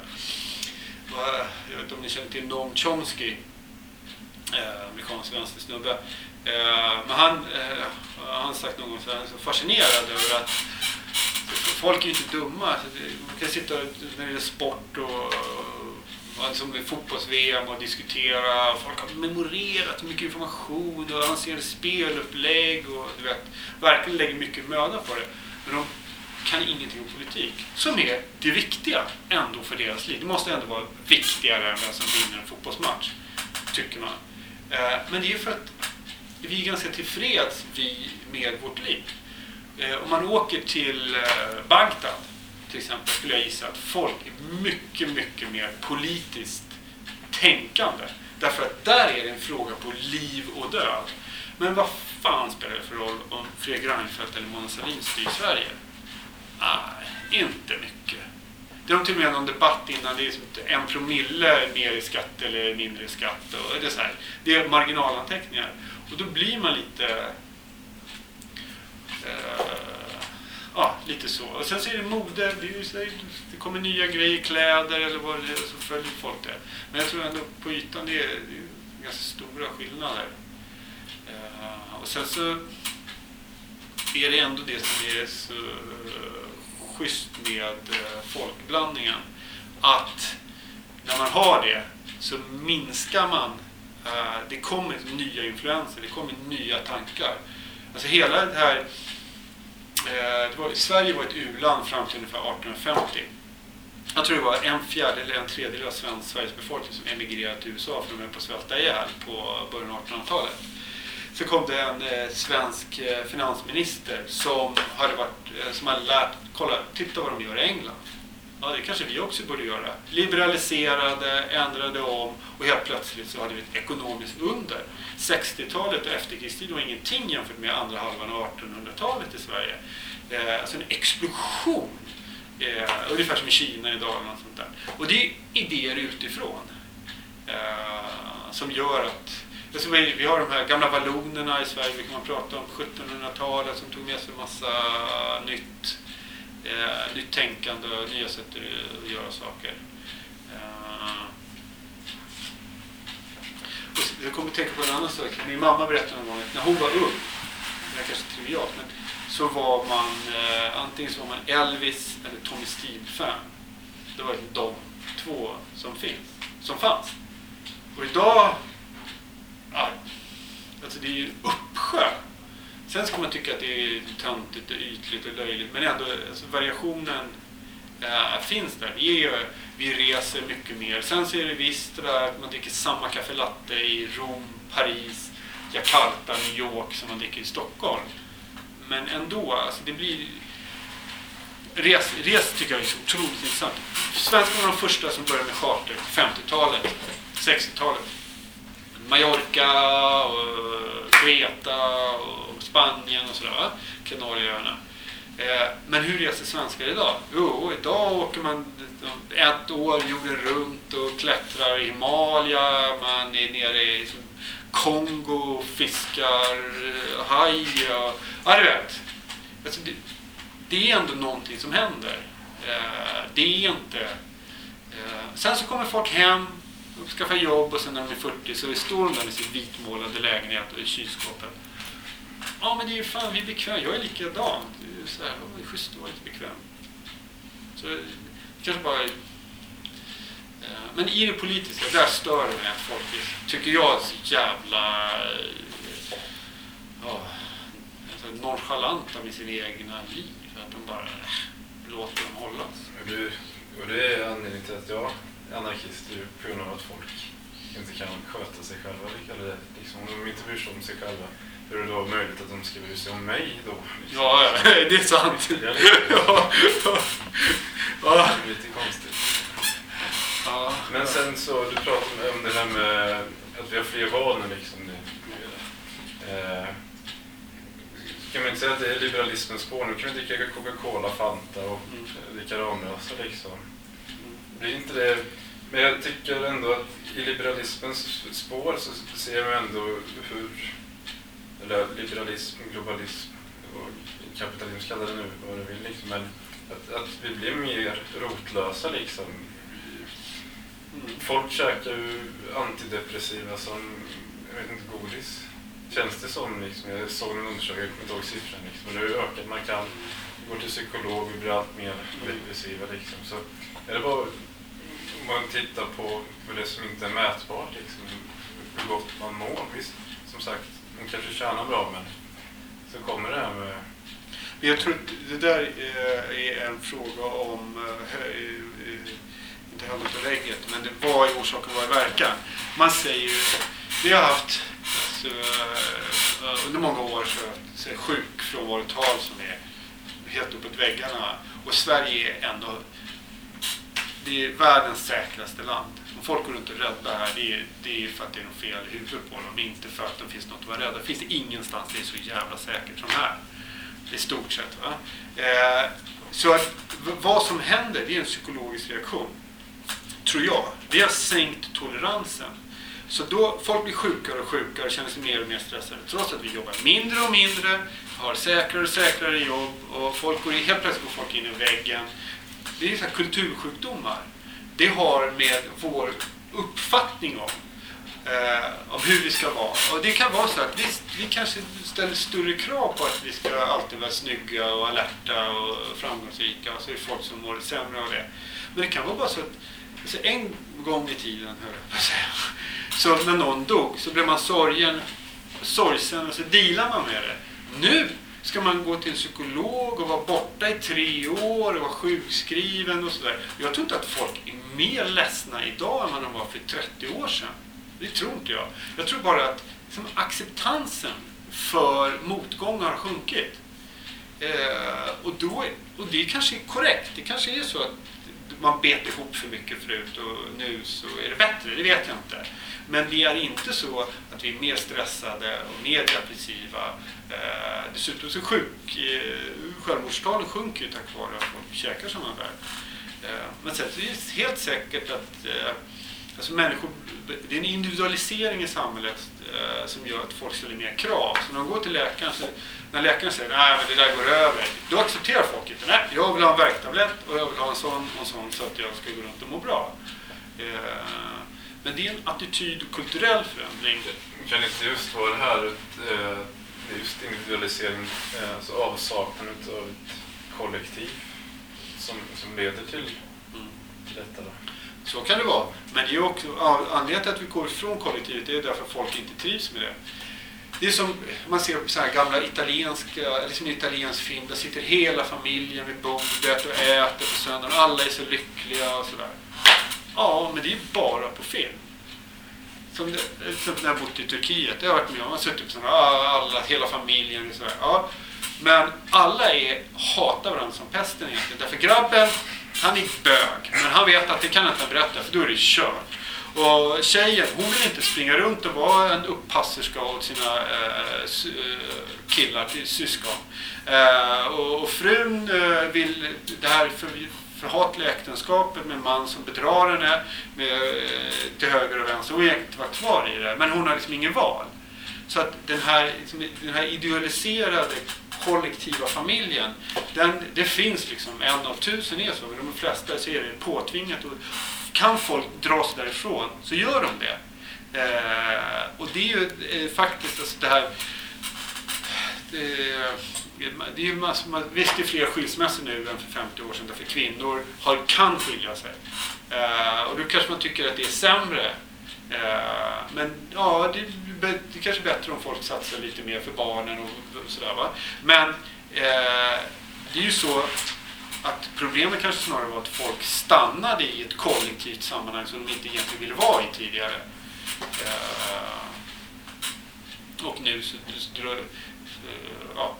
Jag vet inte om ni känner till Noam Chomsky, eh, amerikansk vänstersnubbe. Eh, men han, eh, han har sagt någon gång så han är så fascinerad över att folk är ju inte dumma. Alltså, man kan sitta när det är sport och, som fotbolls-VM och diskutera. Folk har memorerat mycket information och avancerade spelupplägg och du vet, verkligen lägger mycket möda på det. Men de kan ingenting om politik. Som är det viktiga ändå för deras liv. Det måste ändå vara viktigare än vem som vinner en fotbollsmatch, tycker man. Eh, men det är ju för att vi är ganska tillfreds vi med vårt liv. Eh, om man åker till eh, Bagdad till exempel skulle jag gissa att folk är mycket, mycket mer politiskt tänkande. Därför att där är det en fråga på liv och död. Men vad fan spelar det för roll om Fredrik Reinfeldt eller Mona Sahlin styr Sverige? Nej, inte mycket. Det har till och med någon debatt innan, det är liksom en promille mer i skatt eller mindre i skatt. Och det, är så här. det är marginalanteckningar. Och då blir man lite... Uh, ja, lite så. Och sen så är det mode, det, är så här, det kommer nya grejer, kläder eller vad det är, så följer folk det. Men jag tror ändå på ytan det är, det är ganska stora skillnader. Uh, och sen så är det ändå det som är så Uh, schysst med eh, folkblandningen. Att när man har det så minskar man, eh, det kommer nya influenser, det kommer nya tankar. Alltså hela det här, eh, det var, Sverige var ett u-land fram till ungefär 1850. Jag tror det var en fjärdedel eller en tredjedel av svensk, Sveriges befolkning som emigrerade till USA för de höll på att svälta ihjäl på början av 1800-talet. Så kom det en eh, svensk eh, finansminister som hade, varit, Eh, som hade lärt, kolla, titta vad de gör i England. Ja, det kanske vi också borde göra. Liberaliserade, ändrade om och helt plötsligt så hade vi ett ekonomiskt under. 60-talet och efterkrigstiden var ingenting jämfört med andra halvan av 1800-talet i Sverige. Eh, alltså en explosion. Eh, ungefär som i Kina idag eller något sånt där. Och det är idéer utifrån eh, som gör att vi, vi har de här gamla vallonerna i Sverige, vi kan man prata om 1700-talet som tog med sig massa nytt, eh, nytt tänkande och nya sätt att, göra saker. Eh, och jag kommer att tänka på en annan sak. Min mamma berättade någon gång att när hon var ung, det är kanske trivialt, men så var man eh, antingen så var man Elvis eller Tommy Steele-fan. Det var de två som finns, som fanns. Och idag Ja, alltså det är ju en uppsjö. Sen ska man tycka att det är töntigt och ytligt och löjligt, men ändå alltså variationen äh, finns där. Vi, är, vi reser mycket mer. Sen så är det visst det där att man dricker samma kaffe latte i Rom, Paris, Jakarta, New York som man dricker i Stockholm. Men ändå, alltså det blir... Res, res tycker jag är så otroligt intressant. Svenskarna var de första som började med charter på 50-talet, 60-talet. Mallorca, och eh, och Spanien och sådär. Kanarieöarna. Eh, men hur reser svenskar idag? Jo, idag åker man eh, ett år jorden runt och klättrar i Himalaya. Man är nere i Kongo, fiskar haj. och- Ja, du vet. Alltså, det, det är ändå någonting som händer. Det är inte... Sen så kommer folk hem de skaffar jobb och sen när de är 40 så står de där med sin vitmålade lägenhet och i kylskåpet. Ja men det är ju fan, vi är bekväma. Jag är likadan. Det är ju så här, det är schysst att vara lite bekväm. Så det kanske bara... Eh, men i det politiska, där stör det mig att folk är, tycker jag, är så jävla... Eh, ja, alltså nonchalanta med sina egna liv. Att de bara eh, låter dem hållas. Och och det är anledningen till att jag är anarkist, det är på grund av att folk inte kan sköta sig själva. Eller liksom, om de inte bryr sig om sig själva, hur är det då möjligt att de ska bry sig om mig då? Liksom? Ja, ja, det är sant. Det är lite, Ja, ja. Ja. det är lite konstigt. Ja, Men sen så, du pratade om det här med att vi har fler val nu liksom. Eh, kan man inte säga att det är liberalismens spår? Nu kan vi dricka Coca-Cola, Fanta och Mm. eh, dricka Ramlösa liksom. Blir inte det... Men jag tycker ändå att i liberalismens spår så ser man ändå hur... Eller liberalism, globalism och kapitalism, kalla det nu vad du vill liksom. Men att, att vi blir mer rotlösa liksom. Folk käkar ju antidepressiva som, jag vet inte, godis. Känns det som liksom, jag såg en undersökning, jag kommer inte ihåg siffran liksom, men det har ju ökat markant. kan går till psykolog, vi blir allt mer depressiva liksom. Så är det bara, man tittar på, det som inte är mätbart liksom, hur gott man mår. Visst, som sagt, man kanske tjänar bra men så kommer det här med jag tror att det där eh, är en fråga om, eh, inte hönan på väggen, men det, vad är orsaken vad är verkan? Man säger ju, vi har haft så, under många år så, så sjukfrånvarotal som är helt uppåt väggarna och Sverige är ändå det är världens säkraste land. Om folk går runt och är rädda här, det är, det är för att det är något fel i huvudet på dem, inte för att det finns något att vara rädda. Det finns det ingenstans det är så jävla säkert som här. I stort sett. Va? Eh, så att, vad som händer, det är en psykologisk reaktion. Tror jag. Vi har sänkt toleransen. Så då folk blir sjukare och sjukare och känner sig mer och mer stressade. Trots att vi jobbar mindre och mindre, har säkrare och säkrare jobb och folk går helt plötsligt går folk in i väggen. Det är så här kultursjukdomar. Det har med vår uppfattning om eh, om hur vi ska vara. Och det kan vara så att visst, vi kanske ställer större krav på att vi ska alltid vara snygga och alerta och framgångsrika och så är det folk som mår sämre av det. Men det kan vara bara så att alltså en gång i tiden, hör jag på att säga, så när någon dog så blev man sorgen, sorgsen och så dealar man med det. Nu ska man gå till en psykolog och vara borta i tre år och vara sjukskriven och sådär. Jag tror inte att folk är mer ledsna idag än vad de var för 30 år sedan. Det tror inte jag. Jag tror bara att liksom, acceptansen för motgångar har sjunkit. Eh, och, då, och det kanske är korrekt. Det kanske är så att man bet ihop för mycket förut och nu så är det bättre. Det vet jag inte. Men det är inte så att vi är mer stressade och mer depressiva. Eh, dessutom så sjuk, eh, självmordstalen sjunker ju tack vare att folk käkar sådana där. Eh, men sen så är det helt säkert att eh, Alltså människor, det är en individualisering i samhället eh, som gör att folk ställer mer krav. Så när de går till läkaren, så, när läkaren säger nej men det där går över, då accepterar folk inte. Nej, jag vill ha en värktablett och jag vill ha en sån och en sån så att jag ska gå runt och må bra. Eh, men det är en attityd och kulturell förändring. Kan inte just vara det här, ett, eh, just individualisering, eh, alltså avsaknaden av ett kollektiv som, som leder till, Mm. till detta? Då. Så kan det vara. Men det är också, anledningen till att vi går ifrån kollektivet det är därför att folk inte trivs med det. Det är som man ser på så här gamla italienska, eller som en italiensk film. Där sitter hela familjen vid bordet och äter på söndagen. Alla är så lyckliga och sådär. Ja, men det är bara på film. Som, som typ när jag bott i Turkiet. Det har jag varit med om. Man har suttit på sådana, ah, alla, hela familjen och sådär. Ja. Men alla är, hatar varandra som pesten egentligen. Därför grabben, han är bög. Men han vet att det kan han inte berätta för då är det kört. Och tjejen, hon vill inte springa runt och vara en upppasserska åt sina eh, eh, killar, till syskon. Eh, och, och frun eh, vill det här för, förhatliga äktenskapet med en man som bedrar henne med, eh, till höger och vänster. Hon vill egentligen vara kvar i det, men hon har liksom ingen val. Så att den här, liksom, den här idealiserade kollektiva familjen, den, det finns liksom en av tusen är så, de flesta så är det påtvingat. Och kan folk dra sig därifrån så gör de det. Eh, och det är ju eh, faktiskt alltså det här det, det är ju massor, man- visst det är fler skilsmässor nu än för 50 år sedan därför kvinnor har, kan skilja sig. Eh, och då kanske man tycker att det är sämre. Eh, men ja, det, det är kanske är bättre om folk satsar lite mer för barnen och, och sådär va. Men eh, det är ju så att problemet kanske snarare var att folk stannade i ett kollektivt sammanhang som de inte egentligen ville vara i tidigare. Eh, och nu så, så så, så ja,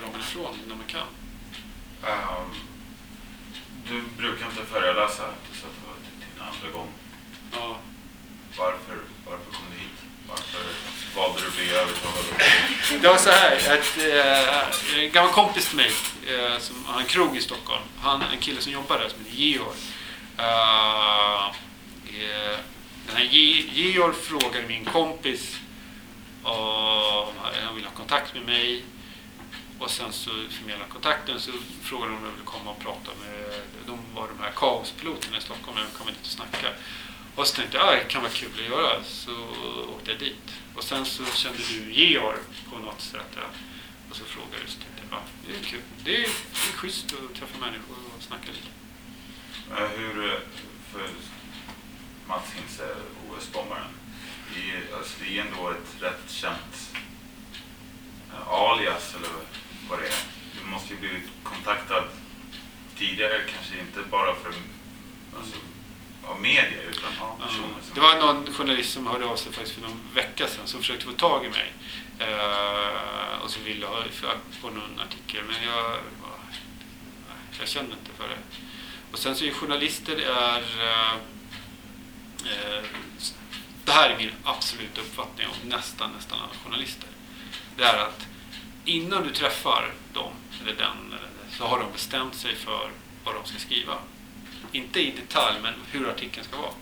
dra mig ifrån när man kan? Um, ehm, du brukar inte föreläsa, du sa att det var din andra gång. Ja. Varför, varför kom du hit? Varför valde du att bli övertalad? Det var så här, att, eh, en gammal kompis till mig, eh, som har en krog i Stockholm, han, en kille som jobbar där som heter Georg. Uh, den här Georg frågade min kompis om han ville ha kontakt med mig och sen så förmedlade kontakten så frågade de om jag ville komma och prata med, de var de här kaospiloterna i Stockholm, jag ville komma dit och snacka. Och så tänkte jag, ah, det kan vara kul att göra, så åkte jag dit. Och sen så kände du Georg på något sätt. Ja. Och så frågade du, så tänkte jag, ah, det är kul. Det är, det är schysst att träffa människor och snacka lite. Eh, hur, eh, för Mats Hintze, eh, OS-bombaren, det alltså, det är ändå ett rätt känt alias eller vad det är. Du måste ju blivit kontaktad tidigare, kanske inte bara för alltså, av media utan av personer som... Det var någon journalist som hörde av sig faktiskt för någon vecka sedan som försökte få tag i mig. Eh, och så ville ha på någon artikel, men jag, jag kände inte för det. Och sen så är journalister är... Eh, eh, det här är min absoluta uppfattning om nästan, nästan alla journalister. Det är att innan du träffar dem, eller den, så har de bestämt sig för vad de ska skriva. Inte i detalj, men hur artikeln ska vara.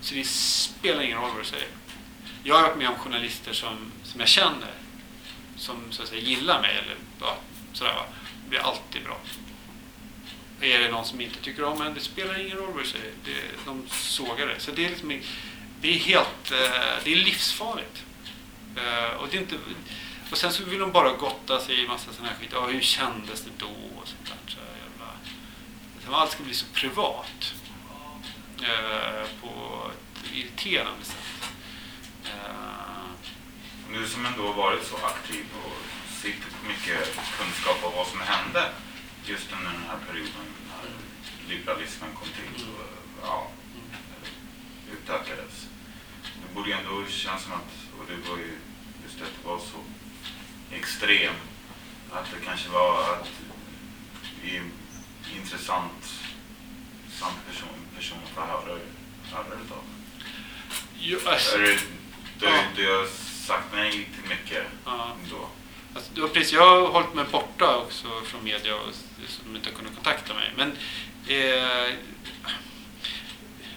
Så det spelar ingen roll vad du säger. Jag har varit med om journalister som, som jag känner, som så att säga gillar mig, eller ja, sådär va. Det blir alltid bra. Är det någon som inte tycker om en, det spelar ingen roll vad du säger. Det, de sågar det. Så det är liksom, det är helt, eh, det är livsfarligt. Eh, och, det är inte, och sen så vill de bara gotta sig i massa sån här skit. Ja, hur kändes det då? Och sånt där. Så här jävla, Sen allt ska bli så privat. Eh, på ett irriterande sätt. Eh, Du som ändå varit så aktiv och sitter på mycket kunskap om vad som hände just under den här perioden när liberalismen kom till och ja, utökades. Det borde ju ändå kännas som att, och det var ju just det det var så extrem, att det kanske var att det är intressant som person, person att få höra, höra utav. jo, alltså, det, du, Ja. du har sagt nej till mycket ja. då? Alltså, det precis, jag har hållit mig borta också från media och så de inte har kunnat kontakta mig. Men eh,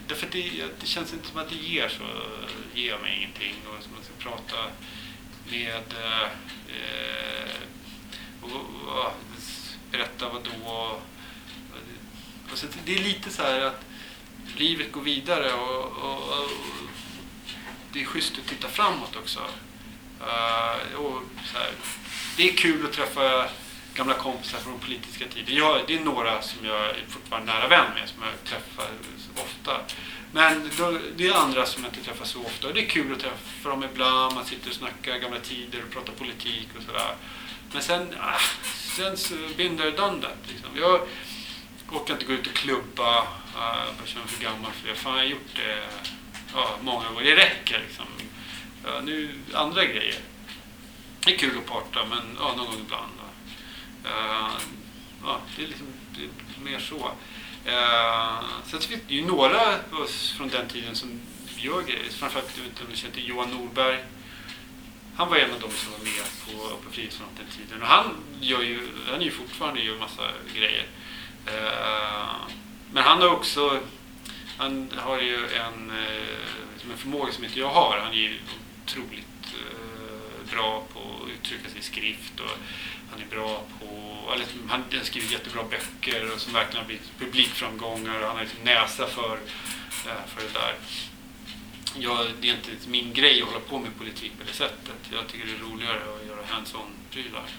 därför det, det känns inte som att det ger så ger mig ingenting och så man ska prata med eh, eh, och, och, berätta vad då och, och alltså, det är lite så här att livet går vidare och, och, och det är schysst att titta framåt också. Uh, och så här, det är kul att träffa gamla kompisar från politiska tider. Jag, det är några som jag är fortfarande nära vän med, som jag träffar ofta. Men då, det är andra som jag inte träffar så ofta. Och det är kul att träffa dem ibland. Man sitter och snackar gamla tider och pratar politik och sådär. Men sen, ah, sen så binder there, done that. Liksom. Jag orkar inte gå ut och klubba. Uh, jag känner mig för gammal för det. Fan, jag har gjort det ja, många gånger. Det räcker liksom. Ja, nu andra grejer. Det är kul att parta, men ja, någon gång ibland. Uh, ja, det är liksom det är mer så. Eh, sen så finns det ju några oss från den tiden som gör grejer. Framförallt, jag vet inte om du känner till Johan Norberg. Han var en av de som var med på, på Frihetsfronten tiden. Och han gör ju, han är ju fortfarande gör massa grejer. Eh, men han har också, han har ju en, eh, en förmåga som inte jag har. Han är ju otroligt eh, bra på att uttrycka sig i skrift och han är bra på, eller liksom, han har skrivit jättebra böcker och som verkligen har blivit publikframgångar och han har liksom näsa för, eh, för det där. Jag, det är inte min grej att hålla på med politik på det sättet. Jag tycker det är roligare att göra hands-on-prylar.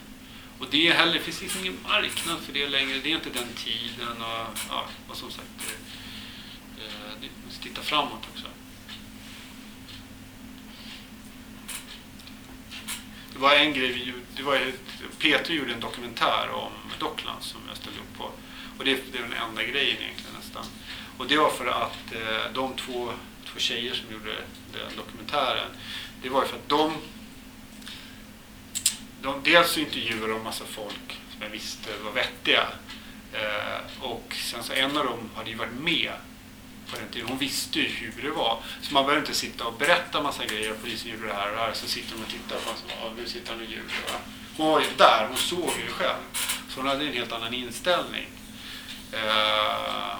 Och det, är heller, finns liksom ingen marknad för det längre. Det är inte den tiden. Och, ja, och som sagt, det, det, man måste titta framåt också. Det var en grej vi gjorde. Det var, ju- Peter gjorde en dokumentär om Dockland som jag ställde upp på. Och det, det är den enda grejen egentligen nästan. Och det var för att eh, de två, två tjejer som gjorde den dokumentären, det var ju för att de, de dels så intervjuade de massa folk som jag visste var vettiga. Eh, och sen så en av dem hade ju varit med på den tiden. Hon visste ju hur det var. Så man behöver inte sitta och berätta massa grejer. Polisen gjorde det här och det här. Så sitter de och tittar på en så, ja, nu sitter han och ljuger. va. Hon var ju där, hon såg ju det själv. Så hon hade en helt annan inställning. Uh,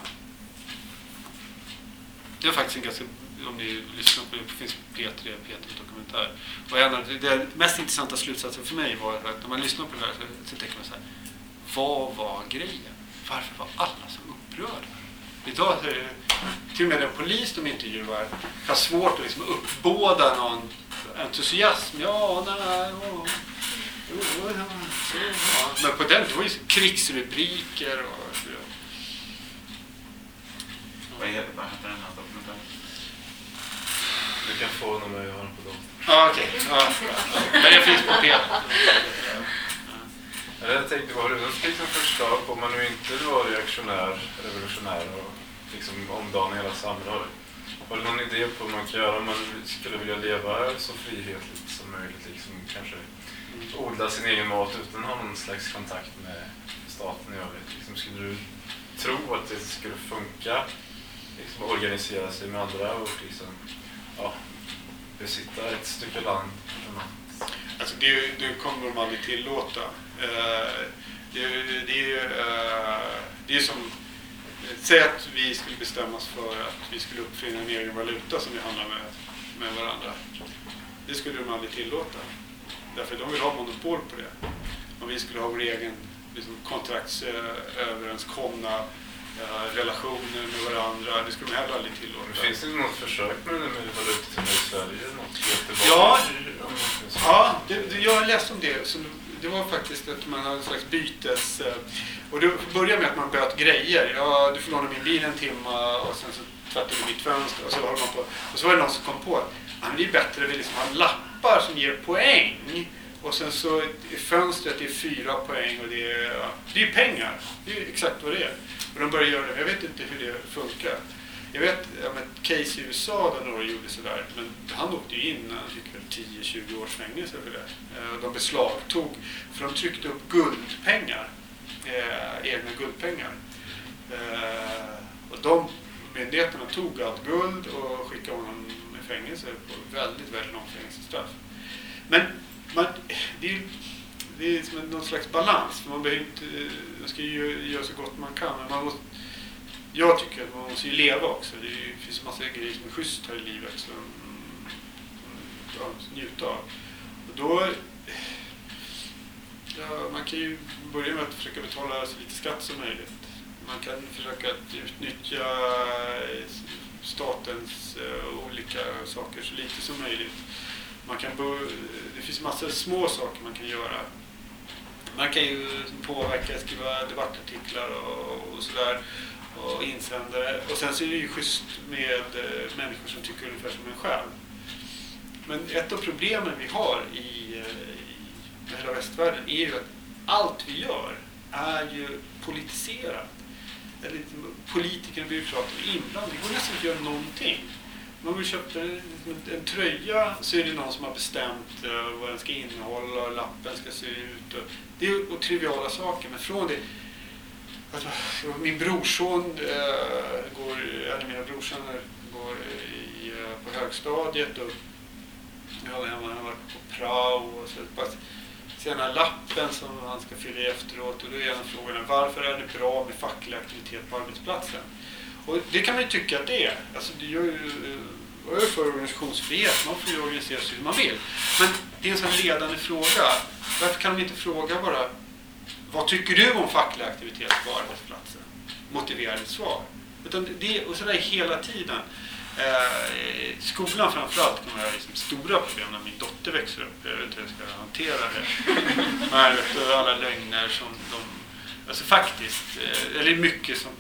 det är faktiskt en ganska, om ni lyssnar på det, det finns P3, P3 dokumentär. Och en av de mest intressanta slutsatsen för mig var att när man lyssnar på det här så, så tänker man så här, vad var grejen? Varför var alla så upprörda? Idag så är det, till och med den polis de intervjuar har svårt att liksom uppbåda någon entusiasm. Ja, nej, ja, så, ja. Men på den, det var ju krigsrubriker och. Vad heter den här dokumentären? Du kan få den när jag har den på datorn. Ja, okej. Ja. Men det finns på P. Jag tänkte, vad har du något liksom förslag på, om man nu inte var reaktionär, revolutionär och liksom omdana hela samhället? Har du någon idé på hur man kan göra om man skulle vilja leva så frihetligt som möjligt? Liksom, kanske odla sin egen mat utan att ha någon slags kontakt med staten i övrigt. Liksom, skulle du tro att det skulle funka? Liksom, organisera sig med andra och liksom, ja, besitta ett stycke land? Alltså det, det kommer de aldrig tillåta. Uh, Det, det, är ju, eh, det är som... Säg att vi skulle bestämma oss för att vi skulle uppfinna en egen valuta som vi handlar med, med varandra. Det skulle de aldrig tillåta. Därför de vill ha monopol på det. Om vi skulle ha vår egen liksom, kontraktsöverenskomna eh, relationer med varandra, det skulle de heller aldrig tillåta. Finns det något försök med det med valutor i Sverige? Något Göteborg? Ja. Ja, det, det, jag läste om det. Så det var faktiskt att man hade en slags bytes... eh, och det började med att man böt grejer. Ja, du får låna min bil en timme och sen så tvättar du mitt fönster och så håller man på. Och så var det någon som kom på att ja, det är bättre att vi liksom har lappar som ger poäng. Och sen så är fönstret är fyra poäng och det är, ja, det är pengar. Det är exakt vad det är. Och de började göra det. Jag vet inte hur det funkar. Jag vet om ett case i USA där några gjorde sådär. Men han åkte ju in, han fick väl 10-20 års fängelse för det. Eh, de beslagtog, för de tryckte upp guldpengar. Eh, egna guldpengar. Eh, och de myndigheterna tog allt guld och skickade honom i fängelse på väldigt, väldigt långt fängelsestraff. Men man, det är ju det är som någon slags balans. För man, behöver inte, man ska ju göra så gott man kan. Men man måste, jag tycker att man måste ju leva också. Det, är ju, det finns massa grejer som är schysst här i livet som man ja, njuta av. Och då, ja, man kan ju börja med att försöka betala så lite skatt som möjligt. Man kan försöka att utnyttja eh, statens eh, olika saker så lite som möjligt. Man kan det finns massor av små saker man kan göra. Man kan ju påverka, skriva debattartiklar och, och sådär och insändare. Och sen så är det ju schysst med eh, människor som tycker ungefär som en själv. Men ett av problemen vi har i hela västvärlden är ju att allt vi gör är ju politiserat. Eller politiker och byråkrater är inblandade. Det går nästan inte att göra någonting. Om man vill köpa en, en tröja så är det någon som har bestämt uh, vad den ska innehålla och lappen ska se ut. Och, det är och triviala saker, men från det Alltså, min brorson uh, går, eller mina brorsoner går i, uh, på högstadiet och jag var hemma, han har varit på prao och så bara den här lappen som han ska fylla i efteråt och då är en av frågorna varför är det bra med facklig aktivitet på arbetsplatsen? Och det kan man ju tycka att det är. Alltså det gör ju, eh, jag är för organisationsfrihet, man får ju organisera sig hur man vill. Men det är en sån ledande fråga. Varför kan de inte fråga bara vad tycker du om facklig aktivitet på arbetsplatsen? Motivera ett svar. Utan det, och sådär hela tiden. Eh, skolan framförallt kommer jag ha liksom stora problem när min dotter växer upp. Jag vet inte hur jag ska hantera det. Här, vet du, alla lögner som de... Alltså faktiskt, eh, eller mycket som...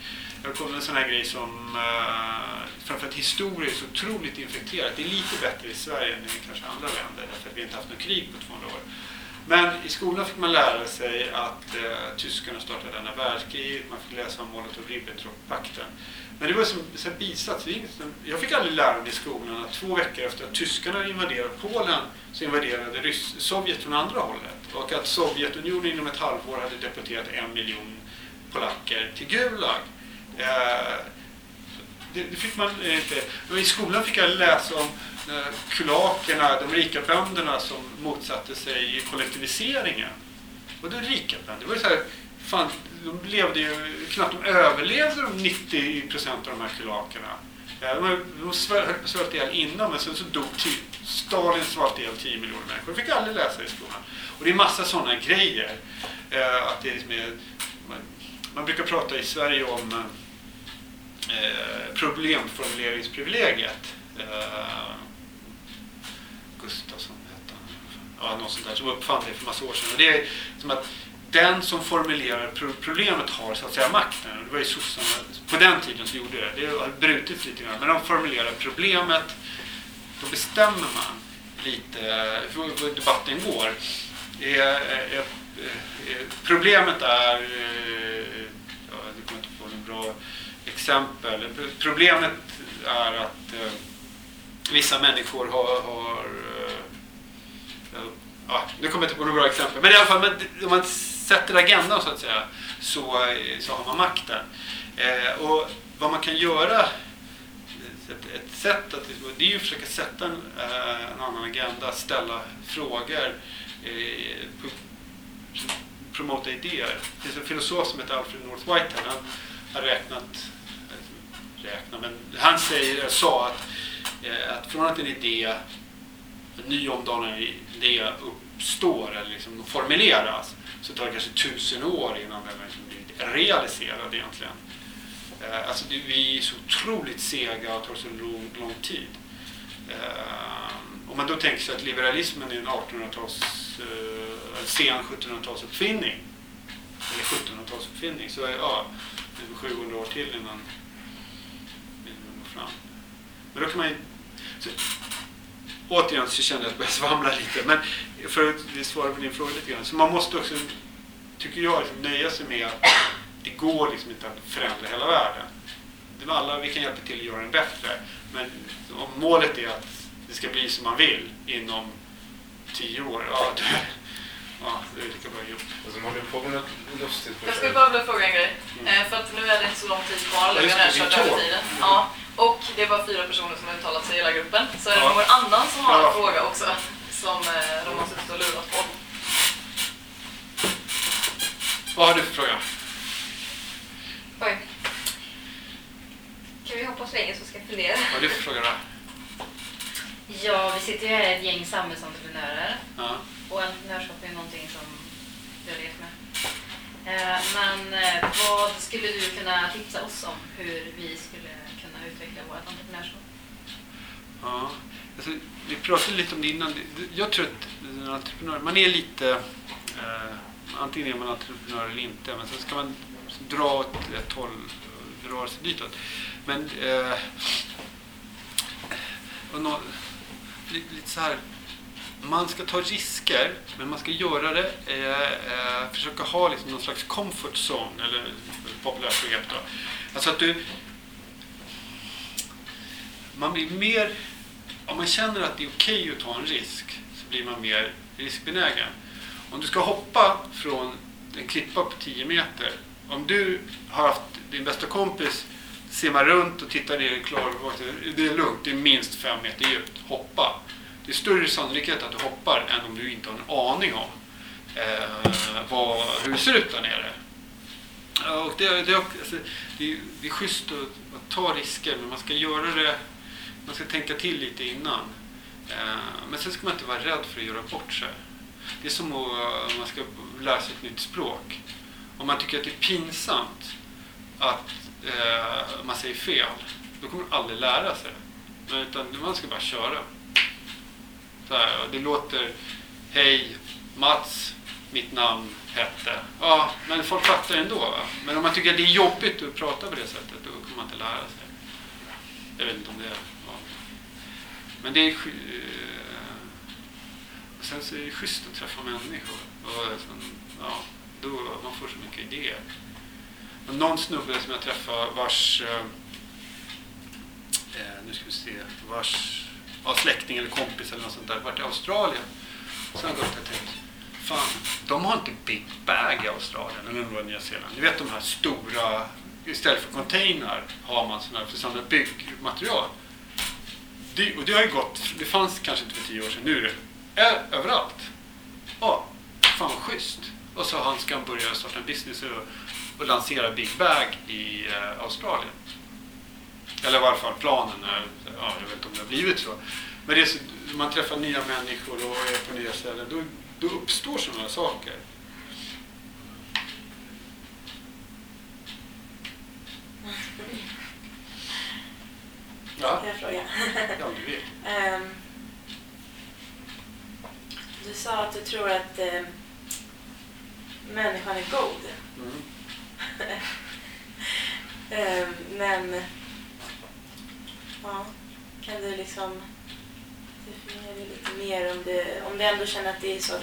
Jag kom en sån här grej som... Eh, framförallt historia är så otroligt infekterat. Det är lite bättre i Sverige än i kanske andra länder därför att vi inte haft något krig på 200 år. Men i skolan fick man lära sig att eh, tyskarna startade andra världskriget, man fick läsa om Molotov-Ribbentrop-pakten. Men det var som en bisats. Jag fick aldrig lära mig i skolan att två veckor efter att tyskarna invaderade Polen så invaderade Ryss- Sovjet från andra hållet. Och att Sovjetunionen inom ett halvår hade deporterat en miljon polacker till Gulag. Eh, det, det fick man eh, inte. Men I skolan fick jag läsa om eh, kulakerna, de rika bönderna som motsatte sig kollektiviseringen. Och de rika bönder, det var ju så här, fan, de levde ju, knappt de överlevde de 90 procent av de här kulakerna. Eh, de, de höll på att svälta ihjäl innan men sen så dog typ... Stalin svalt ihjäl 10 miljoner människor. Det fick aldrig läsa i skolan. Och det är massa sådana grejer. Eh, att det är liksom, är- man, man brukar prata i Sverige om eh, problemformuleringsprivilegiet. Eh, Gustafsson hette han. Ja, någon sånt där som uppfann det för massa år sedan. Och det är som att den som formulerar problemet har så att säga makten. Det var ju sossarna på den tiden som gjorde det. Det har brutits lite grann. Men de formulerar problemet. Då bestämmer man lite hur debatten går. Är, är, är, problemet är... Eh, ja, jag kommer inte på något bra exempel. Problemet är att eh, vissa människor har... har eh, ja, nu kommer jag inte på några bra exempel. Men i alla fall, men om man sätter agendan så att säga så, så har man makten. Eh, och vad man kan göra ett, ett sätt att, det är ju att försöka sätta en, eh, en annan agenda, ställa frågor, eh, promota idéer. Det finns en filosof som heter Alfred North Whitehead. Han har räknat, eh, räknat men han säger, sa att, eh, att från att en idé, en ny omdanad idé uppstår eller liksom formuleras så tar det kanske tusen år innan den liksom blir realiserad egentligen. Eh, Alltså det, vi är så otroligt sega och tar så lång, lång tid. Eh, om man då tänker sig att liberalismen är en 1800-tals, eh, sen 1700-talsuppfinning, eller 1700-talsuppfinning, så är ja, det är 700 år till innan innan vi når fram. Men då kan man ju... Så, återigen så kände jag att jag började svamla lite, men för att svara på din fråga lite grann. Så man måste också, tycker jag, liksom nöja sig med att det går liksom inte att förändra hela världen. Det är alla, vi kan hjälpa till att göra den bättre. Men om målet är att det ska bli som man vill inom tio år, ja, det, ja, det är lika bra att ge upp. Alltså, de håller på med något lustigt Jag skulle bara vilja fråga en grej. Eh, för att nu är det inte så lång tid kvar, eller vi har redan kört över tiden. Ja. Och det är bara fyra personer som har uttalat sig i hela gruppen. Så är det Ja. någon annan som har Ja. en fråga också som eh, de har suttit och lurat på. Vad har du för fråga? Oj. Kan vi hoppa så länge så ska jag fundera? Vad har du för fråga då? Ja, vi sitter ju här ett gäng samhällsentreprenörer Ja. och entreprenörskap är någonting som vi har levt med. Eh, Men eh, vad skulle du kunna tipsa oss om hur vi skulle utveckla vårt entreprenörskap? Ja, alltså, vi pratade lite om det innan. Jag tror att en entreprenör, man är lite, eh, antingen är man entreprenör eller inte, men sen ska man dra åt ett håll och dra sig ditåt. Men eh, och nå, lite, lite så här, man ska ta risker, men man ska göra det, eh, eh, försöka ha liksom någon slags comfort zone, eller populärt begrepp då. Alltså att du, man blir mer, om man känner att det är okej att ta en risk så blir man mer riskbenägen. Om du ska hoppa från en klippa på 10 meter, om du har haft din bästa kompis simmar runt och tittar ner i klarvattnet, det är lugnt, det är minst 5 meter djupt, hoppa. Det är större sannolikhet att du hoppar än om du inte har en aning om eh, vad, hur det ser ut där nere. Och det, det, är alltså, det, är, det är schysst att, att ta risker, men man ska göra det man ska tänka till lite innan. Eh, men sen ska man inte vara rädd för att göra bort sig. Det är som att om man ska lära sig ett nytt språk. Om man tycker att det är pinsamt att eh, man säger fel, då kommer man aldrig lära sig. Utan man ska bara köra. Så här, det låter Hej Mats, mitt namn hette. Ja, men folk fattar ändå. Va? Men om man tycker att det är jobbigt att prata på det sättet, då kommer man inte lära sig. Jag vet inte om det är... Men det är... Eh, och sen så är det schysst att träffa människor. Och sen, ja, då man får så mycket idéer. Men någon snubbe som jag träffade vars... Eh, eh, nu ska vi se. Vars ja, släkting eller kompis eller något sånt där varit i Australien. Sen har jag gått och tänkt. Fan, de har inte Big Bag i Australien eller om Nya Zeeland. Ni vet de här stora istället för container har man sådana här för sådana byggmaterial. Det, och det har ju gått, det fanns kanske inte för tio år sedan, nu är det överallt. Ja, fan vad schysst. Och så han ska börja starta en business och, och lansera Big Bag i eh, Australien. Eller i varje fall planen är, ja, jag vet inte om det har blivit så. Men det är så, man träffar nya människor och är på nya ställen, då, då uppstår sådana saker. Ja, Kan jag fråga? ja du vet. Ehm, du sa att du tror att ehm, människan är god. Mm. Ehm, men ja, kan du liksom definiera det lite mer om du, om du ändå känner att det är så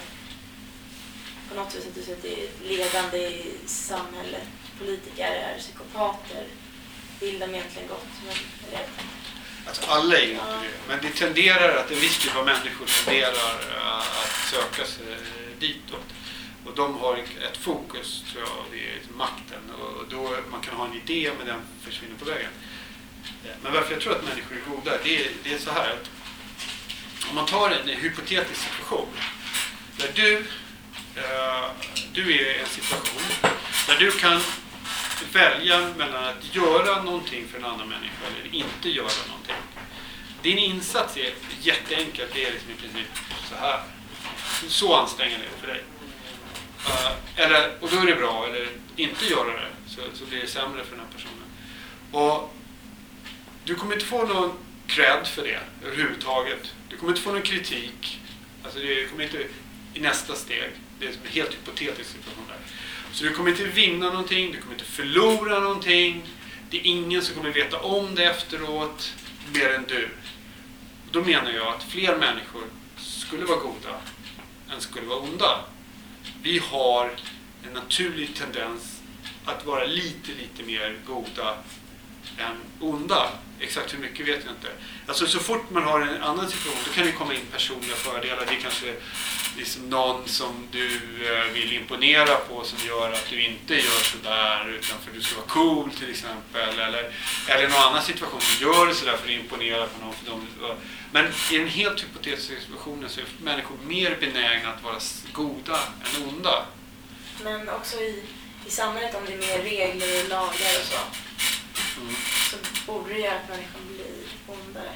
på något vis att du säger att det är ledande i samhället, politiker är psykopater, vill de egentligen gott? Men, eller, Alltså alla är ju inte det. Men det tenderar att en viss typ av människor tenderar eh, att söka sig ditåt. Och de har ett fokus, tror jag, och det är makten. Och då man kan ha en idé, men den försvinner på vägen. Men varför jag tror att människor är goda, det är, det är så här att om man tar en hypotetisk situation där du, eh, du är i en situation där du kan välja mellan att göra någonting för en annan människa eller inte göra någonting. Din insats är jätteenkel, det är liksom i princip så här. Så ansträngande är det för dig. Uh, eller, och då är det bra, eller inte göra det, så, så blir det sämre för den här personen. Och du kommer inte få någon cred för det överhuvudtaget. Du kommer inte få någon kritik. Alltså det kommer inte i nästa steg. Det är en helt hypotetisk situation där. Så du kommer inte vinna någonting, du kommer inte förlora någonting. Det är ingen som kommer veta om det efteråt, mer än du. Då menar jag att fler människor skulle vara goda än skulle vara onda. Vi har en naturlig tendens att vara lite, lite mer goda än onda. Exakt hur mycket vet jag inte. Alltså så fort man har en annan situation då kan det komma in personliga fördelar. Det är kanske liksom någon som du eh, vill imponera på som gör att du inte gör sådär utan för att du ska vara cool till exempel. Eller, eller någon annan situation som gör det sådär för att imponera på någon. För dem. Men i den helt hypotetiska situationen så är människor mer benägna att vara goda än onda. men också i, i samhället om det är mer regler och lagar och så, Mm. så borde det göra att människan blir ondare.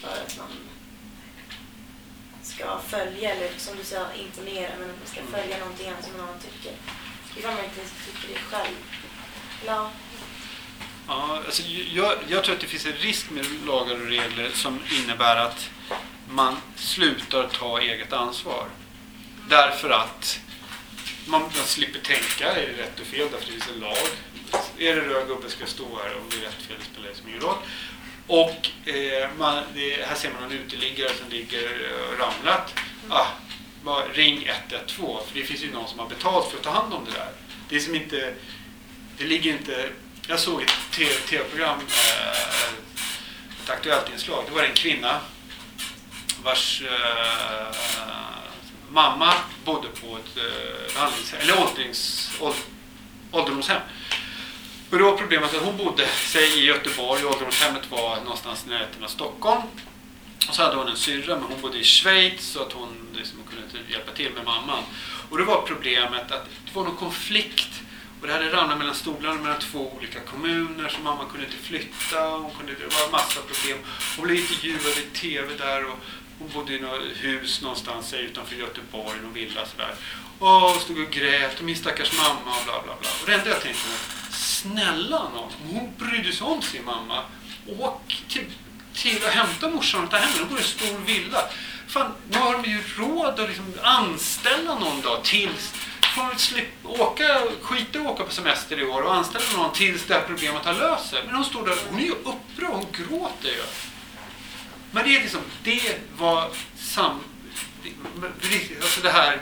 För att man ska följa, eller som du sa, imponera, men att man ska följa någonting annat som någon annan tycker. Ifall man inte ens tycker det själv. Ja, Ja, alltså, jag, jag tror att det finns en risk med lagar och regler som innebär att man slutar ta eget ansvar. Därför att man, man slipper tänka, är det rätt och fel, därför det finns en lag. Är det röd gubbe ska jag stå här, om det är rätt fel spelar liksom ingen roll. Och eh, man, det, här ser man en uteliggare som ligger eh, och ramlat. Ah, bara ring 112, för det finns ju någon som har betalt för att ta hand om det där. Det är som inte, det ligger inte jag såg ett tv-program, eh, ett aktuellt inslag. Det var en kvinna vars eh, mamma bodde på ett eh, eller åldrings, åld, ålderdomshem. Och då var problemet att hon bodde, sig i Göteborg, och ålderdomshemmet var någonstans i närheten av Stockholm. Och så hade hon en syrra, men hon bodde i Schweiz så att hon liksom kunde inte hjälpa till med mamman. Och då var problemet att det var någon konflikt och det hade ramlat mellan stolarna mellan två olika kommuner så mamma kunde inte flytta. Hon kunde, det var massa problem. Hon blev intervjuad i TV där och hon bodde i något hus någonstans utanför Göteborg, någon villa sådär. Och stod och grät och min stackars mamma och bla bla bla. Och det enda jag tänkte var, snälla nån, hon brydde sig om sin mamma. Åk till, till och hämta morsan och ta hem henne. Hon bor i en stor villa. Fan, nu har de ju råd att liksom anställa någon dag tills får de slippa åka, skita i att åka på semester i år och anställa någon tills det här problemet har löst sig. Men hon står där, hon är ju upprörd, hon gråter ju. Men det är liksom, det var sam... Alltså det här,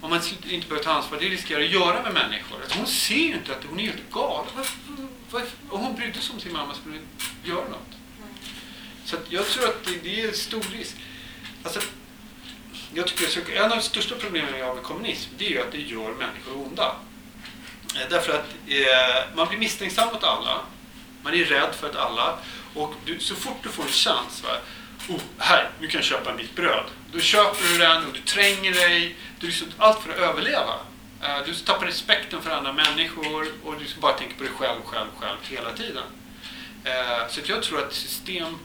om man inte behöver ta ansvar, det riskerar att göra med människor. Alltså hon ser ju inte att hon är helt galen. Om hon brydde sig om sin mamma skulle hon göra något. Så att jag tror att det, det är en stor risk. Alltså, jag tycker en av de största problemen jag har med kommunism det är ju att det gör människor onda. Eh, därför att eh, man blir misstänksam mot alla. Man är rädd för att alla. Och du, så fort du får en chans, va, oh, här, nu kan jag köpa en bit bröd. Då köper du den och du tränger dig. Du liksom, allt för att överleva. Eh, du tappar respekten för andra människor och du liksom bara tänker på dig själv, själv, själv hela tiden. Eh, så jag tror att system,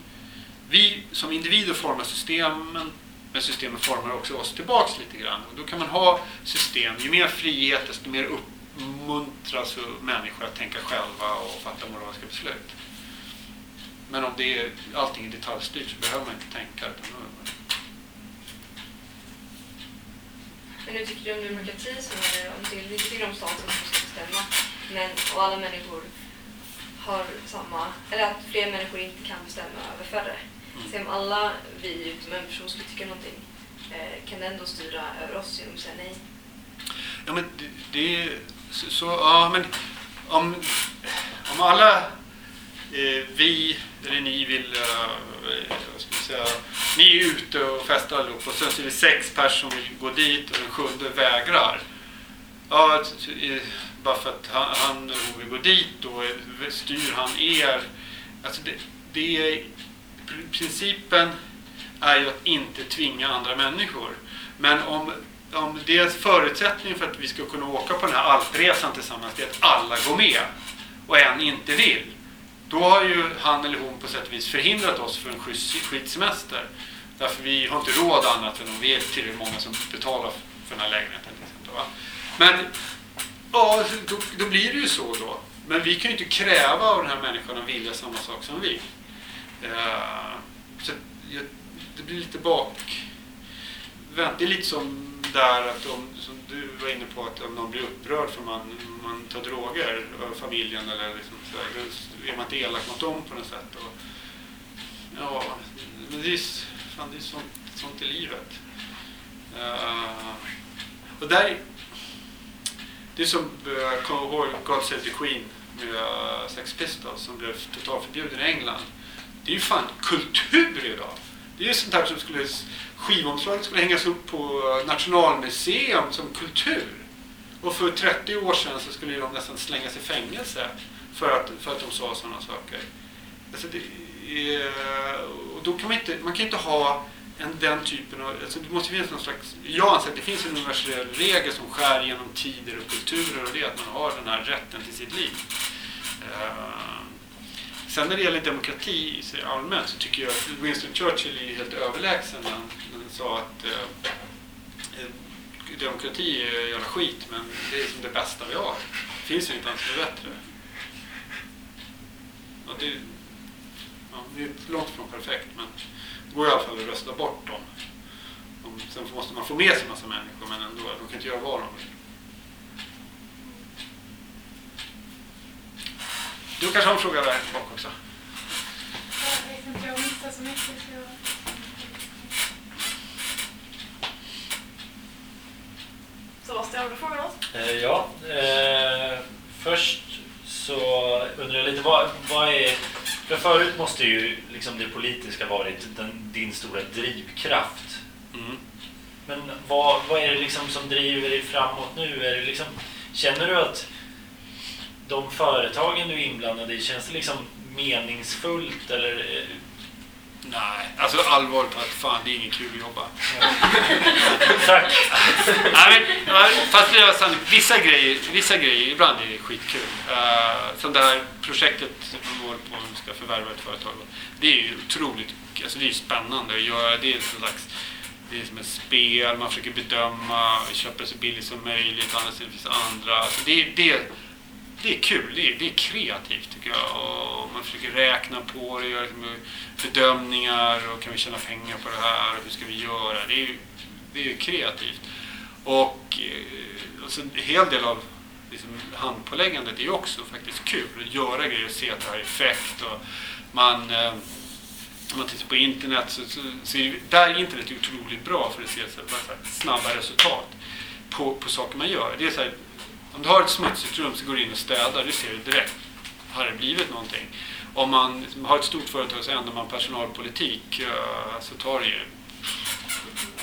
vi som individer formar systemen, men systemen formar också oss tillbaks lite grann. Och då kan man ha system, ju mer frihet, desto mer uppmuntras människor att tänka själva och fatta moraliska beslut. Men om det är, allting är detaljstyrt så behöver man inte tänka. Utan då, Men hur tycker du om demokrati som är om det, vi tycker om staten som ska bestämma men och alla människor har samma, eller att fler människor inte kan bestämma över färre. Mm. Så om alla vi utom en person skulle tycka någonting eh, kan det ändå styra över oss genom att säga nej. Ja, men det, det är så, så, ja, men om, om alla Eh, vi eller ni vill, eh, vad ska vi säga, ni är ute och festar allihop och sen så är det sex personer som vill gå dit och den sjunde vägrar. Ja, eh, bara för att han, han hon vill gå dit då eh, styr han er. Alltså det, det är, principen är ju att inte tvinga andra människor. Men om, om det är förutsättningen för att vi ska kunna åka på den här alpresan tillsammans, det är att alla går med och en inte vill. Då har ju han eller hon på sätt och vis förhindrat oss för en schysst semester. Därför vi har inte råd annat än om vi är tillräckligt många som betalar för den här lägenheten. Till exempel, va? Men ja, då, då blir det ju så då. Men vi kan ju inte kräva av den här människan att vilja samma sak som vi. Uh, så jag, det blir lite bakvänt. Det är lite som där att om, som du var inne på, att om någon blir upprörd för man, man tar droger, familjen eller liksom så då är man inte elak mot dem på något sätt. Och, ja, men det är, fan, det är sånt, sånt i livet. Uh, och där, det är som, eh, jag kommer ihåg God Save the Queen med eh, Sex Pistols som blev totalförbjuden i England. Det är ju fan kultur idag. Det är ju sånt här som skulle, skivomslaget skulle hängas upp på Nationalmuseum som kultur. Och för 30 år sedan så skulle de nästan slängas i fängelse för att, för att de sa sådana saker. Alltså det och då kan man inte, man kan inte ha en, den typen av, alltså det måste finnas någon slags, jag anser att det finns en universell regel som skär genom tider och kulturer och det är att man har den här rätten till sitt liv. Eh, sen när det gäller demokrati allmänt så tycker jag att Winston Churchill är helt överlägsen när han, när han sa att eh, eh, demokrati är jävla skit men det är som det bästa vi har. Det finns ju inte ens något bättre. Och det, ja, det är långt från perfekt men det går i alla fall att rösta bort dem. Om- Sen måste man få med sig en massa människor men ändå, de kan inte göra vad de vill. Du kanske har en fråga där bak också? Jag vet inte, jag missar så mycket. Så jag... Sebastian, har du frågat något? Eh, ja, eh, först så undrar jag lite vad, vad är... För förut måste ju liksom det politiska varit den, din stora drivkraft. Mm. Men vad, vad är det liksom som driver dig framåt nu? Är det liksom, känner du att de företagen du är inblandad i, känns det liksom meningsfullt eller? Nej, alltså allvarligt talat, fan det är inget kul att jobba. Tack! Nej, men, fast det är sant, vissa grejer, vissa grejer, ibland är det skitkul. Uh, som det här projektet som vi håller på med, ska förvärva ett företag. Det är ju otroligt, alltså det är spännande att göra. Det är slags, det är som ett spel, man försöker bedöma, köpa så billigt som möjligt, andra sidan finns det andra. Alltså det, det, det är kul, det är, det är kreativt tycker jag. Och man försöker räkna på det, göra liksom bedömningar och kan vi tjäna pengar på det här, hur ska vi göra? Det är ju det är kreativt. Och eh, och så en hel del av liksom, handpåläggandet är ju också faktiskt kul. Att göra grejer och se att det har effekt. Och man, eh, om man tittar på internet så, så, så är ju, där internet är otroligt bra för att se så, här, så här, snabba resultat på, på saker man gör. Det är så här, om du har ett smutsigt rum så går du in och städar, du ser det direkt. Har det blivit någonting? Om man har ett stort företag så ändrar man personalpolitik eh, så tar det ju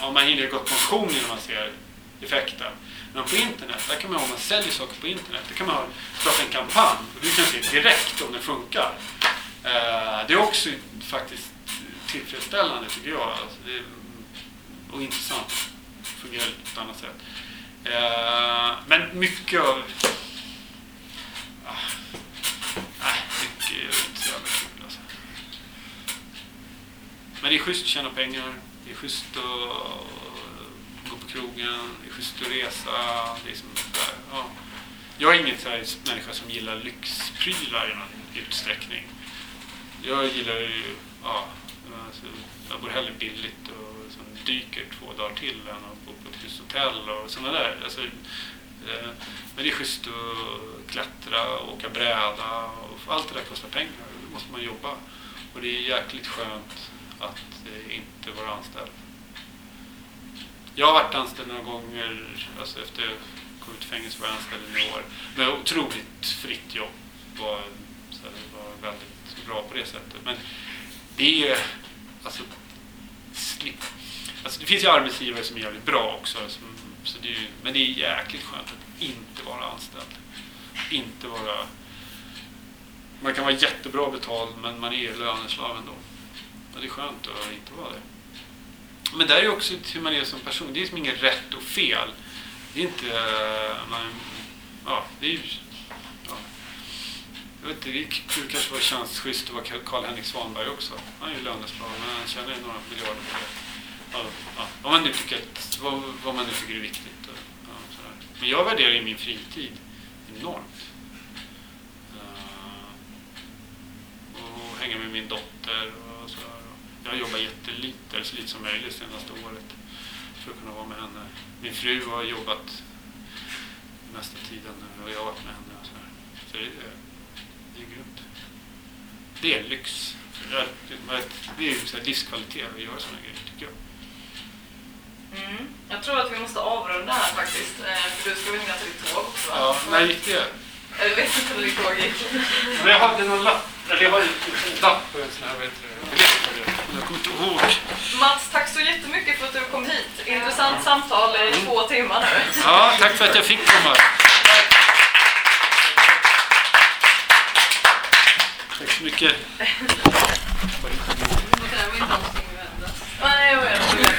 Om man hinner gå på pension innan man ser effekten. Men på internet, där kan man om man säljer saker på internet, där kan man starta en kampanj och du kan se direkt om det funkar. Eh, det är också faktiskt tillfredsställande tycker jag. Alltså det och intressant. Fungerar på ett annat sätt. Eh, men mycket av... Ah, nej, mycket är inte så jävla kul alltså. Men det är schysst att tjäna pengar. Det är schysst att gå på krogen. Det är schysst att resa. Det är som där, ja. Jag är ingen så här människa som gillar lyxprylar i någon utsträckning. Jag gillar ju, ja, alltså, jag bor hellre billigt och liksom dyker två dagar till än hotell och sådana där. Alltså, eh, men det är schysst att klättra, åka bräda och allt det där kostar pengar. Då måste man jobba. Och det är jäkligt skönt att eh, inte vara anställd. Jag har varit anställd några gånger, alltså efter jag kom ut ur fängelse var jag anställd i några år. Men otroligt fritt jobb. Var, så här, det var väldigt bra på det sättet. Men det är, alltså, slip. Alltså det finns ju arbetsgivare som är jävligt bra också. Som, så det är, ju- men det är jäkligt skönt att inte vara anställd. Inte vara... Man kan vara jättebra betald men man är löneslav ändå. Och det är skönt att inte vara det. Men där är också hur man är som person. Det är liksom inget rätt och fel. Det är inte... Eh, man, ja, det är ju... Ja. Jag vet inte, det är- kanske var känns schysst att vara Karl-Henrik Svanberg också. Han är ju löneslav men han tjänar ju några miljarder på det. Ja, ja. Man nu tycker att, vad, vad man nu tycker är viktigt. Och, ja. Men jag värderar ju min fritid enormt. Uh, och hänga med min dotter och sådär. Jag har jobbat jättelite, eller så lite som möjligt senaste året för att kunna vara med henne. Min fru har jobbat mesta tiden nu och jag har varit med henne och sådär. Så det är, det är grymt. Det är lyx. Det är ju så här livskvalitet att göra sådana grejer tycker jag. Mm. Jag tror att vi måste avrunda här faktiskt. eh, För du ska väl hinna till ditt tåg också? va? Ja, när gick det? Jag vet inte när ditt tåg gick. Men jag hade någon lapp, eller jag har en lapp på en sån här, vad heter det, biljett på det. Men jag kommer inte ihåg. Mats, tack så jättemycket för att du kom hit. Intressant samtal i två timmar nu. Ja, tack för att jag fick komma. Tack så mycket.